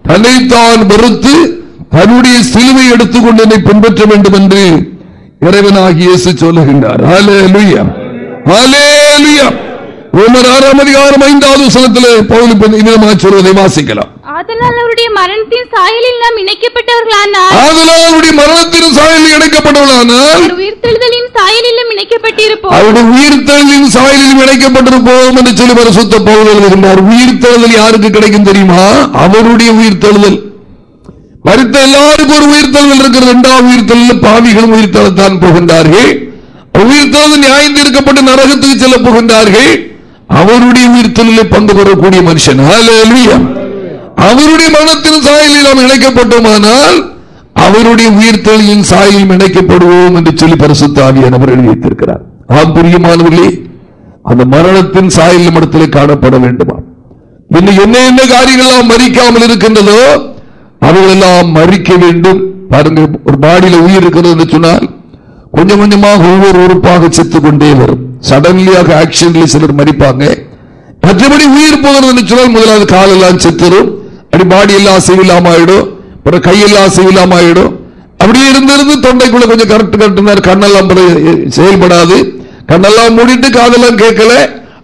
தன்னைத்தான் வெறுத்து தன்னுடைய சிலுவை எடுத்துக்கொண்டு என்னை பின்பற்ற வேண்டும் என்று இறைவனாகி இயேசு சொல்லுகின்றார். ரோமர் ஆறாம் அதிகாரம் ஐந்தாவது வசனத்தில் பவுல் விதமாக சொல்வதை வாசிக்கலாம். ஆதலால் அவருடைய மரணத்தின் சாயலில் நாம் இணைக்கப்பட்டவர்களானால் ஆதலால் அவருடைய மரணத்தின் சாயலில் இணைக்கப்பட்டவளானால் அவர் உயிர்த்தெழுதலின் சாயலிலும் இணைக்கப்பட்டிருப்போம். அவருடைய உயிர்த்தெழுதலின் சாயலிலும் இணைக்கப்பட்டிருப்போம் என்று சொல்லி பரிசுத்த பவுல் எழுதுகின்றார். உயிர்த்தெழுதல் யாருக்கு கிடைக்கும் தெரியுமா? அவருடைய உயிர்த்தெழுதல். மறித்த எல்லாருக்கும் ஒரு உயிர்த்தெழுதல் இருக்கிற இரண்டாம் உயிர்த்தெழுதல் பாவிகளும் உயிர்த்தெழத்தான் போகின்றார்கள். உயிர்த்தெழுதல் நியாயம் தீர்க்கப்பட்டு நரகத்துக்கு செல்ல போகின்றார்கள். அவருடைய உயிர்த்தலிலே பங்கு பெறக்கூடிய மனுஷன். அவருடைய மனத்தின் சாயலில் நாம் இணைக்கப்பட்டோமானால் அவருடைய உயிர்த்தெழுதின் சாயலில் இணைக்கப்படுவோம் என்று சொல்லி பரிசுத்த ஆவியானவர் எழுதி ஆம் பிரியமானவர்களே அந்த மரணத்தின் சாயல் மடத்திலே காணப்பட வேண்டுமா? இன்னும் என்ன என்ன காரியங்கள் எல்லாம் மறிக்காமல் இருக்கின்றதோ அவைகளெல்லாம் மறிக்க வேண்டும். பாருங்க ஒரு பாடியில உயிர் இருக்கிறது என்று சொன்னால் கொஞ்சம் கொஞ்சமாக ஒவ்வொரு உறுப்பாக செத்து கொண்டே வரும். சடன்லியாக ஆக்சிடென்ட்ல சிலர் மறிப்பாங்க. மற்றபடி உயிர் போகிறது சொன்னால் முதலாவது காலெல்லாம் செத்துரும். அப்படி பாடி எல்லாம் அசைவில்லாம ஆயிடும் அப்புறம் கையெல்லாம் அசைவில்லாம ஆயிடும் அப்படியே இருந்திருந்து தொண்டைக்குள்ள கொஞ்சம் கரெக்ட் கரெக்ட் கண்ணெல்லாம் செயல்படாது. கண்ணெல்லாம் மூடிட்டு காதெல்லாம் கேட்கல.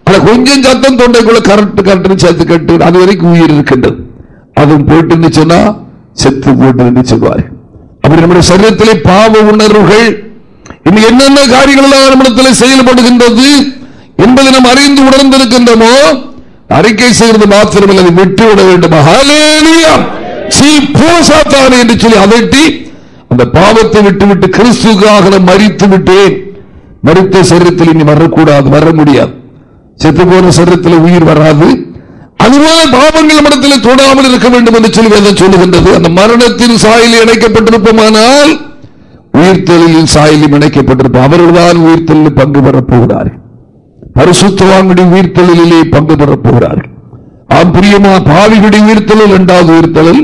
ஆனா கொஞ்சம் சத்தம் தொண்டைக்குள்ள கரெக்ட் கரெக்ட் சேர்த்து கட்டு. அது வரைக்கும் உயிர் இருக்கின்றது. அதுவும் போயிட்டு சொன்னா செத்து போட்டு சொல்வாரு. அப்படி நம்முடைய சரீரத்திலே பாவ உணர்வுகள் இன்னும் என்னென்ன காரியங்கள் எல்லாம் நம்மிடத்தில் செயல்படுகின்றது என்பதை நாம் அறிந்து உணர்ந்திருக்கின்றோமோ அறிக்கை செய்வது மாத்திரமல்ல அதை விட்டு விட வேண்டும். சாத்தானே என்று சொல்லி அதட்டி அந்த பாவத்தை விட்டுவிட்டு கிறிஸ்துக்காக நான் மறித்து விட்டேன். மறித்த சரீரத்தில் இனி வரக்கூடாது வர முடியாது. செத்து போன சரீரத்தில் உயிர் வராது. அதுபோல பாவங்கள் மனத்தில் தொடாமல் இருக்க வேண்டும் என்று சொல்லி வேதம் சொல்லுகின்றது. அந்த மரணத்தின் சாயில் இணைக்கப்பட்டிருப்போமானால் உயிர்த்தெழிலின் சாயலில் இணைக்கப்பட்டிருப்போம் அவர்கள்தான் உயிர்த்தெழில் பங்கு பெறப் போகிறார்கள் பரிசுத்தவான்களுடைய உயிர்த்தெழிலே பங்கு பெறப் போகிறார்கள் ஆம் பிரியமா பாவிகளுடைய உயிர்த்தெழல் இரண்டாவது உயிர்த்தெழல்.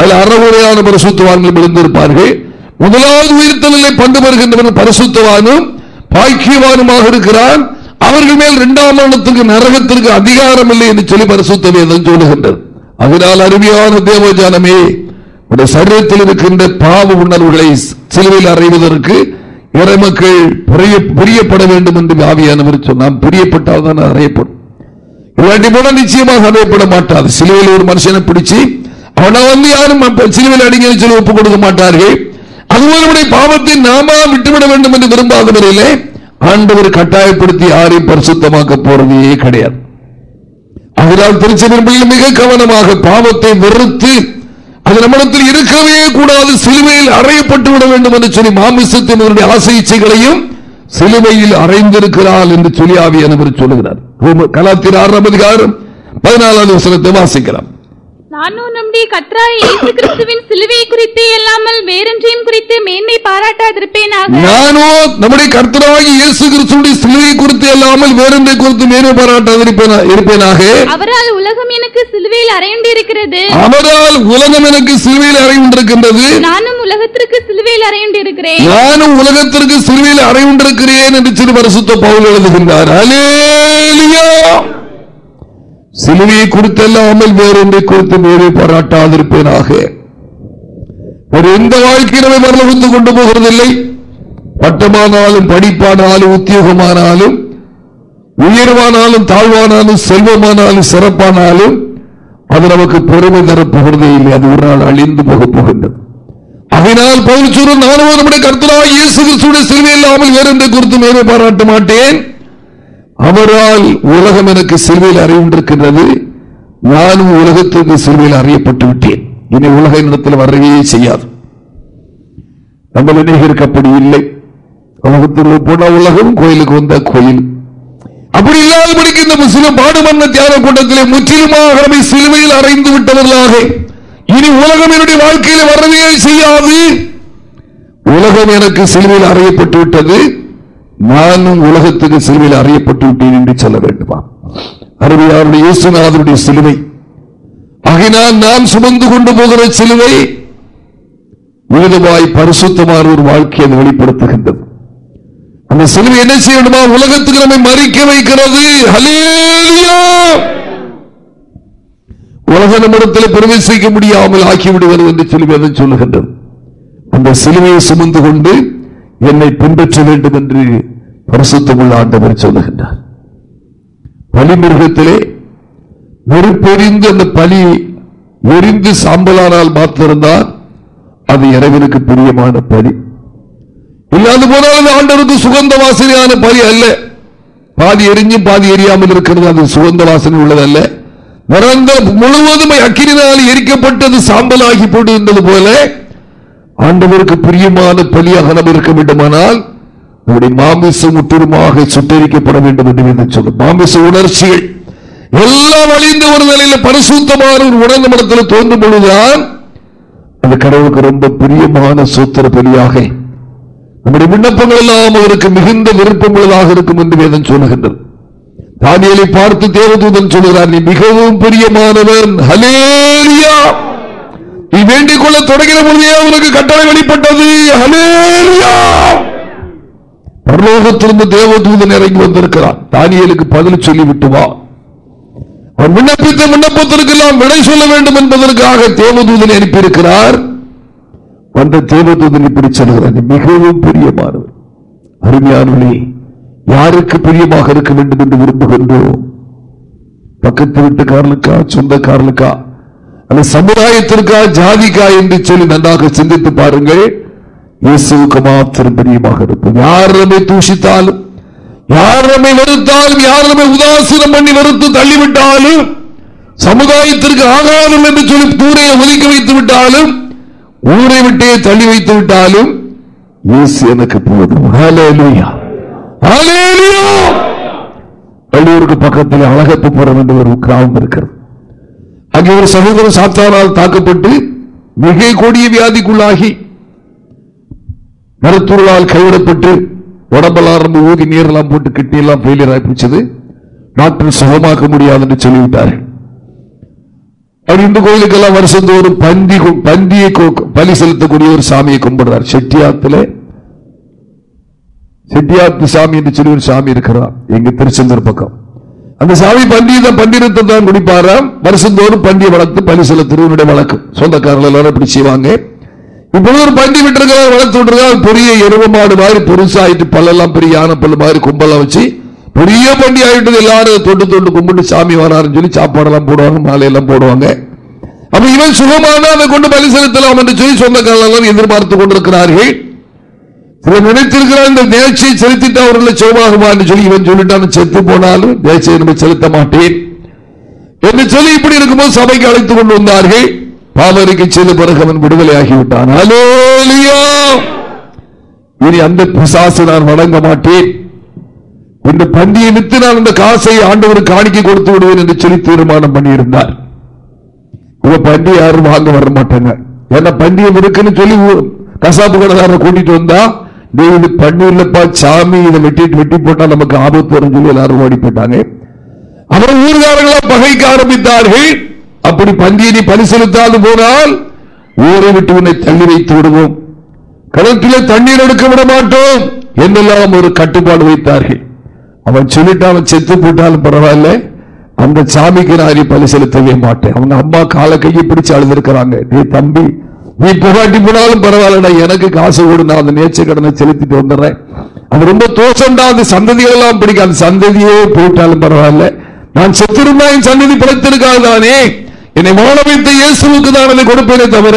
அதில் அறவுரையான பரிசுத்தவான்கள் விழுந்திருப்பார்கள் முதலாவது உயிர்த்தெழலை பங்கு பெறுகின்றவன் பரிசுத்தவானும் பாக்கியவானுமாக இருக்கிறான். அவர்கள் மேல் இரண்டாம் மரணத்துக்கு நரகத்திற்கு அதிகாரம் இல்லை என்று சொல்லி பரிசுத்த வேதம் சொல்லுகின்றது. அதனால் அருமையான தேவஜானமே உடைய சரீரத்தில் இருக்கின்ற பாவ உணர்வுகளை சிலுவையில் அறைவதற்கு இறைமக்கள் பிரியப்பட வேண்டும் என்று ஆவியானவர் சொன்னான் பிரியப்பட்டால் தான் அறையப்படும். இல்லாட்டி போனா நிச்சயமாக அறையப்பட மாட்டாது. சிலுவையில் ஒரு மனுஷனை பிடிச்சி அவனை வந்து யாரும் சிலுவையில் அடிங்கன்னு சொல்லி ஒப்புக் கொடுக்க மாட்டார்கள். அதுபோல நம்முடைய பாவத்தை நாம விட்டுவிட வேண்டும் என்று விரும்பாத முறையிலே ஆண்டவர் கட்டாயப்படுத்தி யாரையும் பரிசுத்தமாக்க போறதே கிடையாது. அதனால் திருச்சி மிக கவனமாக பாவத்தை வெறுத்து அது நம்மிடத்தில் இருக்கவே கூடாது. சிலுவையில் அறையப்பட்டு விட வேண்டும் என்று சொல்லி மாமிசத்தின் ஆசை இச்சைகளையும் சிலுவையில் அறைந்திருக்கிறாள் என்று சொல்லி ஆவியானவர் சொல்லுகிறார். கலாத்திர ஆறாம் அதிகாரம் பதினாலாவது வசனத்தை வாசிக்கிறார் நானும் நம்முடைய கத்ராய இயேசு கிறிஸ்துவின் சிலுவையை குறித்து அல்லாமல் வேறொன்றையும் குறித்து மேன்மை பாராட்டாதிருப்பேனாக. நானோ நம்முடைய கர்த்தராகி இயேசு கிறிஸ்துடைய சிலுவை குறித்து அல்லாமல் வேறொன்றை குறித்து மேலே பாராட்டாது இருப்பேனாக. அவரால் உலகம் எனக்கு சிலுவையில் அறையுண்டு இருக்கிறது அவரால் உலகம் எனக்கு சிலுவையில் அறையுண்டிருக்கின்றது. நானும் உலகத்திற்கு சிலுவையில் அறையுண்டு இருக்கிறேன் நானும் உலகத்திற்கு சிலுவையில் அறையுண்டிருக்கிறேன் என்று சிறு பரிசுத்த பவுல் எழுதுகின்றார். அலேலியா சிலுவையை கொடுத்தல்லாமல் வேறொன்றை குறித்து மேலே பாராட்டாதிருப்பேனாக. ஒரு எந்த மரணம் வந்து கொண்டு போகிறதில்லை. பட்டமானாலும் படிப்பானாலும் உத்தியோகமானாலும் உயர்வானாலும் தாழ்வானாலும் செல்வமானாலும் சிறப்பானாலும் அது நமக்கு பெருமை தரப்போகிறதே இல்லை. அது ஒரு நாள் அழிந்து போகப் போகின்றது. அதனால் பவுல் சூரன் நானும் நம்முடைய கருத்தராக இயேசு கிறிஸ்துடைய சிலுவை இல்லாமல் வேறொன்றை குறித்து மேலே பாராட்ட மாட்டேன். அவரால் உலகம் எனக்கு சிறுவையில் அறிவின்றிருக்கின்றது நானும் உலகத்திற்கு சிறுவையில் அறியப்பட்டு விட்டேன். இனி உலக இடத்தில் வரவே செய்யாது. நம்ம நினைகருக்கு அப்படி இல்லை. உலகத்திற்கு போன உலகம் கோயிலுக்கு வந்த கோயில். அப்படி இல்லாதபடிக்கு இந்த முஸ்லிம் பாடுமன்ன தியாக கூட்டத்திலே முற்றிலுமாக நம்மை சிலுவையில் அறைந்து விட்டவர்களாக. இனி உலகம் என்னுடைய வாழ்க்கையில் வரவே செய்யாது. உலகம் எனக்கு சிலுவையில் அறையப்பட்டு விட்டது. நானும் உலகத்துக்கு சிலுவையில் அறியப்பட்டு விட்டேன் என்று சொல்ல வேண்டுமா? அருமையாருடைய இயேசுநாதனுடைய சிலுவை. ஆகினால் நாம் சுமந்து கொண்டு போகிற சிலுவை விதமாய் பரிசுத்தமான ஒரு வாழ்க்கையை அது வெளிப்படுத்துகின்றது. அந்த சிலுவை என்ன செய்யணுமா? உலகத்துக்கு நம்மை மறிக்க வைக்கிறது. உலக நிமிடத்தில் பிரவேசிக்க முடியாமல் ஆக்கிவிடுகிறது என்று சிலுவை சொல்லுகின்றது. அந்த சிலுவையை சுமந்து கொண்டு என்னை பின்பற்ற வேண்டும் என்று பரிசுத்தமுள்ள ஆண்டவர் சொல்லுகின்றார். பலிமிருகத்திலே நெருப்பெறிந்து அந்த பலி எரிந்து சாம்பலானால் மாத்திருந்தால் அது இறைவனுக்கு பிரியமான பலி. இல்லாது போனால் அது ஆண்டவருக்கு சுகந்த வாசனையான பலி அல்ல. பாதி எரிஞ்சும் பாதி எரியாமல் இருக்கிறது அது சுகந்த வாசனை உள்ளதல்ல. நிரந்தர முழுவதும் அக்கிரினால் எரிக்கப்பட்டது சாம்பலாகி இருந்தது போல ஆண்டவருக்கு பிரியமான பலியாக நம்ம இருக்க வேண்டுமானால் நம்முடைய மாமிசம் முற்றிலுமாக சுட்டரிக்கப்பட வேண்டும் என்று வேதம் சொல்லும். மாமிச உணர்ச்சிகள் எல்லாம் அழிந்த ஒரு நிலையில பரிசுத்தமான ஒரு உணர்ந்த மனத்தில் தோன்றும் பொழுதுதான் அந்த கடவுளுக்கு ரொம்ப பிரியமான சூத்திர பலியாக நம்முடைய விண்ணப்பங்கள் எல்லாம் அவருக்கு மிகுந்த விருப்பங்களாக இருக்கும் என்று வேதம் சொல்லுகின்றது. தானியலை பார்த்து தேவதூதன் சொல்கிறார் நீ மிகவும் பிரியமானவன். ஹலேரியா நீ வேண்டிக் கொள்ள தொடங்கின பொழுதே அவனுக்கு கட்டளை வெளிப்பட்டது. ஹலேலியா பரலோகத்திலிருந்து தேவதூதன் இறங்கி வந்திருக்கிறான். தானியலுக்கு பதில் சொல்லி விட்டு வா. அவன் விண்ணப்பித்த விண்ணப்பத்திற்கெல்லாம் விடை சொல்ல வேண்டும் என்பதற்காக தேவதூதனை அனுப்பியிருக்கிறார். வந்த தேவதூதன் இப்படி சொல்கிறார் மிகவும் பிரியமானவர். அருமையானவர்களே யாருக்கு பிரியமாக இருக்க வேண்டும் என்று விரும்புகின்றோம்? பக்கத்து வீட்டுக்காரனுக்கா சொந்தக்காரனுக்கா? அல்ல சமுதாயத்திற்கா ஜாதிக்கா என்று சொல்லி நன்றாக சிந்தித்து பாருங்கள். இயேசுவுக்கு மாத்திரம் பிரியமாக இருப்போம் யார் நம்மை தூஷித்தாலும் யார் நம்மை வெறுத்தாலும் யார் நம்மை உதாசீனம் பண்ணி வெறுத்து தள்ளிவிட்டாலும் சமுதாயத்திற்கு ஆகாரம் என்று சொல்லி தூரை ஒதுக்கி வைத்து விட்டாலும் ஊரை விட்டே தள்ளி வைத்து விட்டாலும் இயேசு எனக்கு போதும். பள்ளியூருக்கு பக்கத்தில் அழகப்பு பக்கத்தில் அழகப்புப்புறம் என்று ஒரு கிராமம் இருக்கிறது. அங்கே ஒரு சகோதரன் சாத்தானால் தாக்கப்பட்டு மிக கொடிய வியாதிக்குள்ளாகி மருத்துவர்களால் கைவிடப்பட்டு உடம்பெல்லாம் ரொம்ப ஊதி நீரெல்லாம் போட்டு கிட்டி எல்லாம் ஃபெயிலியர் ஆயிடுச்சது டாக்டர் சுகமாக்க முடியாது என்று சொல்லிவிட்டார்கள். அவர் இந்த கோயிலுக்கெல்லாம் வருஷந்தோறும் பந்தி பந்தியை பலி செலுத்தக்கூடிய ஒரு சாமியை கும்பிடுறார். செட்டியாத்துல செட்டியாத்து சாமி என்று சொல்லி ஒரு சாமி இருக்கிறார். எங்க திருச்செந்தூர் பக்கம். அந்த சாமி பண்டிகை தான் பண்டிகத்தை தான் குடிப்பாராம். வருஷந்தோறும் பண்டிகை வளர்த்து பலி செலுத்துறவனுடைய வழக்கம் சொந்தக்காரர்கள் எல்லாரும் இப்படி செய்வாங்க. இப்பொழுது ஒரு பண்டி விட்டுருக்க வளர்த்து விட்டுருக்காரு பெரிய எருவ மாடு மாதிரி பெருசாயிட்டு பல்லெல்லாம் பெரிய யானை பல்லு மாதிரி கும்பலாம் வச்சு பெரிய பண்டி ஆயிட்டு எல்லாரும் தொட்டு தொட்டு கும்பிட்டு சாமி வராருன்னு சொல்லி சாப்பாடெல்லாம் போடுவாங்க மாலையெல்லாம் போடுவாங்க. அப்ப இவன் சுகமான அதை கொண்டு பலி செலுத்தலாம் என்று சொல்லி சொந்தக்காரர்கள் எதிர்பார்த்து கொண்டிருக்கிறார்கள். இவன் நினைத்திருக்கிறான் இந்த நேர்ச்சியை செலுத்திட்டு அவர்களை சுகமாகுமா என்று சொல்லி இவன் சொல்லிட்டான் செத்து போனாலும் நேர்ச்சியை நம்ம செலுத்த மாட்டேன். என்று சொல்லி இப்படி இருக்கும்போது சபைக்கு அழைத்துக் கொண்டு வந்தார்கள். பாவரிக்கு செய்த பிறகு அவன் விடுதலை ஆகிவிட்டான் ஹalleluya. இனி அந்த பிசாசு நான் வழங்க மாட்டேன். இந்த பந்தியை வித்து நான் அந்த காசை ஆண்டவருக்கு காணிக்கை கொடுத்து விடுவேன் என்று சொல்லி தீர்மானம் பண்ணியிருந்தார். இவ பண்டி யாரும் வாங்க வர மாட்டாங்க. ஏன்னா பண்டிகை இருக்குன்னு சொல்லி கசாப்பு கடைக்காரரை கூட்டிட்டு வந்தா இது பண்ணி இல்லப்பா சாமி இதை வெட்டிட்டு வெட்டி போட்டா நமக்கு ஆபத்து வரும் சொல்லி எல்லாரும் ஓடி போயிட்டாங்க அப்புறம் ஊர்காரங்களா பகைக்க ஆரம்பித்தார்கள். அப்படி பந்தியை நீ பலி செலுத்தாது போனால் ஊரை விட்டு உன்னை தள்ளி வைத்து விடுவோம். கிணற்றிலே தண்ணீர் எடுக்க விட மாட்டோம் என்றெல்லாம் ஒரு கட்டுப்பாடு வைத்தார்கள். அவன் சொல்லிட்டு அவன் செத்து போட்டாலும் பரவாயில்ல. அந்த சாமிக்கு நான் பலி செலுத்தவே மாட்டேன். அவங்க அம்மா காலை கையை பிடிச்சு அழுதிருக்கிறாங்க. நீ தம்பி நீ புகாட்டி போனாலும் பரவாயில்லடா எனக்கு காசு கொடு நான் அந்த நேச்ச கடனை செலுத்திட்டு வந்துடுறேன். அது ரொம்ப தோஷம்டா அந்த சந்ததிகள் எல்லாம் பிடிக்கும் அந்த சந்ததியே போயிட்டாலும் பரவாயில்ல. நான் செத்திருந்தா என் சந்ததி பிழைத்திருக்காதானே என்னை மௌனமித்த வைத்த இயேசுவுக்கு தான் அதை கொடுப்பேனே தவிர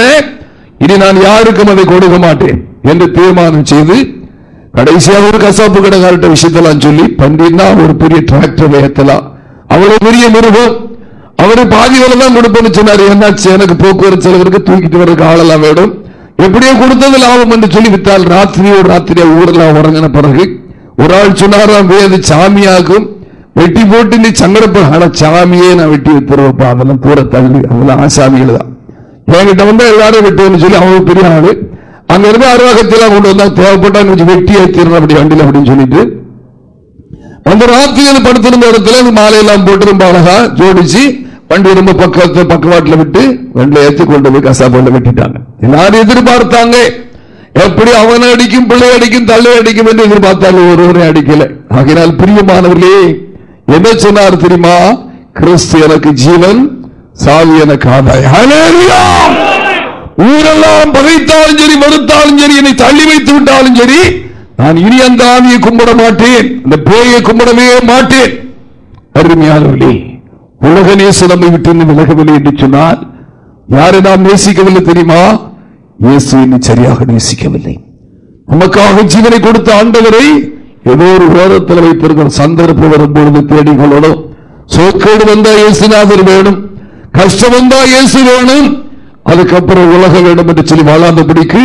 இனி நான் யாருக்கும் அதை கொடுக்க மாட்டேன் என்று தீர்மானம் செய்து கடைசியாக ஒரு கசாப்பு கடைக்காரட்ட விஷயத்தெல்லாம் சொல்லி பண்டினா ஒரு பெரிய டிராக்டர் வேகத்தலாம் அவ்வளவு பெரிய மிருகம். அவரு பாதி வேலை தான் கொடுப்பேன்னு சொன்னாரு. என்னாச்சு? எனக்கு போக்குவரத்து செலவருக்கு தூக்கிட்டு வர்றதுக்கு ஆளெல்லாம் வேணும். எப்படியோ கொடுத்தது லாபம் என்று சொல்லி விட்டால் ராத்திரியோ ராத்திரியா ஊரெல்லாம் உறங்கின பிறகு ஒரு ஆள் சொன்னாராம் வேது சாமியாகும். வெட்டி போட்டு நீ சங்கடப்பட. ஆனா சாமியே நான் வெட்டி வித்துருவப்பா அதெல்லாம் தூர தள்ளி. அதெல்லாம் ஆசாமிகள் தான். என்கிட்ட வந்து எல்லாரும் வெட்டுவேன்னு சொல்லி அவங்க பெரிய ஆளு. அங்க இருந்து அருவாகத்தெல்லாம் கொண்டு வந்தா தேவைப்பட்டா கொஞ்சம் வெட்டி ஏற்றிடணும் அப்படி வண்டியில் அப்படின்னு சொல்லிட்டு. அந்த ராத்திரி படுத்திருந்த இடத்துல மாலையெல்லாம் போட்டு ரொம்ப அழகா ஜோடிச்சு வண்டி ரொம்ப பக்கத்து பக்கவாட்டில் விட்டு வண்டியில் ஏற்றி கொண்டு போய் கசாப்பில் வெட்டிட்டாங்க. எல்லாரும் எதிர்பார்த்தாங்க? எப்படி அவனை அடிக்கும் பிள்ளை அடிக்கும் தள்ளை அடிக்கும் என்று எதிர்பார்த்தாங்க ஒருவரை அடிக்கல. ஆகினால் பிரியமானவர்களே என்ன சொன்னார் தெரியுமா? கிறிஸ்து எனக்கு ஜீவன் சாவி எனக்கு ஆதாயம். ஊரெல்லாம் பகைத்தாலும் சரி மறுத்தாலும் சரி என்னை தள்ளி வைத்து விட்டாலும் சரி நான் இனி அந்த ஆவியை கும்பிட மாட்டேன் அந்த பேயை கும்பிடவே மாட்டேன். அருமையானவர்களே உலக நேச நம்மை விட்டு விலகவில்லை என்று சொன்னால் யாரை நாம் நேசிக்கவில்லை தெரியுமா? இயேசு இன்னும் சரியாக நேசிக்கவில்லை. நமக்காக ஜீவனை கொடுத்த ஆண்டவரை ஏதோ ஒரு வேதத்தில் வைத்திருக்கிற சந்தர்ப்பம் வரும்பொழுது தேடிக்கொள்ளணும் சோக்கேடு வந்தா இயேசுநாதர் வேணும். கஷ்டம் வந்தா இயேசு வேணும். அதுக்கப்புறம் உலகம் வேண்டும் என்று சொல்லி வாழாதபடிக்கு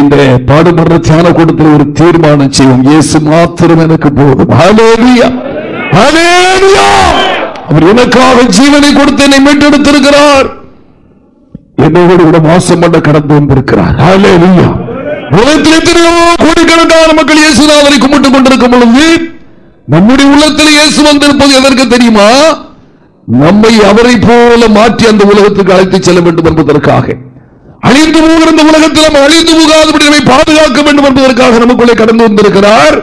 இந்த பாடுபடுற தியான கூட்டத்தில் ஒரு தீர்மானம் செய்வோம். இயேசு மாத்திரம் எனக்கு போதும். ஹalleluya. அவர் எனக்காக ஜீவனை கொடுத்து என்னை மீட்டெடுத்திருக்கிறார். என்னோடு கூட மோசம் பண்ண கடந்து வந்திருக்கிறார். உலகத்தில் எத்தனையோ கோடிக்கணக்கான மக்கள் இயேசுநாதரை கும்பிட்டுக் கொண்டிருக்கும் பொழுது நம்முடைய உள்ளத்தில் இயேசு வந்திருப்பது எதற்கு தெரியுமா? நம்மை அவரை போல மாற்றி அந்த உலகத்துக்கு அழைத்து செல்ல வேண்டும் என்பதற்காக. அழிந்து போகிற இந்த உலகத்தில் நம்ம அழிந்து போகாதபடி நம்மை பாதுகாக்க வேண்டும் என்பதற்காக நமக்குள்ளே கடந்து வந்திருக்கிறார்.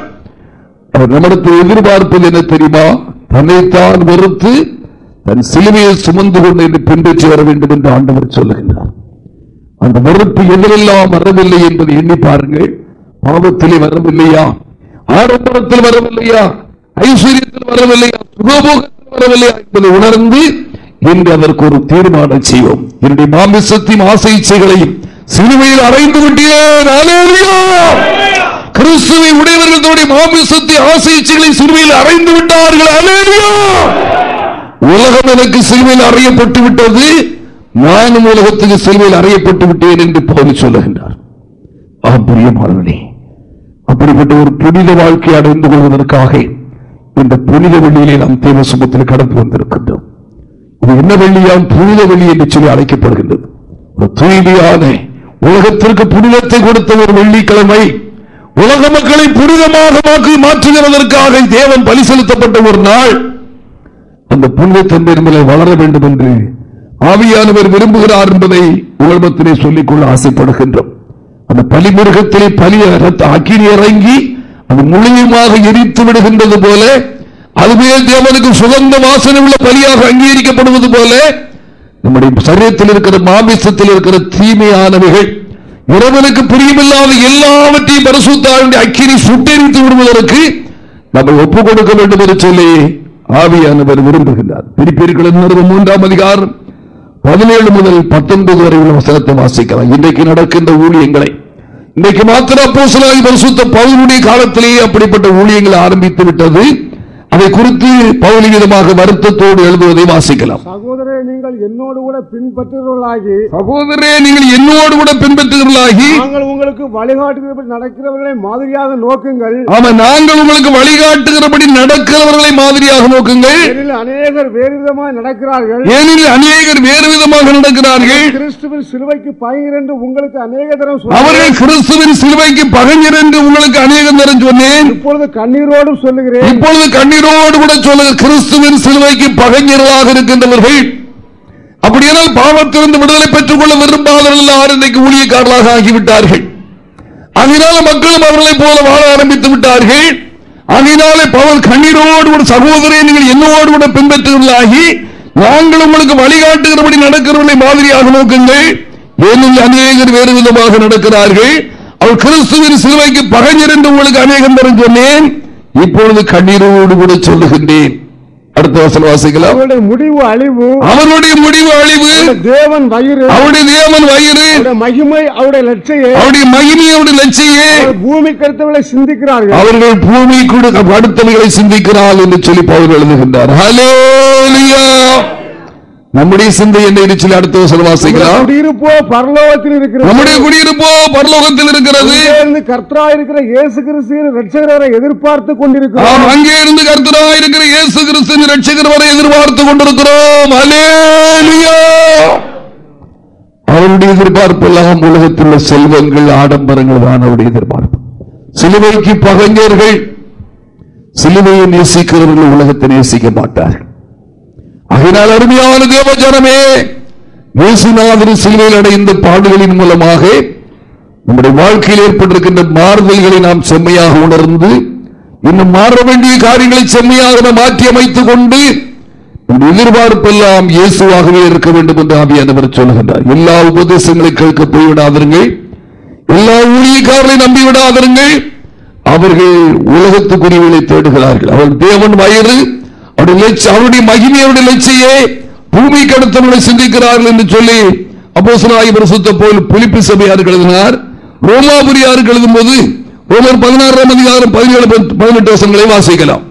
அவர் நம்மிடத்தில் எதிர்பார்ப்பது என்ன தெரியுமா? தன்னைத்தான் வெறுத்து தன் சிலுவையை சுமந்து கொண்டு என்று பின்பற்றி வர வேண்டும் என்று ஆண்டவர் சொல்லுகின்றார். அந்த வெறுப்பு எதிரெல்லாம் வரவில்லை என்பதை எண்ணி பாருங்கள். பாவத்திலே வரவில்லையா? ஆடம்பரத்தில் வரவில்லையா? ஐஸ்வர்யத்தில் வரவில்லையா? சுகபோகத்தில் வரவில்லையா என்பதை உணர்ந்து இன்று அதற்கு ஒரு தீர்மானம் செய்வோம். என்னுடைய மாமிசத்தையும் ஆசை இச்சைகளையும் சிலுவையில் அடைந்து விட்டேன் கிறிஸ்துவை உடையவர்கள் தன்னுடைய மாமிசத்தை ஆசை சிறுமையில் அறைந்து விட்டார்கள். உலகம் எனக்கு சிறுமையில் அறையப்பட்டு விட்டது. நானும் உலகத்துக்கு சிறுமையில் அறையப்பட்டு விட்டேன் என்று பவுல் சொல்லுகின்றார். ஆம் பிரியமானவனே அப்படிப்பட்ட ஒரு புனித வாழ்க்கை அடைந்து கொள்வதற்காக இந்த புனித வெள்ளியிலே நாம் தேவ சுமத்தில் கடந்து வந்திருக்கின்றோம். இது என்ன வெள்ளியாம் புனித வெள்ளி என்று சொல்லி அழைக்கப்படுகின்றது. ஒரு தூய்மையான உலகத்திற்கு புனிதத்தை கொடுத்த ஒரு வெள்ளிக்கிழமை. உலக மக்களை புனிதமாக மாற்றுகிறதற்காக தேவன் பலி செலுத்தப்பட்ட ஒரு நாள். அந்த புனிதத்தன்மை நம்மளை வளர வேண்டும் என்று ஆவியானவர் விரும்புகிறார் என்பதை உலகத்திலே சொல்லிக்கொள்ள ஆசைப்படுகின்றோம். அந்த பலிமிருகத்திலே பலி அக்கினி இறங்கி அது முழுமையாக எரித்து விடுகின்றது போல அதுவே தேவனுக்கு சுகந்த வாசனை உள்ள பலியாக அங்கீகரிக்கப்படுவது போல நம்முடைய சரீரத்தில் இருக்கிற மாமிசத்தில் இருக்கிற தீமையானவைகள் உறவனுக்கு பிரியமில்லாத எல்லாவற்றையும் பரிசுத்தாருடைய அக்கினி சுட்டெரித்து விடுவதற்கு நம்ம ஒப்புக் கொடுக்க வேண்டும் என்று சொல்லி ஆவியானவர் விரும்புகின்றார். பிரிப்பீர்கள் நிறுவனம் மூன்றாம் அதிகாரம் பதினேழு முதல் பத்தொன்பது வரை உள்ள வசனத்தை வாசிக்கலாம். இன்றைக்கு நடக்கின்ற ஊழியங்களை. இன்றைக்கு மாத்திர அப்போஸ்தலனாகிய பரிசுத்த பகுதியுடைய காலத்திலேயே அப்படிப்பட்ட ஊழியங்களை ஆரம்பித்து விட்டது. அதை குறித்து பவுலி விதமாக வருத்தத்தோடு எழுதுவதை வாசிக்கலாம். சகோதரே நீங்கள் என்னோடு கூட பின்பற்றுவர்களாகி சகோதரே நீங்கள் என்னோடு கூட பின்பற்றுகிறீர்களாகி நாங்கள் உங்களுக்கு வழிகாட்டுகிறபடி நடக்கிறவர்களை மாதிரியாக நோக்குங்கள். ஆமா நாங்கள் உங்களுக்கு வழிகாட்டுகிறபடி நடக்கிறவர்களை மாதிரியாக நோக்குங்கள். அநேகர் வேறு விதமாய் நடக்கிறார்கள். ஏனெனில் அநேகர் வேறு விதமாக நடக்கிறார்கள். கிறிஸ்துவின் சிலுவைக்கு பயங்கர் என்று உங்களுக்கு அநேக தரம் சொன்னேன். அவர்கள் கிறிஸ்துவின் சிலுவைக்கு பகைஞர் என்று உங்களுக்கு அநேகம் தரம் சொன்னேன். இப்பொழுது கண்ணீரோடும் சொல்லுகிறேன். இப்பொழுது கண்ணீரோடு கூட சொல்லுங்க கிறிஸ்துவின் சிலுவைக்கு பகைஞர்களாக இருக்கின்றவர்கள். அப்படியானால் பாவத்திலிருந்து விடுதலை பெற்றுக் கொள்ள விரும்பாதவர்கள் எல்லாரும் இன்றைக்கு ஊழியக்காரர்களாக ஆகிவிட்டார்கள். அதனால மக்களும் அவர்களை போல வாழ ஆரம்பித்து விட்டார்கள். அதனாலே பவர் கண்ணீரோடு கூட சகோதரரை நீங்கள் என்னோடு கூட பின்பற்றுவர்களாகி நாங்கள் உங்களுக்கு வழிகாட்டுகிறபடி நடக்கிறவர்களை மாதிரியாக நோக்குங்கள். ஏனெனில் அநேகர் வேறு விதமாக நடக்கிறார்கள். அவர் கிறிஸ்துவின் சிலுவைக்கு பகைஞர் என்று உங்களுக்கு அநேகம் தரம் சொன்னேன். இப்பொழுது கண்ணீரோடு கூட சொல்லுகின்றேன். அடுத்த வசனம் வாசிக்கலாம். அவருடைய முடிவு அழிவு. அவருடைய முடிவு அழிவு. அவருடைய தேவன் வயிறு. அவருடைய தேவன் வயிறு. அவருடைய மகிமை அவருடைய லட்சையை அவருடைய மகிமையோட லட்சியே. பூமி கருத்தவர்களை சிந்திக்கிறார்கள். அவர்கள் பூமி கூட அடுத்தவர்களை சிந்திக்கிறாள் என்று சொல்லி பவுல் எழுதுகின்றார். ஹalleluya நம்முடைய சிந்தை என்ன சொல்லி அடுத்த வசனம் வாசிக்கலாம். குடியிருப்போ பரலோகத்தில் இருக்கிறது. நம்முடைய குடியிருப்போ பரலோகத்தில் இருக்கிறது. இருந்து கர்த்தரா இருக்கிற இயேசு கிறிஸ்துவின் ரட்சகரை எதிர்பார்த்து கொண்டிருக்கிறோம். அங்கே இருந்து கர்த்தராக இருக்கிற இயேசு கிறிஸ்துவின் ரட்சகர் வரை எதிர்பார்த்து கொண்டிருக்கிறோம். அவர் அவருடைய எதிர்பார்ப்பு எல்லாம் உலகத்தில் உள்ள செல்வங்கள் ஆடம்பரங்கள் தான் அவருடைய எதிர்பார்ப்பு. சிலுவைக்கு பகைஞர்கள் சிலுவையை நேசிக்கிறவர்கள் உலகத்தை நேசிக்க மாட்டார்கள். அதனால் அருமையான தேவஜனமே இயேசுநாதர் சிலுவையில் அடைந்த பாடுகளின் மூலமாக நம்முடைய வாழ்க்கையில் ஏற்பட்டிருக்கின்ற மாறுதல்களை நாம் செம்மையாக உணர்ந்து இன்னும் மாற வேண்டிய காரியங்களை செம்மையாக நாம் மாற்றி அமைத்துக் கொண்டு எதிர்பார்ப்பெல்லாம் இயேசுவாகவே இருக்க வேண்டும் என்று ஆவியானவர் சொல்கின்றார் எல்லா உபதேசங்களை கேட்க போய்விடாதீர்கள் எல்லா ஊழியக்காரர்களை நம்பிவிடாதீர்கள் அவர்கள் உலகத்துக்குரியவர்களை தேடுகிறார்கள். அவர்கள் தேவன் வயிறு அவருடைய லட்ச- அவருடைய மகிமையுடைய லட்சியே பூமி கடத்தவர்களை சிந்திக்கிறார்கள் என்று சொல்லி அப்போஸ்தலனாகிய பரிசுத்த போல் புலிப்பு சபையார் எழுதினார். ரோமாபுரியார் எழுதும் போது ரோமர் பதினாறாம் அதிகாரம் பதினேழு பதினெட்டு வசங்களை வாசிக்கலாம்.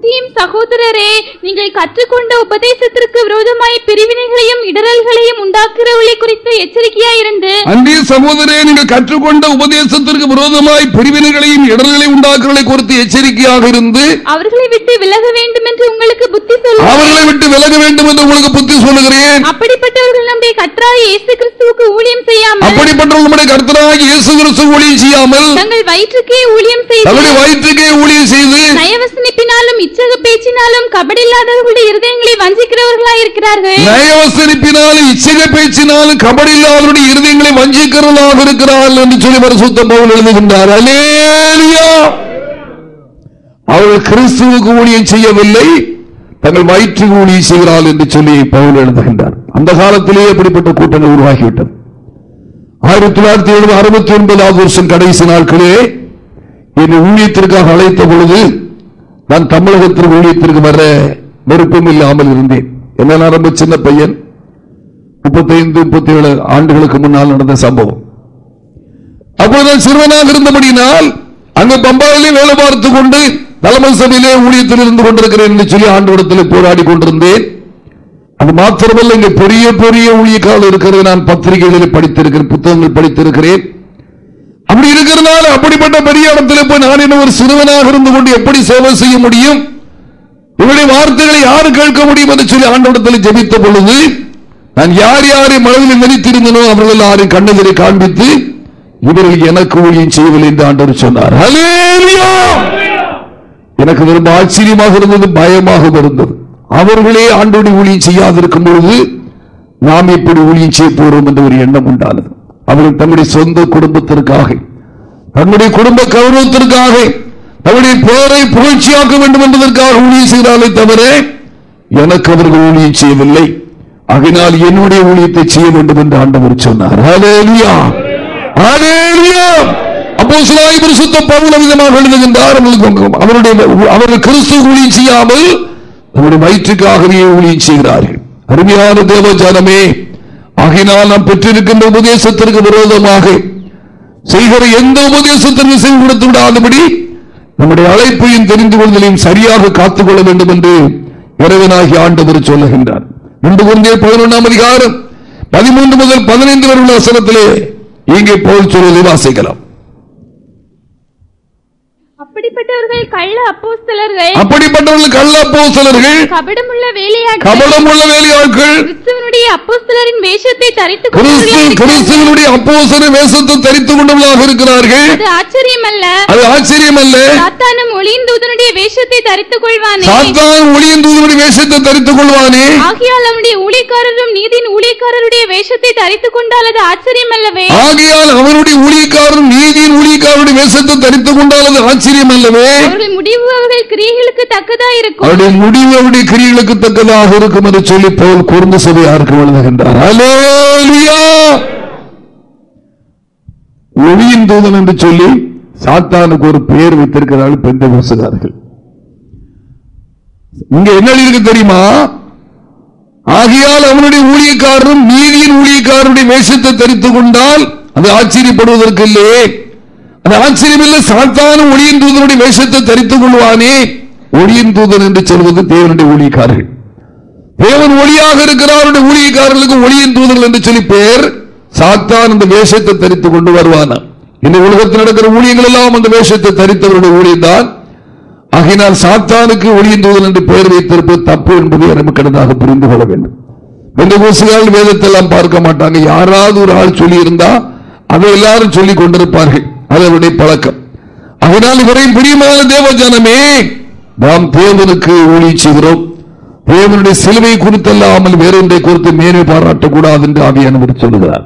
அன்றியும் சகோதரரே நீங்கள் கற்றுக்கொண்ட உபதேசத்திற்கு விரோதமாய் பிரிவினைகளையும் இடரல்களையும் உண்டாக்குறவர்களை குறித்து எச்சரிக்கையாயிருந்து அன்றைய சகோதரே நீங்கள் கற்றுக்கொண்ட உபதேசத்திற்கு விரோதமாய் பிரிவினைகளையும் இடர்களை உண்டாக்குகளை குறித்து எச்சரிக்கையாக இருந்து அவர்களை விட்டு விலக வேண்டும் என்று உங்களுக்கு புத்தி சொல்ல அவர்களை விட்டு விலக வேண்டும் என்று உங்களுக்கு புத்தி சொல்லுகிறேன். அப்படிப்பட்டவர்கள் நம்முடைய கற்றாய் இயேசு கிறிஸ்துவுக்கு ஊழியம் செய்யாமல் அப்படிப்பட்ட நம்முடைய கர்த்தராக இயேசு கிறிஸ்து ஊழியம் செய்யாமல் தங்கள் வயிற்றுக்கே ஊழியம் செய்து தன்னுடைய வயிற்றுக்கே ஊழியம் செய்து பேச்சினாலும் இச்சக பேச்சினாலும் கபடி இல்லாதவர்களுடைய இருதயங்களை வஞ்சிக்கிறவர்களாய் இருக்கிறார்கள். நயவசனிப்பினாலும் இச்சக பேச்சினாலும் கபடி இல்லாதவருடைய இருதயங்களை வஞ்சிக்கிறவர்களாக இருக்கிறார்கள் என்று சொல்லி பரிசுத்த பவுல் எழுதுகின்றார். அலேலியா அவர்கள் கிறிஸ்துவுக்கு ஊழியம் செய்யவில்லை தங்கள் வயிற்றுக்கு ஊழியம் செய்கிறார்கள் என்று சொல்லி பவுல் எழுதுகின்றார். அந்த காலத்திலேயே அப்படிப்பட்ட கூட்டங்கள் உருவாகிவிட்டது. ஆயிரத்தி தொள்ளாயிரத்தி எழுபது அறுபத்தி ஒன்பதாவது வருஷம் கடைசி நாட்களே என்னை ஊழியத்திற்காக அழைத்த பொழுது நான் தமிழகத்திற்கு ஊழியத்திற்கு வர விருப்பம் இல்லாமல் இருந்தேன். என்ன நான் ரொம்ப சின்ன பையன்? முப்பத்தைந்து முப்பத்தி ஏழு ஆண்டுகளுக்கு முன்னால் நடந்த சம்பவம். அப்போது நான் சிறுவனாக இருந்தபடியினால் அங்கு பம்பாவிலே வேலை பார்த்துக் கொண்டு தலைமை சபையிலே ஊழியத்தில் இருந்து கொண்டிருக்கிறேன் என்று சொல்லி ஆண்டோடத்தில் போராடி கொண்டிருந்தேன். அது மாத்திரமல்ல இங்க பெரிய பெரிய ஊழியக்கால் இருக்கிறது. நான் பத்திரிகைகளில் படித்திருக்கிறேன் புத்தகங்கள் படித்திருக்கிறேன். அப்படி இருக்கிறதுனால அப்படிப்பட்ட பெரிய இடத்துல போய் நான் என்ன ஒரு சிறுவனாக இருந்து கொண்டு எப்படி சேவை செய்ய முடியும்? இவருடைய வார்த்தைகளை யாரு கேட்க முடியும் என்று சொல்லி ஆண்டோடத்தில் ஜெபித்த பொழுது நான் யார் யாரை மனதில் நினைத்திருந்தனோ அவர்கள் யாரும் கண்ணதிரை காண்பித்து இவர்கள் எனக்கு ஊழியம் செய்யவில்லை என்று ஆண்டவர் சொன்னார். எனக்கு ரொம்ப ஆச்சரியமாக இருந்தது பயமாக இருந்தது. அவர்களே ஆண்டோடு ஊழியம் செய்யாதிருக்கும் பொழுது நாம் எப்படி ஊழியம் செய்ய போறோம் என்ற ஒரு எண்ணம் உண்டானது. அவர்கள் தங்களுடைய சொந்த குடும்பத்திற்காக தன்னுடைய குடும்ப கௌரவத்திற்காக தன்னுடைய பேரை புகழ்ச்சியாக்க வேண்டும் என்பதற்காக ஊழியம் செய்கிறார்களே தவிர எனக்கு அவர்கள் ஊழியம் செய்யவில்லை. அதனால் என்னுடைய ஊழியத்தை செய்ய வேண்டும் என்று ஆண்டவர் சொன்னார். அப்போ ஹalleluya அப்போஸ்தலனாகிய பரிசுத்த பவுல் விதமாக எழுதுகின்றார். அவருடைய அவர்கள் கிறிஸ்து ஊழியம் செய்யாமல் நம்முடைய வயிற்றுக்காகவே ஊழியம் செய்கிறார்கள். அருமையான தேவ ஜனமே ஆகினால் நாம் பெற்றிருக்கின்ற உபதேசத்திற்கு விரோதமாக செய்கிற எந்த உபதேசத்திற்கு செய்து கொடுத்து விடாதபடி நம்முடைய அழைப்பையும் தெரிந்து கொள்வதையும் சரியாக காத்துக்கொள்ள வேண்டும் என்று இறைவனாகி ஆண்டவர் சொல்லுகின்றார். ரெண்டு குழந்தைய பதினொன்றாம் அதிகாரம் பதிமூன்று முதல் பதினைந்து வரை உள்ள வசனத்திலே இங்கே போல் சொல்வதை வாசிக்கலாம். அப்படிப்பட்டவர்கள் கள்ள அப்போஸ்தலர்கள். அப்படிப்பட்டவர்கள் கள்ள அப்போஸ்தலர்கள். கபடமுள்ள வேலையாட்கள். கபடமுள்ள வேலையாட்கள். கிறிஸ்துவனுடைய அப்போஸ்தலரின் வேஷத்தை தரித்துக் கிறிஸ்து கொண்டவர்களாய் கிறிஸ்துவனுடைய அப்போசன வேஷத்தை தரித்துக் கொண்டவர்களாக இருக்கிறார்கள். அது ஆச்சரியம் அல்ல அது ஆச்சரியம் அல்ல சாத்தானும் ஒளியின் தூதனுடைய வேஷத்தை தரித்துக் கொள்வானே. சாத்தான் ஒளியின் தூதனுடைய வேஷத்தை தரித்துக் கொள்வானே. ஆகையால் நம்முடைய ஊழியக்காரரும் நீதியின் ஊழியக்காரருடைய வேஷத்தை தரித்துக் கொண்டால் அது ஆச்சரியம் அல்லவே ஆகையால் அவருடைய ஊழியக்காரன் நீதியின் ஊழியக்காரருடைய வேஷத்தை தரித்துக் கொண்டால் அது ஆச்சரியம் அல்லவே அவர்கள் முடிவு அவர்கள் கிரியைகளுக்கு தக்கதா இருக்கும். அவருடைய முடிவு அவருடைய கிரிகளுக்கு தக்கதாக இருக்கும் என்று சொல்லி போல் குறுந்து சபையாருக்கு ஒளியின் தூதன் என்று சொல்லி சாத்தானுக்கு ஒரு பெயர் வைத்திருக்கிறார்கள் பெந்த பேசுகிறார்கள் இங்க என்ன இருக்கு தெரியுமா? ஆகையால் அவனுடைய ஊழியக்காரரும் நீதியின் ஊழியக்காரருடைய வேஷத்தை தரித்துக் கொண்டால் அது ஆச்சரியப்படுவதற்கு இல்லையே அது சாத்தானும் ஒளியின் தூதனுடைய வேஷத்தை தரித்துக் கொள்வானே. ஒளியின் தூதன் என்று சொல்வது தேவனுடைய ஊழியக்காரர்கள். தேவன் ஒளியாக இருக்கிறாருடைய ஊழியக்காரர்களுக்கு ஒளியின் தூதர்கள் என்று சொல்லி பேர் சாத்தான் அந்த வேஷத்தை தரித்துக் கொண்டு வருவானா. இந்த உலகத்தில் நடக்கிற ஊழியங்கள் எல்லாம் அந்த வேஷத்தை தரித்தவருடைய ஊழியம் தான். ஆகினால் சாத்தானுக்கு ஒளியின் தூதன் என்று பெயர் வைத்திருப்பது தப்பு என்பதை நமக்கு கடந்தாக புரிந்து கொள்ள வேண்டும். பெந்தகோசுகால் வேதத்தை எல்லாம் பார்க்க மாட்டாங்க. யாராவது ஒரு ஆள் சொல்லி இருந்தா அதை எல்லாரும் சொல்லிக் கொண்டிருப்பார்கள். அது அவருடைய பழக்கம். அதனால் இவரையும் பிரியமான தேவஜானமே நாம் தேவனுக்கு ஒளி செய்கிறோம். தேவனுடைய சிலுவை குறித்தல்லாமல் வேறொன்றை குறித்து மேலே பாராட்டக்கூடாது என்று ஆவியானவர் சொல்லுகிறார்.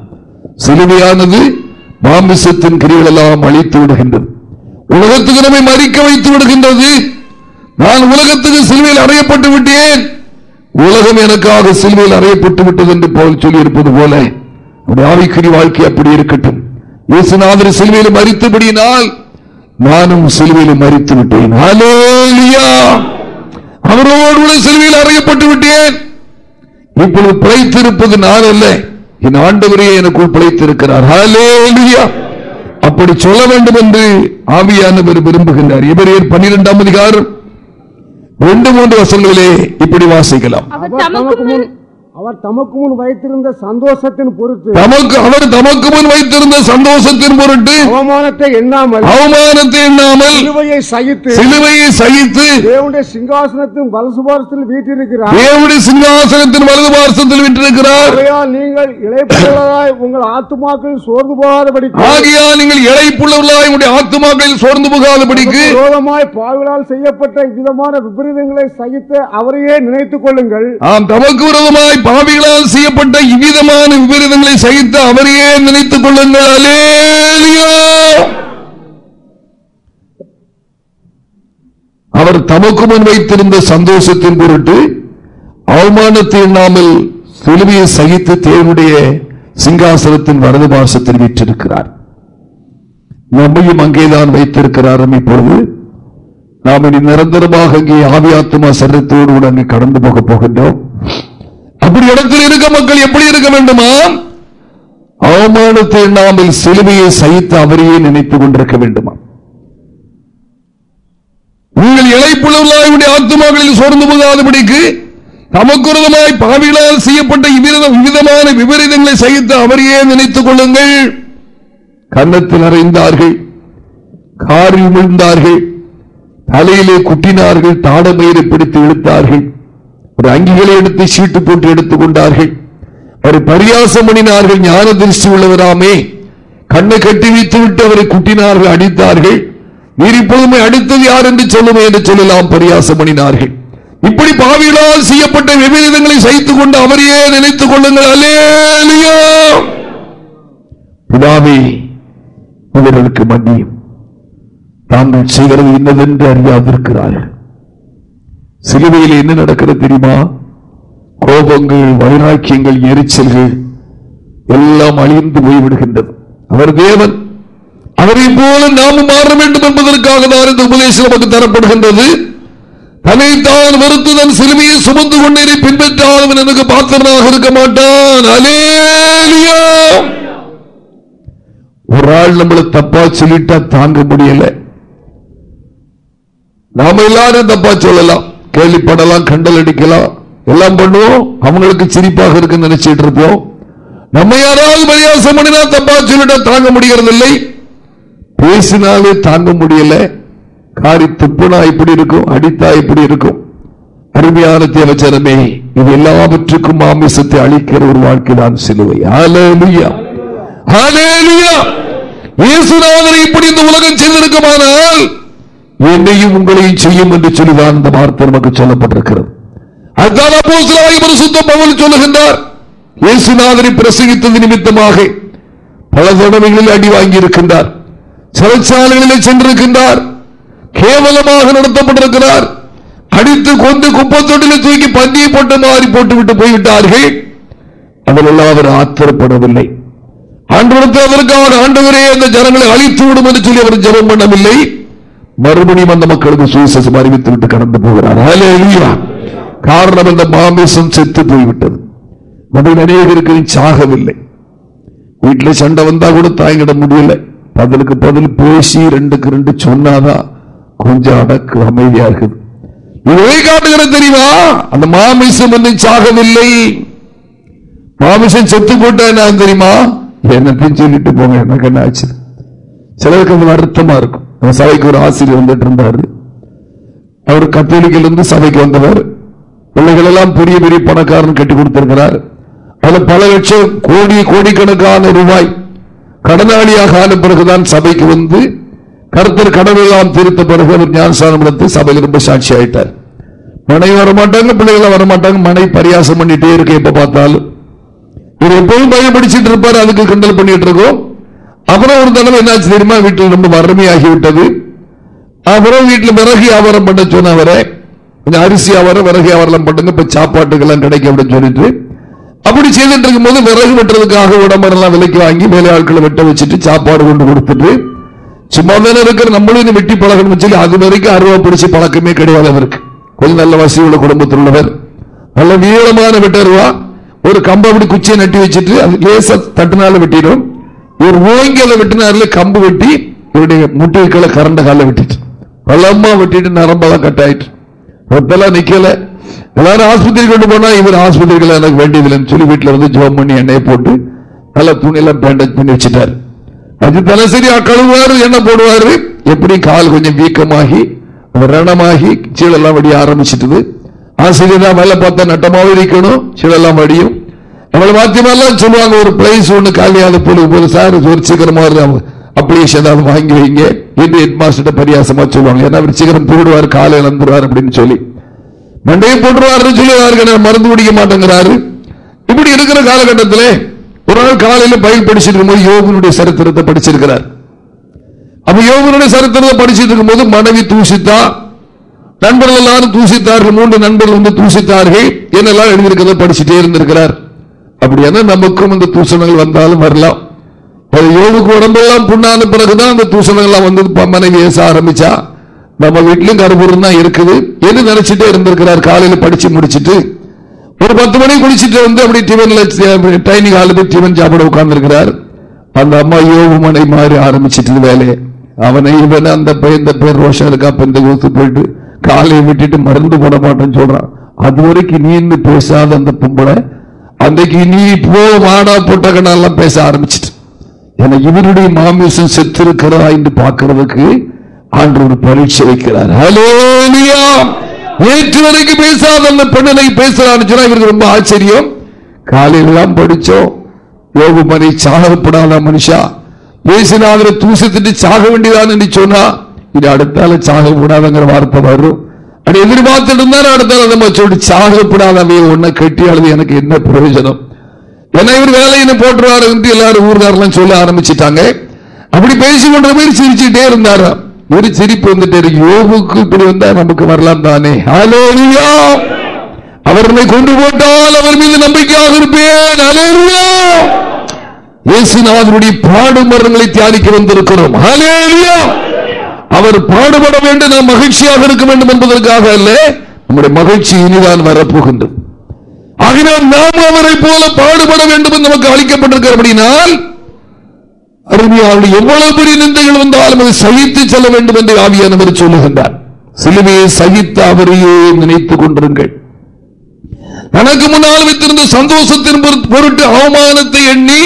சிலுவையானது மாமிசத்தின் கிரிகள் எல்லாம் அழித்து விடுகின்றது. உலகத்துக்கு நம்மை மறிக்க வைத்து விடுகின்றது. நான் உலகத்துக்கு சிலுவையில் அறையப்பட்டு விட்டேன். உலகம் எனக்காக சிலுவையில் அறையப்பட்டு விட்டது என்று போல் சொல்லியிருப்பது போல ஆவிக்குறி வாழ்க்கை அப்படி இருக்கட்டும். இயேசுநாதர் சிலுவையில் மறித்தபடியினால் நானும் சிலுவையில் மறித்து விட்டேன் அவரோடு கூட சிலுவையில் அறையப்பட்டு விட்டேன். இப்பொழுது பிழைத்திருப்பது நான் அல்ல. என் ஆண்டவரே எனக்குள் பிழைத்திருக்கிறார். ஹalleluya. அப்படி சொல்ல வேண்டும் என்று ஆவியானவர் விரும்புகின்றார். ஏன் பன்னிரெண்டாம் அதிகாரம் ரெண்டு மூன்று வசங்களிலே இப்படி வாசிக்கலாம். அவர் தமக்கு முன் வைத்திருந்த சந்தோஷத்தின் பொருட்டு தமக்கு அவர் தமக்கு முன் வைத்திருந்த சந்தோஷத்தின் பொருட்டு அவமானத்தை எண்ணாமல் அவமானத்தை எண்ணாமல் சிலுவையை சகித்து சிலுவையை சகித்து தேவனுடைய சிங்காசனத்தின் வலசுபாரத்தில் வீட்டிருக்கிறார். தேவனுடைய சிங்காசனத்தின் வலது பார்சத்தில் விட்டிருக்கிறார். நீங்கள் இழைப்புள்ளதாய் உங்கள் ஆத்துமாக்கள் சோர்ந்து போகாதபடி ஆகையால் நீங்கள் இழைப்புள்ளவர்களாய் உடைய ஆத்துமாக்களில் சோர்ந்து போகாதபடிக்கு விரோதமாய் பாவிகளால் செய்யப்பட்ட விதமான விபரீதங்களை சகித்து அவரையே நினைத்துக் கொள்ளுங்கள். தமக்கு விரோதமாய் பாவிகளால் செய்யப்பட்ட இவ்விதமான விபரீதங்களை சகித்து அவரையே நினைத்துக் கொள்ளுங்கள். அல்லேலூயா. அவர் தமக்கு முன் வைத்திருந்த சந்தோஷத்தின் பொருட்டு அவமானத்தை இல்லாமல் சிலுவையை சகித்து தேவனுடைய சிங்காசனத்தின் வரது பாசத்தில் வீற்றிருக்கிறார் நம்மையும் அங்கேதான் வைத்திருக்கிறார். இப்பொழுது நாம் இனி நிரந்தரமாக அங்கே ஆவியாத்மா சரத்தோடு கூட அங்கே கடந்து போக போகின்றோம். அப்படி இடத்தில் இருக்க மக்கள் எப்படி இருக்க வேண்டுமா? அவமானத்தை எண்ணாமல் சிலுவையை சகித்து அவரையே நினைத்துக் கொண்டிருக்க வேண்டுமா? உங்கள் இழைப்புள்ளவர்களாயுடைய ஆத்மாக்களில் சோர்ந்து போகாதபடிக்கு தமக்குரதமாய் பாவிகளால் செய்யப்பட்ட விதமான விபரீதங்களை சகித்து அவரையே நினைத்துக் கொள்ளுங்கள். கன்னத்தில் அறைந்தார்கள். காரில் விழுந்தார்கள். தலையிலே குட்டினார்கள். தாடமயிரை பிடித்து இழுத்தார்கள். ஒரு அங்கிகளை எடுத்து சீட்டு போட்டு எடுத்துக் கொண்டார்கள் அவரை பரியாசம் பண்ணினார்கள் ஞான திருஷ்டி உள்ளவராமே. கண்ணை கட்டி வைத்து விட்டு அவரை குட்டினார்கள் அடித்தார்கள். நீர் இப்பொழுதுமே அடித்தது யார் என்று சொல்லுமே என்று சொல்லலாம் பரியாசம் பண்ணினார்கள். இப்படி பாவிகளால் செய்யப்பட்ட விபரீதங்களை சகித்துக் கொண்டு அவரையே நினைத்துக் கொள்ளுங்கள். அலேலியோ பிதாவே இவர்களுக்கு மன்னியும் தாங்கள் செய்கிறது இன்னதென்று அறியாதிருக்கிறார்கள். சிலுவையில் என்ன நடக்கிறது தெரியுமா? கோபங்கள் வைராக்கியங்கள் எரிச்சல்கள் எல்லாம் அழிந்து போய்விடுகின்றது அவர் தேவன். அவரை போல நாமும் மாற வேண்டும் என்பதற்காக தான் இந்த உபதேசம் நமக்கு தரப்படுகின்றது. தன்னைத்தான் வெறுத்து தன் சிலுவையை சுமந்து கொண்டேனை பின்பற்றாதவன் எனக்கு பாத்திரனாக இருக்க மாட்டான். அலேலியா ஒரு ஆள் நம்மளை தப்பா சொல்லிட்டா தாங்க முடியல. நாம எல்லாரும் தப்பா சொல்லலாம். கேள்விப்படலாம் கண்டல் அடிக்கலாம். எல்லாம் பண்ணுவோம். அவங்களுக்கு சிரிப்பாக இருக்குன்னு நினைச்சிட்டு இருப்போம். நம்ம யாராவது பரியாசம் பண்ணினா தப்பா சொல்லிட்டா தாங்க முடியறதில்லை. பேசினாலே தாங்க முடியல. காரி துப்புனா இப்படி இருக்கும் அடித்தா இப்படி இருக்கும். அருமையான தேவச்சனமே இது எல்லாவற்றுக்கும் மாமிசத்தை அளிக்கிற ஒரு வாழ்க்கை தான் சிலுவை இப்படி இந்த உலகம் செய்திருக்குமானால் என்னையும் உங்களையும் செய்யும் என்று சொல்லிதான் இந்த வார்த்தை நமக்கு சொல்லப்பட்டிருக்கிறது. சொல்லுகின்றார். இயேசுநாதனை பிரசங்கித்தது நிமித்தமாக பல தடவைகளில் அடி வாங்கி இருக்கின்றார் சிறைச்சாலைகளிலே சென்றிருக்கின்றார். கேவலமாக நடத்தப்பட்டிருக்கிறார். அடித்து கொண்டு குப்பத்தொட்டில தூக்கி பந்தியை போட்டு மாறி போட்டுவிட்டு போய்விட்டார்கள். அதிலெல்லாம் அவர் ஆத்திரப்படவில்லை. ஆண்டு அதற்காக ஆண்டவரே அந்த ஜனங்களை அழித்து விடும் என்று சொல்லி அவர் ஜபம் பண்ணவில்லை. மறுபடியும் அந்த மக்களுக்கு சுவிசேஷம் அறிவித்து விட்டு கடந்து போகிறார். காரணம் அந்த மாமிசம் செத்து போய்விட்டது. மதில் அநேகருக்கு சாகவில்லை. வீட்டுல சண்டை வந்தா கூட தாங்கிட முடியல. பதிலுக்கு பதில் பேசி ரெண்டுக்கு ரெண்டு சொன்னாதான் கொஞ்சம் அடக்கு அமைதியா இருக்குது. இதை காட்டுகிற தெரியுமா? அந்த மாமிசம் வந்து சாகவில்லை. மாமிசம் செத்து போட்டா என்ன தெரியுமா? என்னத்தையும் சொல்லிட்டு போங்க எனக்கு என்ன ஆச்சு? சிலருக்கு அது வருத்தமா இருக்கும். நம்ம சபைக்கு ஒரு ஆசிரியர் வந்துட்டு இருந்தார் அவர் கத்தோலிக்கில் இருந்து சபைக்கு வந்தவர். பிள்ளைகள் எல்லாம் பெரிய பெரிய பணக்காரன் கட்டி கொடுத்திருக்கிறார். அது பல லட்சம் கோடி கோடிக்கணக்கான ரூபாய் கடனாளியாக ஆன பிறகுதான் சபைக்கு வந்து கருத்தர் கடவுளாம் தீர்த்த பிறகு அவர் ஞானஸ்தானம் எடுத்து சபையில் ரொம்ப சாட்சி ஆயிட்டார் மனை வரமாட்டாங்க பிள்ளைகள் வரமாட்டாங்க மனை பரியாசம் பண்ணிட்டே இருக்க எப்ப பார்த்தாலும். இவர் எப்பவும் பயப்படிச்சிட்டு இருப்பாரு அதுக்கு கிண்டல் பண்ணிட்டு இருக்கோம். அப்புறம் ஒரு தடவை என்னாச்சு தெரியுமா? வீட்டில் ரொம்ப வறுமையாகி விட்டது அப்புறம் வீட்டில் விறகு வியாபாரம் பண்ண சொன்னவரை கொஞ்சம் அரிசி வியாபாரம் விறகு வியாபாரம் பண்ணுங்க இப்ப சாப்பாட்டுக்கெல்லாம் கிடைக்கும் அப்படின்னு சொல்லிட்டு. அப்படி செய்துட்டு இருக்கும் போது விறகு வெட்டுறதுக்காக உடம்பெல்லாம் விலைக்கு வாங்கி வேலை ஆட்களை வெட்ட வச்சுட்டு சாப்பாடு கொண்டு கொடுத்துட்டு சும்மா தானே இருக்கிற நம்மளும் வெட்டி பழகணும் சொல்லி அது வரைக்கும் அருவா பிடிச்சி பழக்கமே கிடையாது அவருக்கு. கொஞ்சம் நல்ல வசதி உள்ள குடும்பத்தில் உள்ளவர் நல்ல நீளமான வெட்டருவா ஒரு கம்பை அப்படி குச்சியை நட்டி வச்சுட்டு அது லேசா தட்டுனால வெட்டிடும். இவர் ஓங்கி அதை வெட்டினார்ல கம்பு வெட்டி இவருடைய முட்டைகளை கரண்ட கால வெட்டிட்டு. பள்ளமா வெட்டிட்டு நரம்பெல்லாம் கட் ஆயிட்டு. ரத்தெல்லாம் நிக்கல. எல்லாரும் ஆஸ்பத்திரி கொண்டு போனா இவர் ஆஸ்பத்திரிகள் எனக்கு வேண்டியதில்லைன்னு சொல்லி வீட்டில் வந்து ஜோம் பண்ணி எண்ணெயை போட்டு நல்ல துணியெல்லாம் பேண்டேஜ் பண்ணி வச்சுட்டாரு. அது தினசரி கழுவுவாரு எண்ணெய் போடுவாரு. எப்படி கால் கொஞ்சம் வீக்கமாகி ரணமாகி சீழெல்லாம் வடிய ஆரம்பிச்சிட்டது. ஆசிரியர் தான் வேலை பார்த்தா நட்டமாகவும் இருக்கணும் சீழெல்லாம் வடியும். நம்மள மாத்தியமெல்லாம் சொல்லுவாங்க ஒரு பிளேஸ் ஒண்ணு காலியாத போல போது சார் ஒரு சீக்கிரமா அப்ளிகேஷன் ஏதாவது வாங்கி வைங்க என்று ஹெட் மாஸ்டர் பரியாசமா சொல்லுவாங்க. ஏன்னா அவர் சீக்கிரம் போடுவார் காலையில் வந்துருவார் அப்படின்னு சொல்லி. மண்டையை போட்டுருவாருன்னு சொல்லி யாருக்கு மருந்து குடிக்க மாட்டேங்கிறாரு. இப்படி இருக்கிற காலகட்டத்தில் ஒரு நாள் காலையில் பயில் படிச்சிருக்கும் போது யோகனுடைய சரித்திரத்தை படிச்சிருக்கிறார். அப்ப யோகனுடைய சரித்திரத்தை படிச்சிட்டு இருக்கும்போது மனைவி தூசித்தா நண்பர்கள் எல்லாரும் தூசித்தார்கள் மூன்று நண்பர்கள் வந்து தூசித்தார்கள் என்னெல்லாம் எழுதியிருக்கிறத படிச்சுட்டே இருந்திருக்கிறார். அப்படியானா நமக்கும் இந்த தூசணங்கள் வந்தாலும் வரலாம். யோகுக்கு உடம்பெல்லாம் புண்ணான பிறகுதான் அந்த தூசணங்கள்லாம் வந்து மனைவி ஏச ஆரம்பிச்சா நம்ம வீட்லயும் கருப்பூரம் தான் இருக்குது. என்று நினைச்சிட்டே இருந்திருக்கிறார்? காலையில் படிச்சு முடிச்சிட்டு ஒரு பத்து மணி குடிச்சிட்டு வந்து அப்படி டிவன்ல டைனிங் ஹாலில் போய் டிவன் சாப்பிட உட்கார்ந்துருக்கிறார். அந்த அம்மா யோகு மனை மாறி ஆரம்பிச்சிட்டு வேலையை. அவனை இவன் அந்த பையன் இந்த பேர் ரோஷா இருக்கா? இந்த ஊத்து போயிட்டு காலையை விட்டுட்டு மருந்து போட மாட்டேன்னு சொல்றான். அது வரைக்கும் நீ பேசாத அந்த பொம்பளை. அன்றைக்கு நீ போ மாடா போட்டகனெல்லாம் பேச ஆரம்பிச்சிட்டு. என இவருடைய மாமிசம் செத்திருக்கிறா என்று பார்க்கறதுக்கு ஆண்டு ஒரு பரீட்சை வைக்கிறார். நேற்று வரைக்கும் பேசாத அந்த பெண்ணனை பேசுறான்னு சொன்னா இவருக்கு ரொம்ப ஆச்சரியம். காலையில் படிச்சோம். யோகு மனை சாகப்படாத மனுஷா. பேசினாங்கிற தூசத்திட்டு சாக வேண்டியதான் சொன்னா இது அடுத்தால சாகப்படாதங்கிற வார்த்தை வரும். அப்படி எதிர்பார்த்துட்டு இருந்தாரு அடுத்தால நம்ம சொல்லி சாகப்படாதவைய ஒன்ன கட்டி அழுது எனக்கு என்ன பிரயோஜனம்? ஏன்னா இவர் வேலையின போட்டுருவாரு எல்லாரும் ஊர்காரெல்லாம் சொல்ல ஆரம்பிச்சுட்டாங்க. அப்படி பேசி கொண்ட மாதிரி சிரிச்சுட்டே இருந்தாராம் ஒரு சிரிப்பு வந்துட்டு யோகுக்கு இப்படி வந்தா நமக்கு வரலாம் தானே. அலோலியா அவர்களை கொண்டு போட்டால் அவர் மீது நம்பிக்கையாக இருப்பேன். அலேரியா இயேசுநாதனுடைய பாடுமரங்களை தியானிக்க வந்திருக்கிறோம். அவர் பாடுபட வேண்டும் நாம் மகிழ்ச்சியாக இருக்க வேண்டும் என்பதற்காக அல்ல நம்முடைய மகிழ்ச்சி இனிதான் வரப்போகின்றது. ஆகினால் நாம் அவரை போல பாடுபட வேண்டும் என்று நமக்கு அளிக்கப்பட்டிருக்கிறபடினால் அருமையாளர் எவ்வளவு பெரிய நிந்தைகள் வந்தாலும் அதை சகித்து செல்ல வேண்டும் என்று ஆவியானவர் சொல்லுகின்றார். சிலுவையை சகித்த அவரையே நினைத்துக் கொண்டிருங்கள். தனக்கு முன்னால் வைத்திருந்த சந்தோஷத்தின் பொருட்டு அவமானத்தை எண்ணி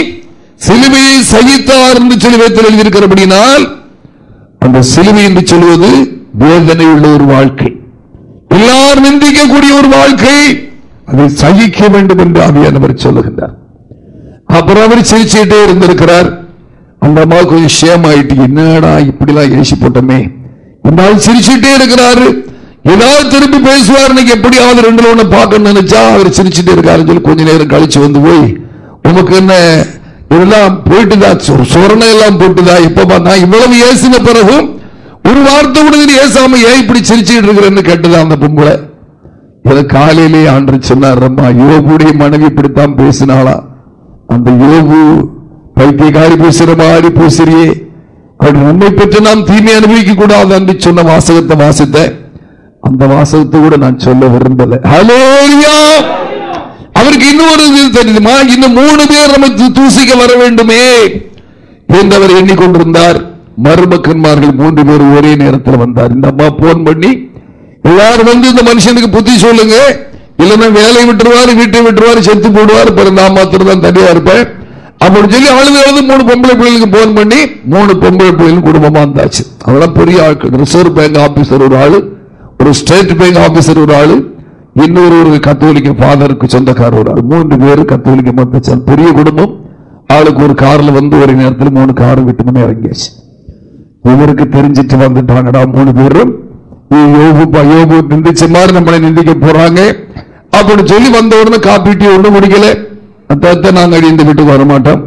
சிலுவையை சகித்தார் என்று சிலுவைத்தில் எழுதியிருக்கிறபடினால் அந்த சிலுவை என்று சொல்வது வேதனை உள்ள ஒரு வாழ்க்கை. எல்லாரும் நிந்திக்கக்கூடிய ஒரு வாழ்க்கை. அதை சகிக்க வேண்டும் என்று ஆவியானவர் சொல்லுகின்றார். அப்புறம் அவர் சிரிச்சுட்டே இருந்திருக்கிறார். அந்த அம்மா கொஞ்சம் ஷேம் ஆயிட்டு என்னடா இப்படிலாம் ஏசி போட்டோமே? இருந்தாலும் சிரிச்சுட்டே இருக்கிறாரு. ஏதாவது திருப்பி பேசுவார் இன்னைக்கு எப்படியாவது ரெண்டு ஒண்ணு பார்க்கணும்னு நினைச்சா? அவர் சிரிச்சுட்டே இருக்காருன்னு சொல்லி கொஞ்ச நேரம் கழிச்சு வந்து போய் உமக்கு என்ன இதெல்லாம் போயிட்டுதா சொரணை எல்லாம் போட்டுதா இப்ப பார்த்தா இவ்வளவு ஏசின பிறகும் ஒரு வார்த்தை கூட ஏசாம ஏன் இப்படி சிரிச்சுட்டு இருக்கிறேன்னு கேட்டதா அந்த பொம்பளை? காலையிலே ஆண்டு சொன்னார் அம்மா யோகுடைய மனைவி இப்படித்தான் பேசினாளா? அந்த யோகு பைத்தியக்காரி பேசுற மாதிரி பேசுறியே. அப்படி உண்மை பெற்று நாம் தீமை அனுபவிக்க கூடாது என்று சொன்ன வாசகத்தை வாசித்த அந்த வாசகத்தை கூட நான் சொல்ல விரும்பல. அவருக்கு இன்னொரு தெரியுமா? இன்னும் மூணு பேர் நமக்கு தூசிக்க வர வேண்டுமே என்று அவர் எண்ணிக்கொண்டிருந்தார். மருமக்கன்மார்கள் மூன்று பேர் ஒரே நேரத்தில் வந்தார். இந்த அம்மா போன் பண்ணி எல்லாரும் வந்து இந்த மனுஷனுக்கு புத்தி சொல்லுங்க. இல்லைன்னா வேலை விட்டுருவாரு வீட்டை விட்டுருவாரு செத்து போடுவார். பிறகு நான் மாத்திரம் தான் தனியா இருப்பேன். அப்படின்னு சொல்லி அழுது அழுது மூணு பொம்பளை பிள்ளைகளுக்கு போன் பண்ணி மூணு பொம்பளை பிள்ளைகள் குடும்பமா இருந்தாச்சு அதெல்லாம் பெரிய ஆட்கள். ரிசர்வ் பேங்க் ஆபீசர் ஒரு ஆளு ஒரு ஸ்டேட் பேங்க் ஆபீசர் ஒரு ஆளு இன்னொரு ஒரு கத்தோலிக்க ஃபாதருக்கு சொந்தக்காரர் ஒரு மூன்று பேர் கத்தோலிக்க மத்த பெரிய குடும்பம். ஆளுக்கு ஒரு கார்ல வந்து ஒரு நேரத்தில் மூணு கார் விட்டு மணி இறங்கியாச்சு. இவருக்கு தெரிஞ்சிட்டு வந்துட்டாங்கடா மூணு பேரும். யோபு நிந்திச்ச மாதிரி நம்மளை நிந்திக்க போறாங்க. அப்படி சொல்லி வந்த உடனே காப்பி ஒன்றும் முடிக்கல அத்தை நாங்கள் இந்த வீட்டுக்கு வரமாட்டோம்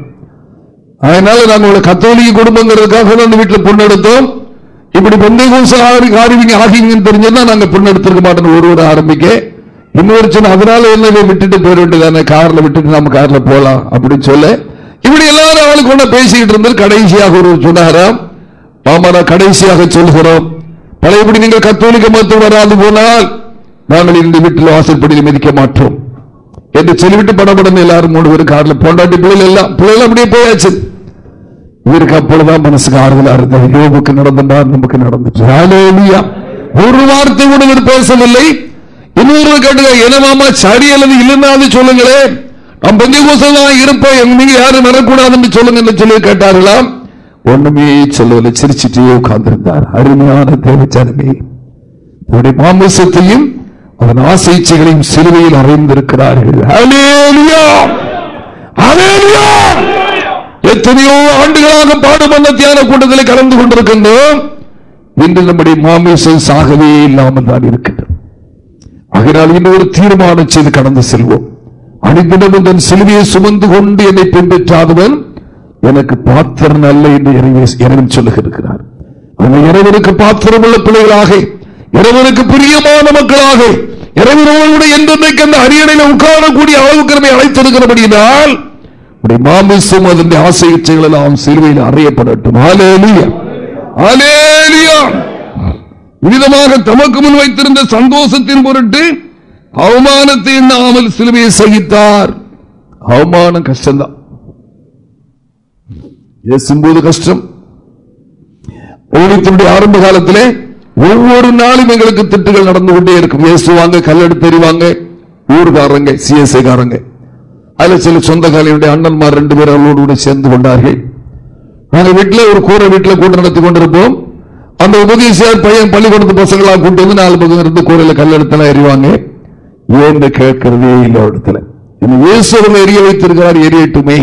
அதனால நாங்கள் ஒரு கத்தோலிக்க குடும்பங்கிறதுக்காக அந்த வீட்டில் பொண்ணு எடுத்தோம். இப்படி பொந்தை ஆறுவீங்க ஆகிங்கன்னு ஆகிவிங்கன்னு நாங்க பொண்ணு எடுத்திருக்க மாட்டோம் ஒரு ஒரு ஆரம்பிக்க. இன்னொரு சொன்ன அதனால என்ன விட்டுட்டு போயிட வேண்டியதானே கார்ல விட்டுட்டு நம்ம கார்ல போலாம் அப்படின்னு சொல்ல. இப்படி எல்லாரும் அவளுக்கு ஒண்ணு பேசிக்கிட்டு இருந்தது கடைசியாக ஒரு சொன்னாராம் ஆமா கடைசியாக சொல்கிறோம். பழையபடி நீங்கள் கத்தோலிக்க மருத்துவம் வராது போனால் நாங்கள் இந்த வீட்டில் வாசற்படியில் மிதிக்க மாட்டோம். என்று சொல்லிவிட்டு படப்படம் எல்லாரும் மூணு பேரும் கார்ல போண்டாட்டி பிள்ளைகள் எல்லாம் பிள்ளைகள் அப்படியே போயாச்சு. இவருக்கு அப்பொழுதுதான் மனசுக்கு ஆறுதலா இருந்தது. யோபுக்கு நடந்த நமக்கு நடந்துச்சு. ஒரு வார்த்தை கூட இவர் பேசவில்லை. இன்னொரு கேட்டுங்க என்னமாமா சரி அல்லது இல்லைன்னா சொல்லுங்களேன் நம் பஞ்ச கோசம் இருப்போம் நீங்க யாரும் வரக்கூடாதுன்னு சொல்லுங்க சொல்லி கேட்டார்களாம் ஒண்ணுமே சொல்லவில்லை சிரிச்சுட்டே உட்கார்ந்திருந்தார். அருமையான தேவச்சனமே தன்னுடைய மாமிசத்தையும் அதன் ஆசைச்சைகளையும் சிலுவையில் அறைந்திருக்கிறார்கள். எத்தனையோ ஆண்டுகளாக பாடுபந்த தியான கூட்டத்தில் கலந்து கொண்டிருக்கின்றோம். இன்று நம்முடைய மாமிசம் சாகவே இல்லாமல் தான் இருக்கின்றோம் அதனால் ஒரு தீர்மானம் செய்து கடந்து செல்வோம். அணிந்திடமும் தன் சிலுவையை சுமந்து கொண்டு என்னை பின்பற்றாதவன் எனக்கு பாத்திரம் அல்ல என்று இறைவன் சொல்லுகிறார் இறைவனுக்கு பாத்திரம் உள்ள பிள்ளைகளாக இறைவனுக்கு பிரியமான மக்களாக இறைவனோடு என்றென்றைக்கு அந்த உட்காரக்கூடிய அளவுக்கு நம்மை அழைத்திருக்கிறபடியால் மாமிசம் அதன் ஆசை இச்சைகள் எல்லாம் சிலுவையில் அறியப்படட்டும். புனிதமாக தமக்கு முன் வைத்திருந்த சந்தோஷத்தின் பொருட்டு அவமானத்தை எண்ணாமல் சிலுவையை சகித்தார். அவமானம் கஷ்டம்தான். ஏசும்போது கஷ்டம். ஓடித்தினுடைய ஆரம்ப காலத்திலே ஒவ்வொரு நாளும் எங்களுக்கு திட்டுகள் நடந்து கொண்டே இருக்கும். ஏசுவாங்க கல்லெடுத்து தெரிவாங்க ஊருக்காரங்க சிஎஸ்ஐ காரங்க அதுல சில சொந்தக்காலையுடைய அண்ணன்மார் ரெண்டு பேர் கூட சேர்ந்து கொண்டார்கள். நாங்கள் வீட்டில் ஒரு கூரை வீட்டில் கூட்டம் நடத்தி கொண்டிருப்போம். அந்த உபதேசியார் பையன் பள்ளிக்கூடத்து பசங்களா கூட்டு வந்து நாலு பக்கம் இருந்து கூரையில கல்லெடுத்தெல்லாம் எறிவாங்க. ஏன்னு கேட்கறதே இல்லை இடத்துல இயேசுவங்க எரிய வைத்திருக்கிறார் எரியட்டுமே.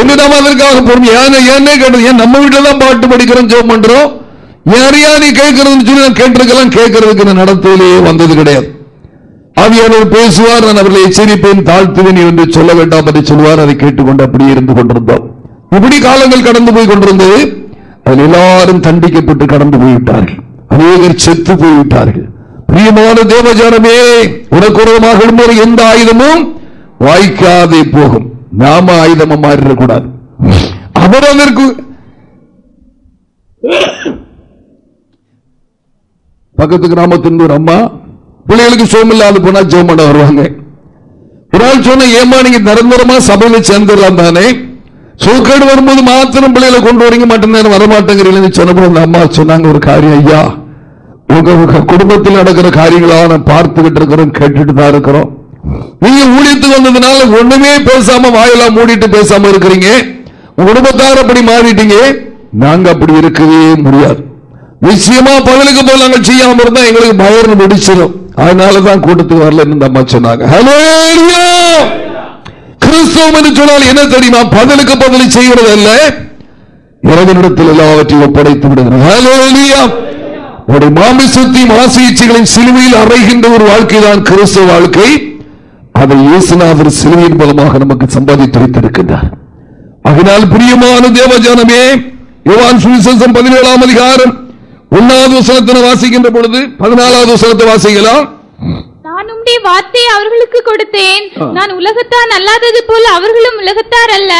என்று நாம் அதற்காக பொறுமை? ஏன்னே கேட்டது ஏன் நம்ம வீட்டில் தான் பாட்டு படிக்கிறோம் ஜோம் பண்றோம்? யாரையா நீ கேட்கறதுன்னு சொல்லி நான் கேட்டிருக்கலாம் கேட்கறதுக்கு நடத்தையிலேயே வந்தது கிடையாது. ஆவியானவர் பேசுவார் நான் அவர்களை எச்சரிப்பேன் தாழ்த்துவேன் என்று சொல்ல வேண்டாம் என்று சொல்வார் அதை கேட்டுக்கொண்டு அப்படியே இருந்து கொண்டிருந்தோம். இப்படி காலங்கள் கடந்து போய் கொண்டிருந்தது. அதில் எல்லாரும் தண்டிக்கப்பட்டு கடந்து போய்விட்டார்கள். அநேகர் செத்து போய்விட்டார்கள். பிரியமான தேவஜானமே உனக்குறவமாக எந்த ஆயுதமும் வாய்க்காதே போகும். நாம ஆயுதமா மாறிடக்கூடாது. அவர் அதற்கு பக்கத்து கிராமத்தின் ஒரு அம்மா பிள்ளைகளுக்கு சோம் இல்லாத போனா ஜோம் பண்ண வருவாங்க. ஒரு நாள் சொன்ன ஏமா நீங்க நிரந்தரமா சபையில சேர்ந்துடலாம் தானே சோக்கேடு வரும்போது மாத்திரம் பிள்ளைகளை கொண்டு வரீங்க மட்டும் வரமாட்டேங்கிறீங்க சொன்னபோது அந்த அம்மா சொன்னாங்க ஒரு காரியம் ஐயா உங்க குடும்பத்தில் நடக்கிற காரியங்களா நான் பார்த்துக்கிட்டு இருக்கிறோம் கேட்டுட்டு தான் இருக்கிறோம். நீங்க ஊழியத்துக்கு வந்ததுனால ஒண்ணுமே பேசாம வாயெல்லாம் மூடிட்டு பேசாம இருக்கிறீங்க. குடும்பத்தார் அப்படி மாறிட்டீங்க. நாங்க அப்படி இருக்கவே முடியாது. நிச்சயமா பதிலுக்கு போல நாங்கள் செய்யாம இருந்தா எங்களுக்கு பயர்னு முடிச்சிடும் அதனாலதான் கூட்டத்துக்கு வரல அம்மா சொன்னாங்க. ஹலோ கிறிஸ்தவம் என்று சொன்னால் என்ன தெரியுமா? பதிலுக்கு பதிலை செய்கிறது அல்ல. இறைவனிடத்தில் எல்லாவற்றையும் ஒப்படைத்து விடுகிறது. மாமிசத்தையும் ஆசிரியர்களின் சிலுவையில் அறைகின்ற ஒரு வாழ்க்கை தான் கிறிஸ்தவ வாழ்க்கை. அதை இயேசுநாதர் சிலுவையின் மூலமாக நமக்கு சம்பாதித்து வைத்திருக்கின்றார். அதனால் பிரியமான தேவஜானமே யுவான் சுவிசேஷம் பதினேழாம் அதிகாரம் ஒன்னாவது வசனத்தினை வாசிக்கின்ற பொழுது பதினாலாவது வசனத்தை வாசிக்கலாம். வார்த்தையை அவர்களுக்கு கொடுத்தேன். நான் உலகத்தான் அல்லாதது போல அவர்களும் உலகத்தார் அல்ல.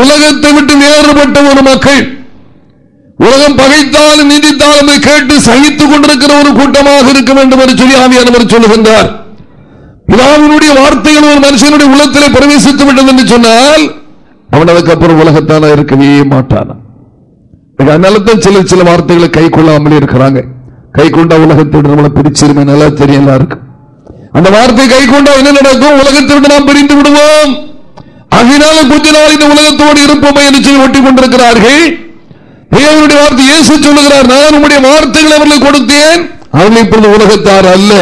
உலகத்தை விட்டு வேறுபட்ட ஒரு மக்கள். உலகம் பகைத்தாலும் நீதித்தாலும் கேட்டு சகித்துக் கொண்டிருக்கிற ஒரு கூட்டமாக இருக்க வேண்டும் என்று சொல்லி ஆவியானவர் சொல்லுகின்றார். பிதாவினுடைய வார்த்தைகள் ஒரு மனுஷனுடைய உள்ளத்தில் பிரவேசித்து விட்டது என்று சொன்னால் அவன் அதுக்கப்புறம் உலகத்தான இருக்கவே மாட்டான்? அதனாலதான் சில சில வார்த்தைகளை கை கொள்ளாமலே இருக்கிறாங்க. கை கொண்ட உலகத்தோடு நம்மளை பிரிச்சிருமே நல்லா தெரியும் இருக்கு. அந்த வார்த்தை கை கொண்டா என்ன நடக்கும்? உலகத்திற்கு நாம் பிரிந்து விடுவோம். அதனால கொஞ்ச நாள் இந்த உலகத்தோடு இருப்போமே என்று சொல்லி ஒட்டி கொண்டிருக்கிறார்கள். தேவனுடைய வார்த்தை இயேசு சொல்லுகிறார் நான் உங்களுடைய வார்த்தைகளை அவர்களுக்கு கொடுத்தேன். அவர்கள் இப்பொழுது உலகத்தார் அல்ல.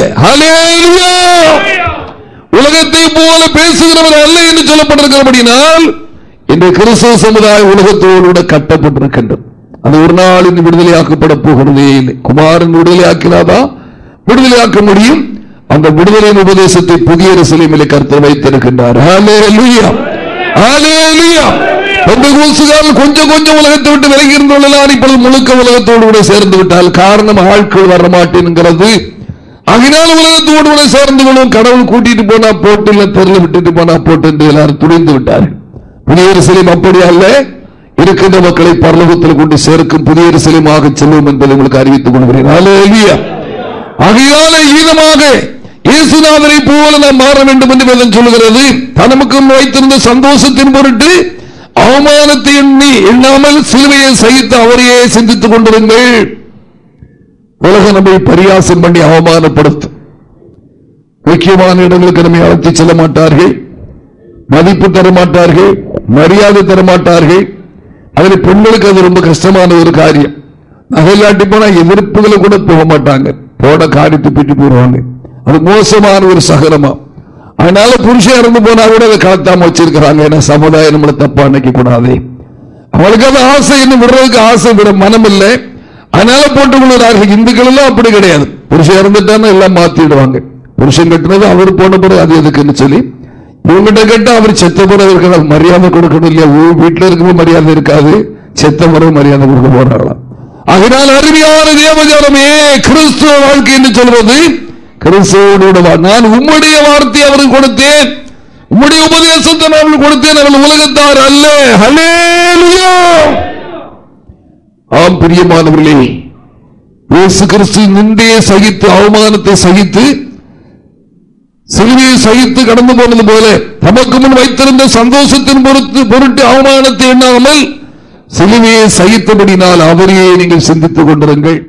உலகத்தை போல பேசுகிறவர் அல்ல என்று சொல்லப்பட்டிருக்கிறபடினால் இன்று கிறிஸ்தவ சமுதாய உலகத்தோடு கட்டப்பட்டிருக்கின்றது. அது ஒரு நாள் இன்று விடுதலையாக்கப்பட போகிறதே இல்லை. குமாரன் விடுதலையாக்கினாதான் விடுதலையாக்க முடியும். அந்த விடுதலையின் உபதேசத்தை புதிய சிலைமிலே கருத்து வைத்திருக்கின்றார். கொஞ்சம் கொஞ்சம் உலகத்தை விட்டு விலகி இருந்துள்ளனர் இப்பொழுது முழுக்க உலகத்தோடு கூட சேர்ந்து விட்டால் காரணம் ஆட்கள் வர மாட்டேங்கிறது அதனால் உலகத்தோடு கூட சேர்ந்து கொள்ளும் கடவுள் கூட்டிட்டு போனா போட்டு இல்ல தெருல விட்டுட்டு போனா போட்டு என்று எல்லாரும் துணிந்து விட்டார்கள். புதிய சிலையும் அப்படி அல்ல. இருக்கின்ற மக்களை பரலோகத்தில் கொண்டு சேர்க்கும் புதிய சிலைமாக செல்லும் என்பதை உங்களுக்கு அறிவித்துக் கொள்கிறேன். ஆகையால ஈனமாக இயேசுநாதனை போல நாம் மாற வேண்டும் என்று வேதம் சொல்லுகிறது. தனமுக்கும் வைத்திருந்த சந்தோஷத்தின் பொருட்டு அவமானத்தை எண்ணி எண்ணாமல் சிலுவையை சகித்து அவரையே சிந்தித்துக் கொண்டிருங்கள். உலக நம்மை பரியாசம் பண்ணி அவமானப்படுத்தும் முக்கியமான இடங்களுக்கு நம்மை அழைத்து செல்ல மாட்டார்கள். மதிப்பு தர மாட்டார்கள் மரியாதை தர மாட்டார்கள் அதில் பெண்களுக்கு அது ரொம்ப கஷ்டமான ஒரு காரியம். நகையாட்டி போனா எதிர்ப்புகளை கூட போக மாட்டாங்க. போன காரியத்தை பிட்டு போடுவாங்க. அது மோசமான ஒரு சகரமா அதனால புருஷன் இறந்து போனா கூட அதை கலத்தாம வச்சிருக்கிறாங்க ஏன்னா சமுதாயம் நம்மளை தப்பா நினைக்க கூடாது அவளுக்கு அது ஆசை இன்னும் விடுறதுக்கு ஆசை விட மனம் இல்லை அதனால போட்டுக் கொள்கிறார்கள் இந்துக்கள் எல்லாம் அப்படி கிடையாது. புருஷன் இறந்துட்டானா எல்லாம் மாத்திடுவாங்க. புருஷன் கட்டினது அவர் போன பிறகு அது எதுக்குன்னு சொல்லி இவங்கிட்ட கேட்டா அவர் செத்த பிறகு இருக்கிற மரியாதை கொடுக்கணும் இல்லையா? ஊ- வீட்டுல இருக்கும்போது மரியாதை இருக்காது. செத்த பிறகு மரியாதை கொடுக்க போறாங்களாம். அதனால் அருமையான தேவஜாலமே கிறிஸ்துவ வாழ்க்கை என்று சொல்வது கிறிஸ்துவோடு நான் உம்முடைய வார்த்தை அவருக்கு கொடுத்தேன். உம்முடைய உபதேசத்தை நான் கொடுத்தேன். அவர்கள் உலகத்தார் அல்ல. ஹல்லேலூயா ஆம் பிரியமானவர்களே. இயேசு கிறிஸ்து நிந்தையை சகித்து அவமானத்தை சகித்து சிலுவையை சகித்து கடந்து போனது போல தமக்கு முன் வைத்திருந்த சந்தோஷத்தின் பொறுத்து பொருட்டு அவமானத்தை எண்ணாமல் சிலுவையை சகித்தபடினால் அவரையே நீங்கள் சிந்தித்துக் கொண்டிருங்கள்.